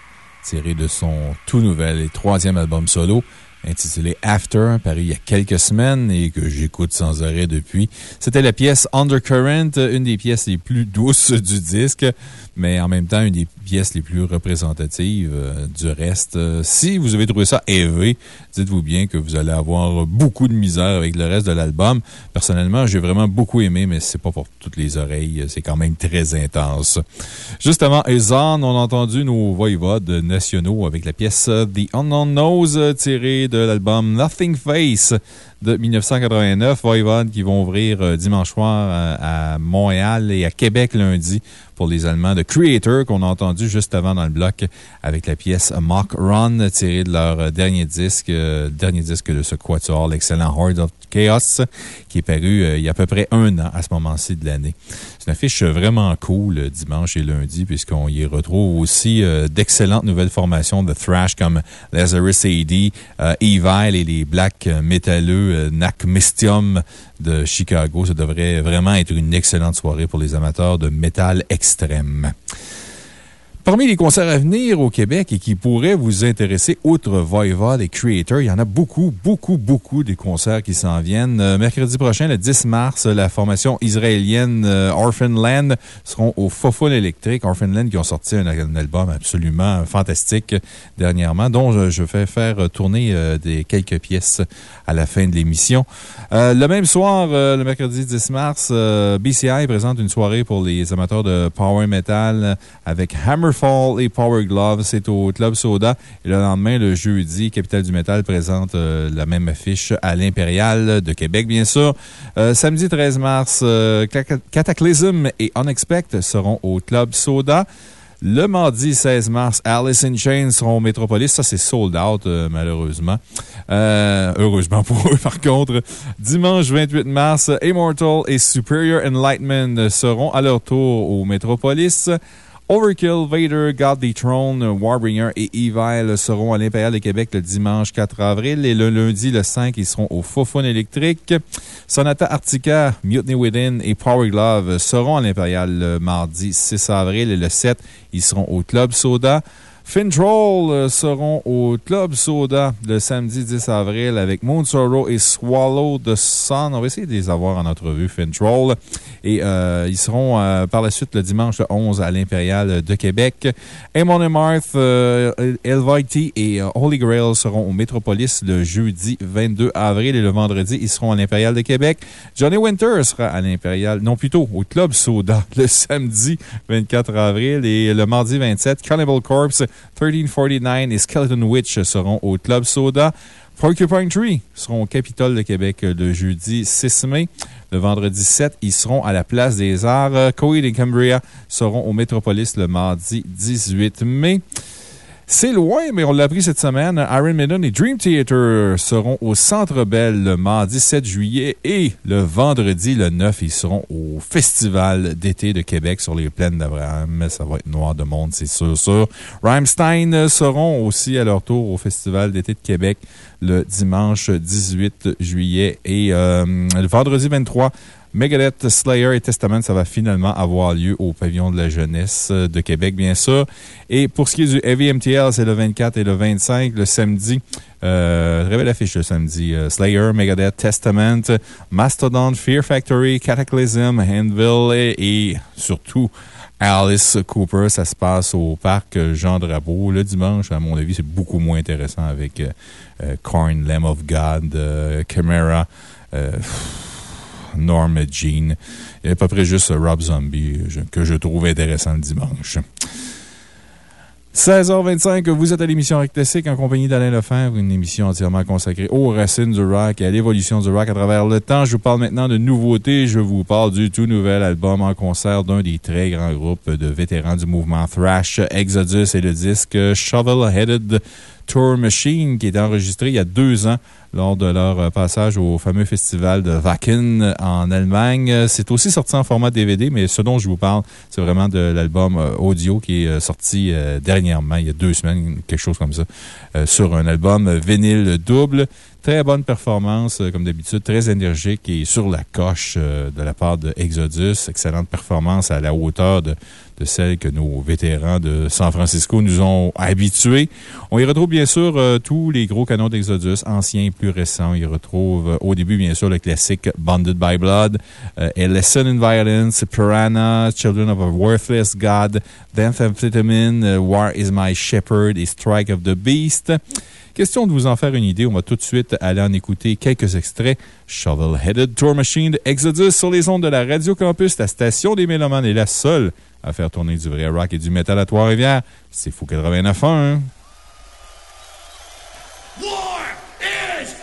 tiré de son tout nouvel et troisième album solo intitulé After, paru il y a quelques semaines et que j'écoute sans arrêt depuis. C'était la pièce Undercurrent, une des pièces les plus douces du disque, mais en même temps une des pièces les plus représentatives euh, du reste. Euh, si vous avez trouvé ça élevé, dites-vous bien que vous allez avoir beaucoup de misère avec le reste de l'album. Personnellement, j'ai vraiment beaucoup aimé, mais c'est pas pour les oreilles. C'est quand même très intense. Juste avant Ezan, on a entendu nos voïvodes nationaux avec la pièce The Unknown Nose tirée de l'album Nothing Face de 1989. Voivode qui vont ouvrir euh, dimanche soir à Montréal et à Québec lundi pour les Allemands de Creator qu'on a entendu juste avant dans le bloc avec la pièce Mock Run tirée de leur dernier disque, euh, dernier disque de ce quatuor, l'excellent Horde of Chaos, qui est paru euh, il y a à peu près un an à ce moment-ci de l'année. C'est une affiche vraiment cool euh, dimanche et lundi, puisqu'on y retrouve aussi euh, d'excellentes nouvelles formations de thrash comme Lazarus AD, euh, Evil et les Black métalleux euh, Nakmistium de Chicago. Ça devrait vraiment être une excellente soirée pour les amateurs de métal extrême. Parmi les concerts à venir au Québec et qui pourraient vous intéresser, outre Voivod et Creator, il y en a beaucoup, beaucoup, beaucoup des concerts qui s'en viennent. Euh, mercredi prochain, le 10 mars, la formation israélienne euh, Orphan Land seront au Fofone électrique. Orphan Land qui ont sorti un, album absolument fantastique dernièrement, dont je, je fais faire tourner euh, des, quelques pièces à la fin de l'émission. Le même soir, le mercredi 10 mars, BCI présente une soirée pour les amateurs de power metal avec Hammerfall et Power Glove. C'est au Club Soda. Et le lendemain, le jeudi, Capital du Metal présente euh, la même affiche à l'Impérial de Québec, bien sûr. Euh, samedi 13 mars, euh, Cata- Cataclysm et Unexpect seront au Club Soda. Le mardi 16 mars, Alice in Chains seront au Métropolis. Ça, c'est sold out, malheureusement. Heureusement pour eux, par contre. Dimanche 28 mars, Immortal et Superior Enlightenment seront à leur tour au Métropolis. Overkill, Vader, God the Throne, Warbringer et Evil seront à l'Impérial de Québec le dimanche 4 avril et le lundi le 5, ils seront au Fofone électrique. Sonata Arctica, Mutiny Within et Power Glove seront à l'Impérial le mardi 6 avril et le 7, ils seront au Club Soda. Fintroll euh, seront au Club Soda le samedi 10 avril avec Moon Sorrow et Swallow the Sun. On va essayer de les avoir en entrevue, Fintroll. Et euh, ils seront euh, par la suite le dimanche 11 à l'Impérial de Québec. Amon Marth, euh, Elvite et Holy Grail seront au Métropolis le jeudi 22 avril et le vendredi, ils seront à l'Impérial de Québec. Johnny Winter sera à l'Impérial, non plutôt au Club Soda le samedi 24 avril et le mardi 27, Cannibal Corpse, 1349 et Skeleton Witch seront au Club Soda. Porcupine Tree seront au Capitole de Québec le jeudi 6 mai. Le vendredi 7, ils seront à la Place des Arts. Coed et Cambria seront au Métropolis le mardi 18 mai. C'est loin, mais on l'a appris cette semaine. Iron Maiden et Dream Theater seront au Centre Bell le mardi 7 juillet et le vendredi le 9, ils seront au Festival d'été de Québec sur les plaines d'Abraham. Ça va être noir de monde, c'est sûr, sûr. Rammstein seront aussi à leur tour au Festival d'été de Québec le dimanche 18 juillet et euh, le vendredi 23, Megadeth, Slayer et Testament, ça va finalement avoir lieu au Pavillon de la Jeunesse de Québec, bien sûr. Et pour ce qui est du Heavy MTL, c'est le 24 et le 25, le samedi. Euh, très belle affiche le samedi. Euh, Slayer, Megadeth, Testament, Mastodon, Fear Factory, Cataclysm, Handville et, surtout Alice Cooper. Ça se passe au parc Jean Drapeau le dimanche. À mon avis, c'est beaucoup moins intéressant avec euh, euh, Korn, Lamb of God, euh, Chimera. euh, Norm Jean. Il y a à peu près juste Rob Zombie que je trouve intéressant le dimanche. 16h25, vous êtes à l'émission Rock Classique en compagnie d'Alain Lefebvre, une émission entièrement consacrée aux racines du rock et à l'évolution du rock à travers le temps. Je vous parle maintenant de nouveautés. Je vous parle du tout nouvel album en concert d'un des très grands groupes de vétérans du mouvement thrash, Exodus, et le disque Shovel Headed Tour Machine, qui est enregistré il y a deux ans lors de leur euh, passage au fameux festival de Wacken en Allemagne. C'est aussi sorti en format DVD, mais ce dont je vous parle, c'est vraiment de l'album euh, audio qui est euh, sorti euh, dernièrement, il y a deux semaines, quelque chose comme ça, euh, sur un album vinyle double. Très bonne performance, euh, comme d'habitude, très énergique et sur la coche euh, de la part de Exodus. Excellente performance à la hauteur de, de celle que nos vétérans de San Francisco nous ont habitués. On y retrouve bien sûr euh, tous les gros canons d'Exodus, anciens plus récents. Y retrouve euh, au début, bien sûr, le classique Bonded by Blood, A Lesson in Violence, Piranha, Children of a Worthless God, Amphetamine, euh, War is My Shepherd et Strike of the Beast. Question de vous en faire une idée, on va tout de suite aller en écouter quelques extraits. Shovel-Headed Tour Machine Exodus sur les ondes de la Radio Campus, la station des Mélomanes est la seule à faire tourner du vrai rock et du métal à Trois-Rivières. C'est Fou 89 hein? War is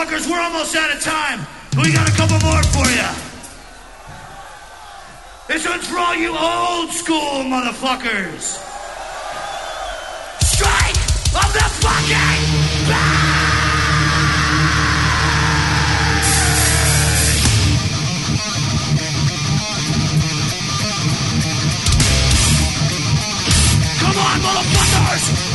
motherfuckers, we're almost out of time. We got a couple more for you. This one's for all you old school motherfuckers. Strike of the fucking bay! Come on, motherfuckers!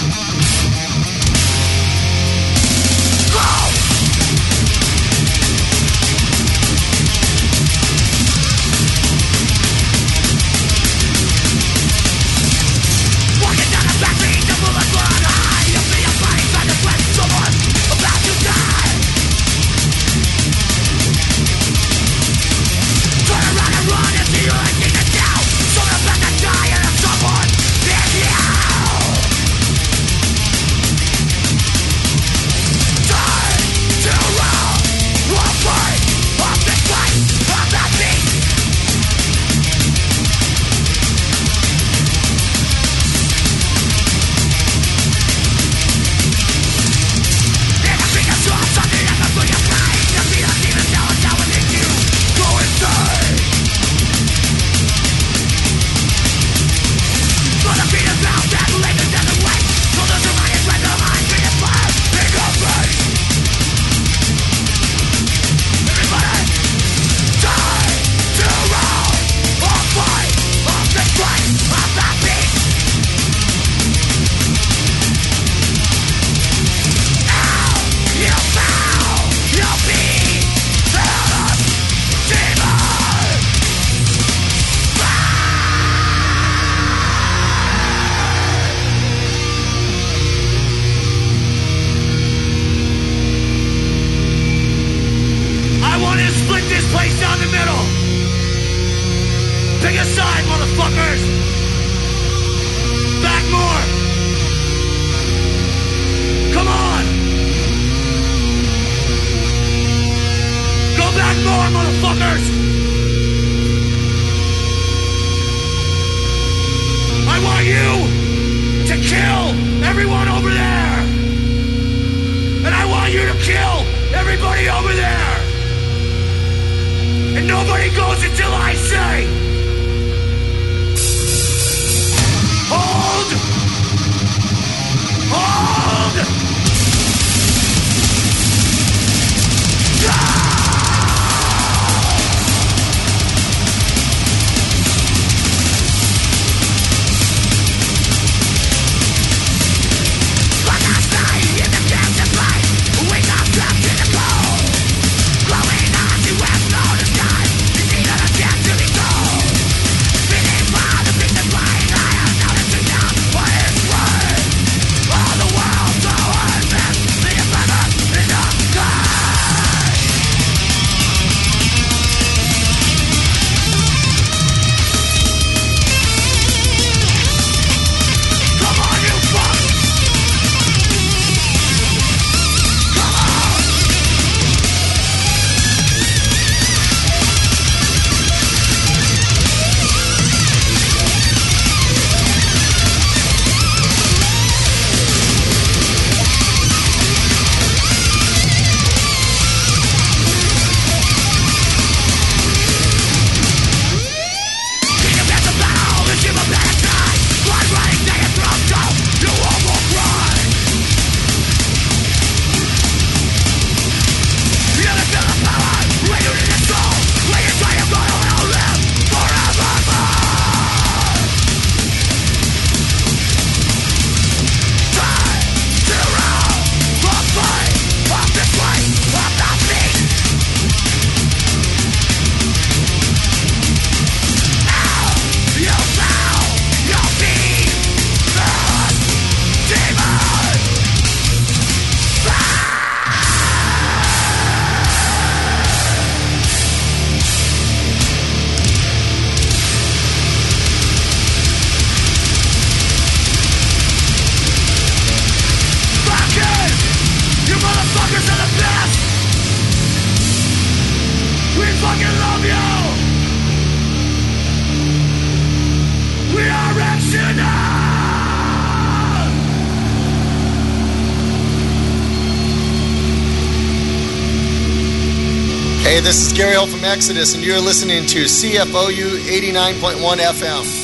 This is Gary Holt from Exodus, and you're listening to CFOU 89.1 FM.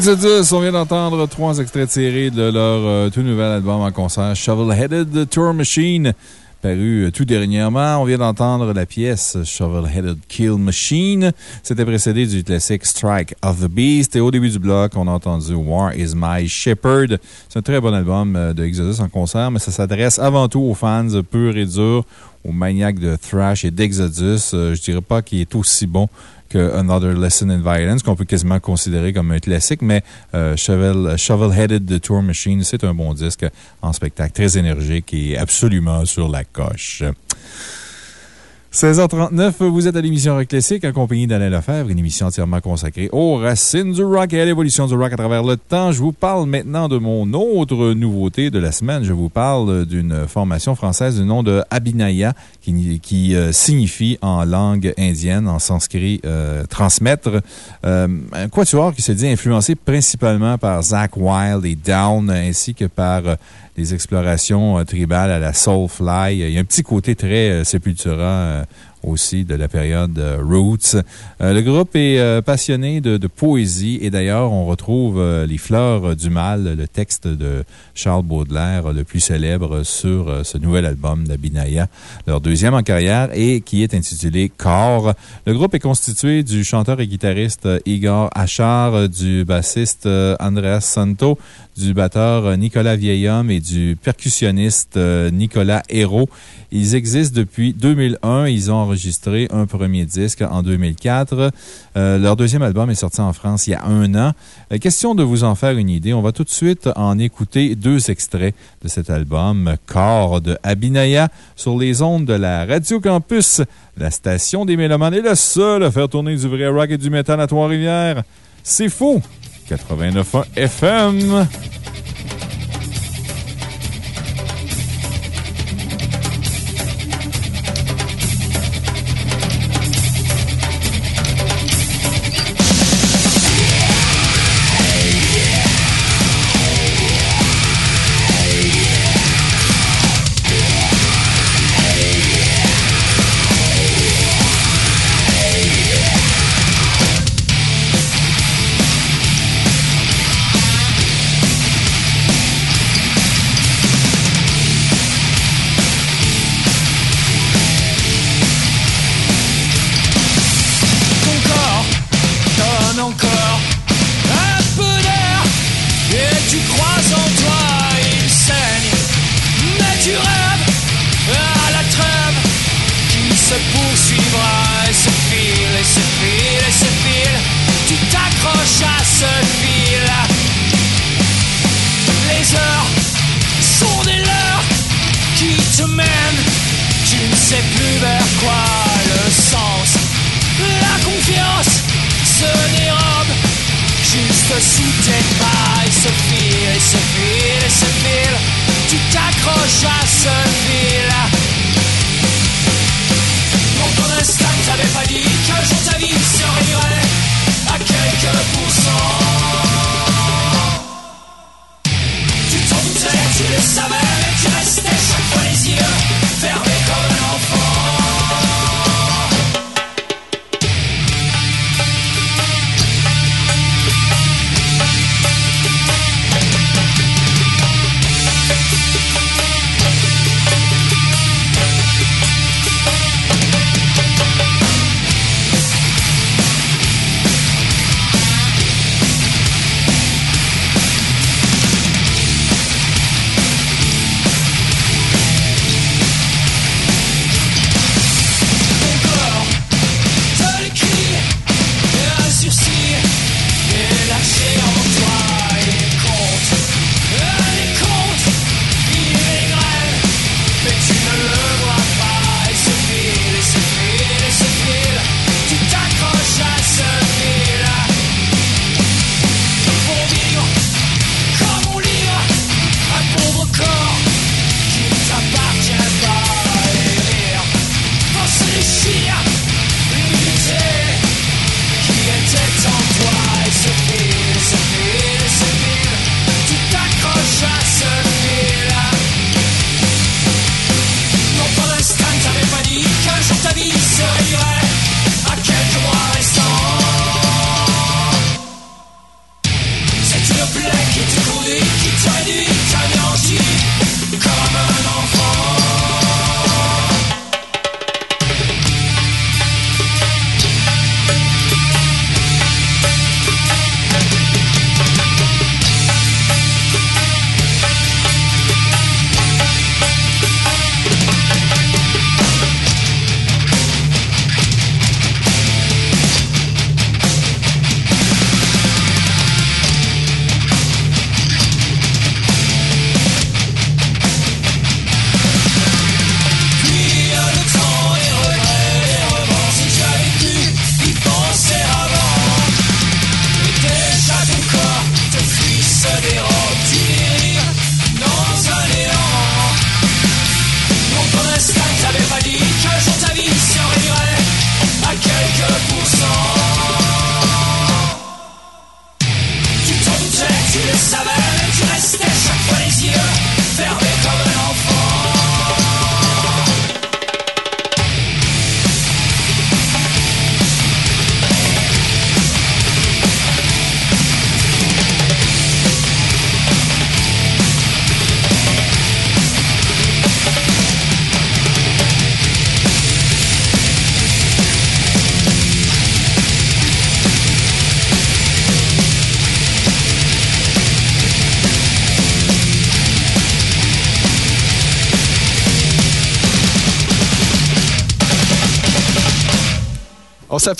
Exodus, on vient d'entendre trois extraits tirés de leur euh, tout nouvel album en concert, Shovel-Headed Tour Machine, paru euh, tout dernièrement. On vient d'entendre la pièce Shovel-Headed Kill Machine. C'était précédé du classique Strike of the Beast. Et au début du bloc, on a entendu War is My Shepherd. C'est un très bon album euh, de Exodus en concert, mais ça s'adresse avant tout aux fans purs et durs, aux maniaques de thrash et d'Exodus. je dirais pas qu'il est aussi bon que Another Lesson in Violence, qu'on peut quasiment considérer comme un classique, mais euh, Shovel, Shovel-Headed The Tour Machine, c'est un bon disque en spectacle, très énergique et absolument sur la coche. 16h39, vous êtes à l'émission Rock Classique en compagnie d'Alain Lefebvre, une émission entièrement consacrée aux racines du rock et à l'évolution du rock à travers le temps. Je vous parle maintenant de mon autre nouveauté de la semaine. Je vous parle d'une formation française du nom de Abhinaya, qui, qui euh, signifie en langue indienne, en sanskrit, euh, transmettre. Euh, un quatuor qui se dit influencé principalement par Zach Wilde et Down, ainsi que par des explorations euh, tribales à la Soulfly. Il y a un petit côté très euh, Sepultura euh, aussi de la période Roots. le groupe est passionné de, poésie et d'ailleurs, on retrouve Les Fleurs du Mal, le texte de Charles Baudelaire, le plus célèbre sur ce nouvel album d'Abinaya, leur deuxième en carrière et qui est intitulé Corps. Le groupe est constitué du chanteur et guitariste Igor Achar, du bassiste Andreas Santo, du batteur Nicolas Vieillhomme et du percussionniste euh, Nicolas Hérault. Ils existent depuis 2001. Ils ont enregistré un premier disque en 2004. Euh, leur deuxième album est sorti en France il y a un an. Euh, question de vous en faire une idée. On va tout de suite en écouter deux extraits de cet album, Corps de Abinaya, sur les ondes de la Radio Campus. La station des Mélomanes est la seule à faire tourner du vrai rock et du métal à Trois-Rivières. C'est faux! 89.1 FM.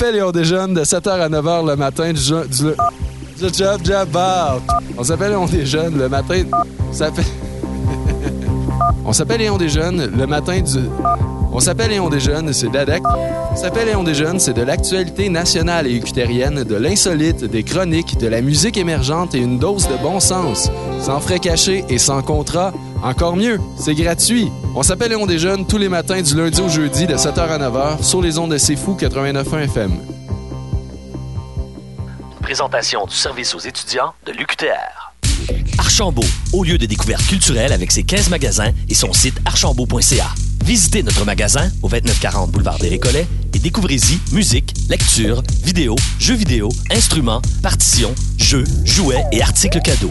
On s'appelle Léon Desjeunes de 7h à 9h le matin du, du, job job bar. On s'appelle Léon Desjeunes le matin. On s'appelle. On s'appelle Léon Desjeunes le matin du. On s'appelle Léon Desjeunes, c'est d'ADEC. On s'appelle Léon Desjeunes, c'est de l'actualité nationale et ucutérienne, de l'insolite, des chroniques, de la musique émergente et une dose de bon sens. Sans frais cachés et sans contrat. Encore mieux, c'est gratuit. On s'appelle Léon Desjeunes tous les matins du lundi au jeudi de 7h à 9h sur les ondes de C'est Fou 89.1 FM. Présentation du service aux étudiants de l'UQTR. Archambault, au lieu de découverte culturelle avec ses 15 magasins et son site archambault.ca. Visitez notre magasin au 2940 boulevard des Récollets et découvrez-y musique, lecture, vidéo, jeux vidéo, instruments, partitions, jeux, jouets et articles cadeaux.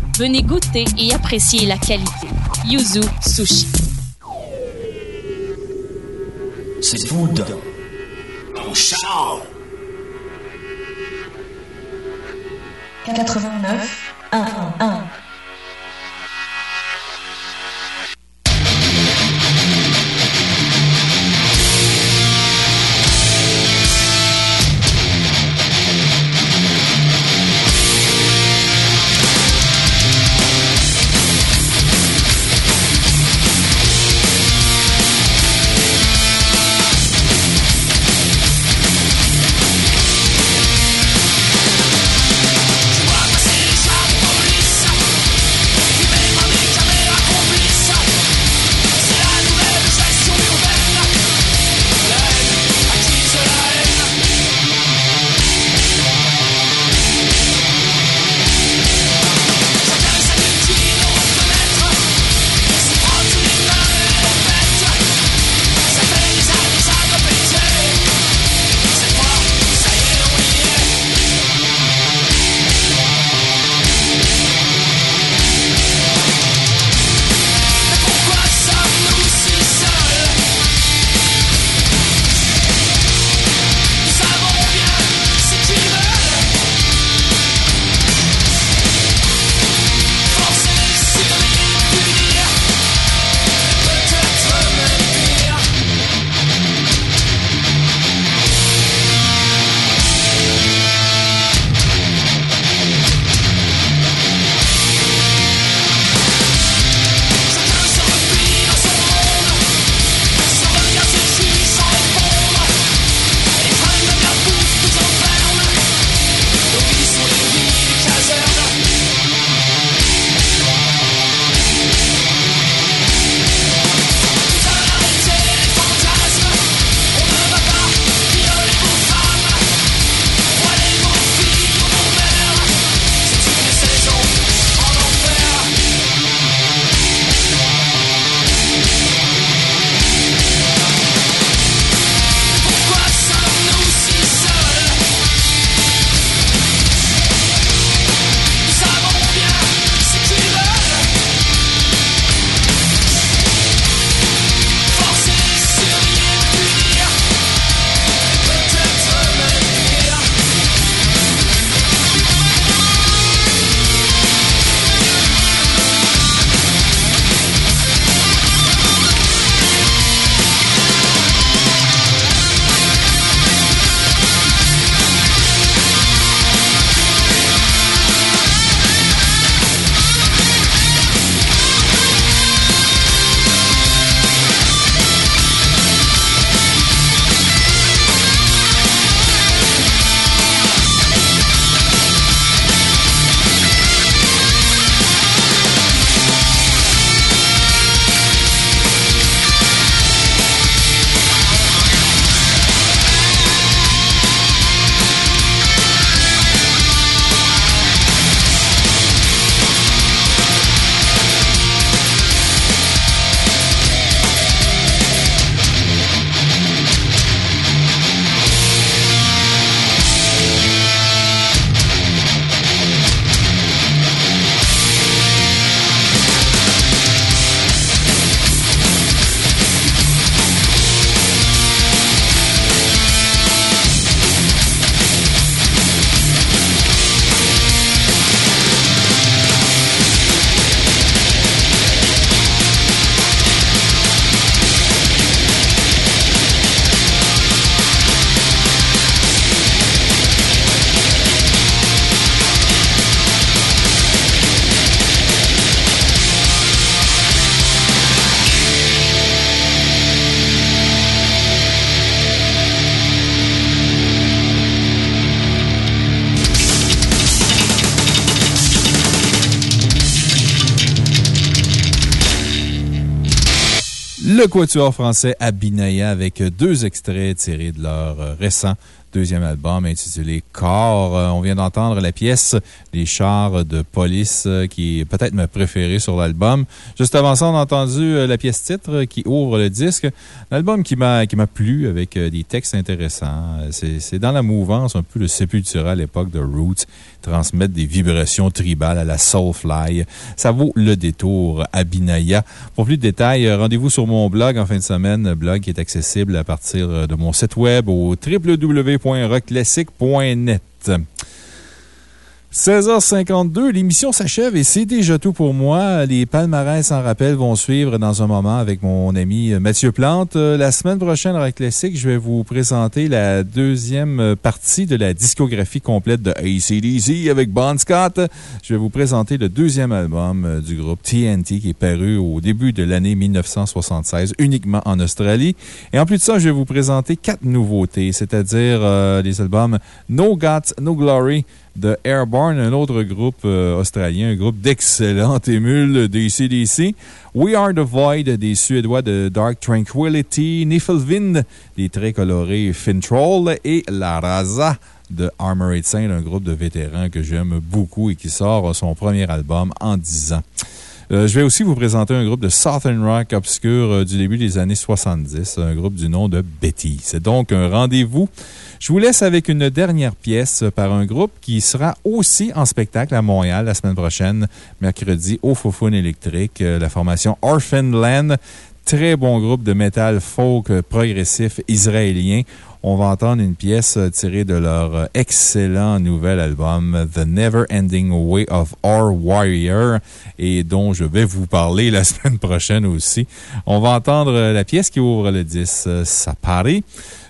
Venez goûter et apprécier la qualité. Yuzu Sushi. C'est 89 1 1 1 Le quatuor français Abinaya avec deux extraits tirés de leur euh, récent deuxième album intitulé Corps. Euh, On vient d'entendre la pièce Les chars de police, euh, qui est peut-être ma préférée sur l'album. Juste avant ça, on a entendu euh, la pièce titre qui ouvre le disque. L'album qui m'a plu avec euh, des textes intéressants. C'est dans la mouvance un peu le Sepultura à l'époque de Roots. Transmettre des vibrations tribales à la Soulfly. Ça vaut le détour à Binaya. Pour plus de détails, rendez-vous sur mon blog en fin de semaine, blog qui est accessible à partir de mon site web au www.rockclassic.net. 16h52, l'émission s'achève et c'est déjà tout pour moi. Les palmarès en rappel vont suivre dans un moment avec mon ami Mathieu Plante. Euh, La semaine prochaine, Rock Classic, je vais vous présenter la deuxième partie de la discographie complète de ACDC avec Bon Scott. Je vais vous présenter le deuxième album euh, du groupe TNT qui est paru au début de l'année 1976 uniquement en Australie. Et en plus de ça, je vais vous présenter quatre nouveautés, c'est-à-dire euh, les albums No Guts, No Glory, de Airborne, un autre groupe euh, australien, un groupe d'excellentes émules des CDC. We Are the Void des Suédois de Dark Tranquility. Niflwind des très colorés Fintroll et La Raza de Armored Saint, un groupe de vétérans que j'aime beaucoup et qui sort son premier album en 10 ans. Euh, je vais aussi vous présenter un groupe de Southern Rock obscur euh, du début des années 70, un groupe du nom de Betty. C'est donc un rendez-vous. Je vous laisse avec une dernière pièce par un groupe qui sera aussi en spectacle à Montréal la semaine prochaine, mercredi, au Fofone électrique, euh, la formation Orphan Land. Très bon groupe de métal folk progressif israélien. On va entendre une pièce euh, tirée de leur euh, excellent nouvel album, The Never Ending Way of Our Warrior, et dont je vais vous parler la semaine prochaine aussi. On va entendre euh, la pièce qui ouvre le 10, euh, Sapari.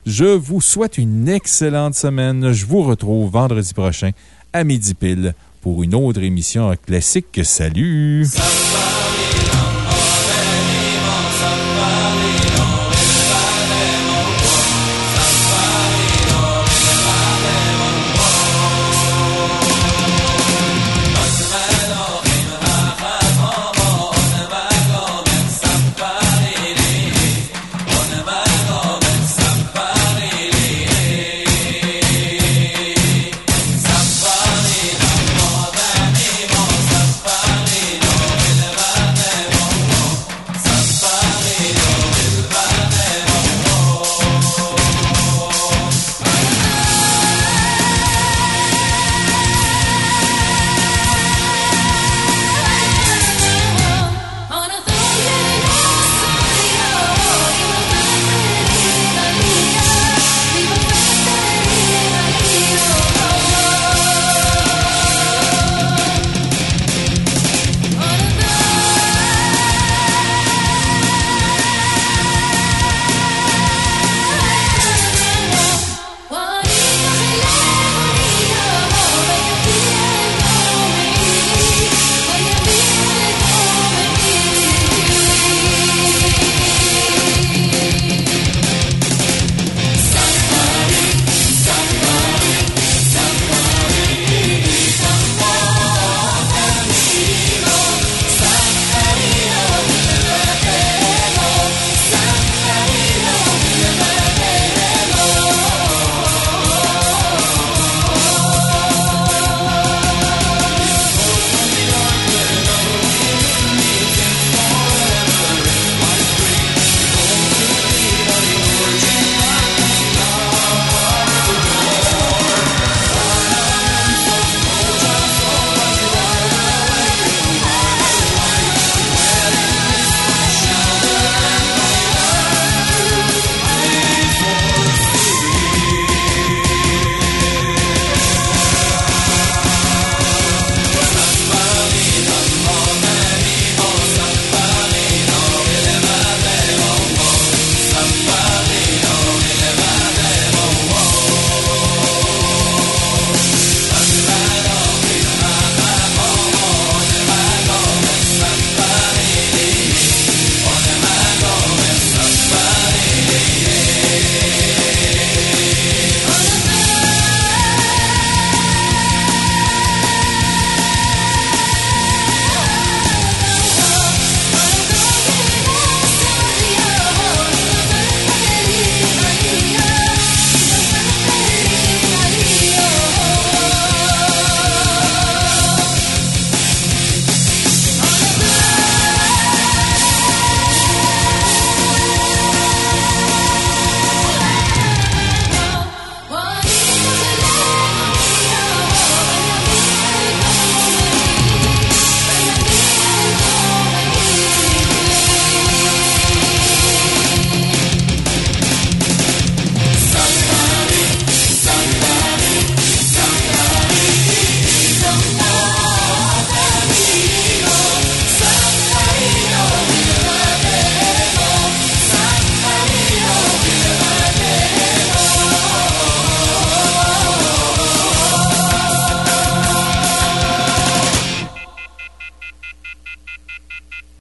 Je vous souhaite une excellente semaine. Je vous retrouve vendredi prochain à midi pile pour une autre émission classique. Salut! Safari.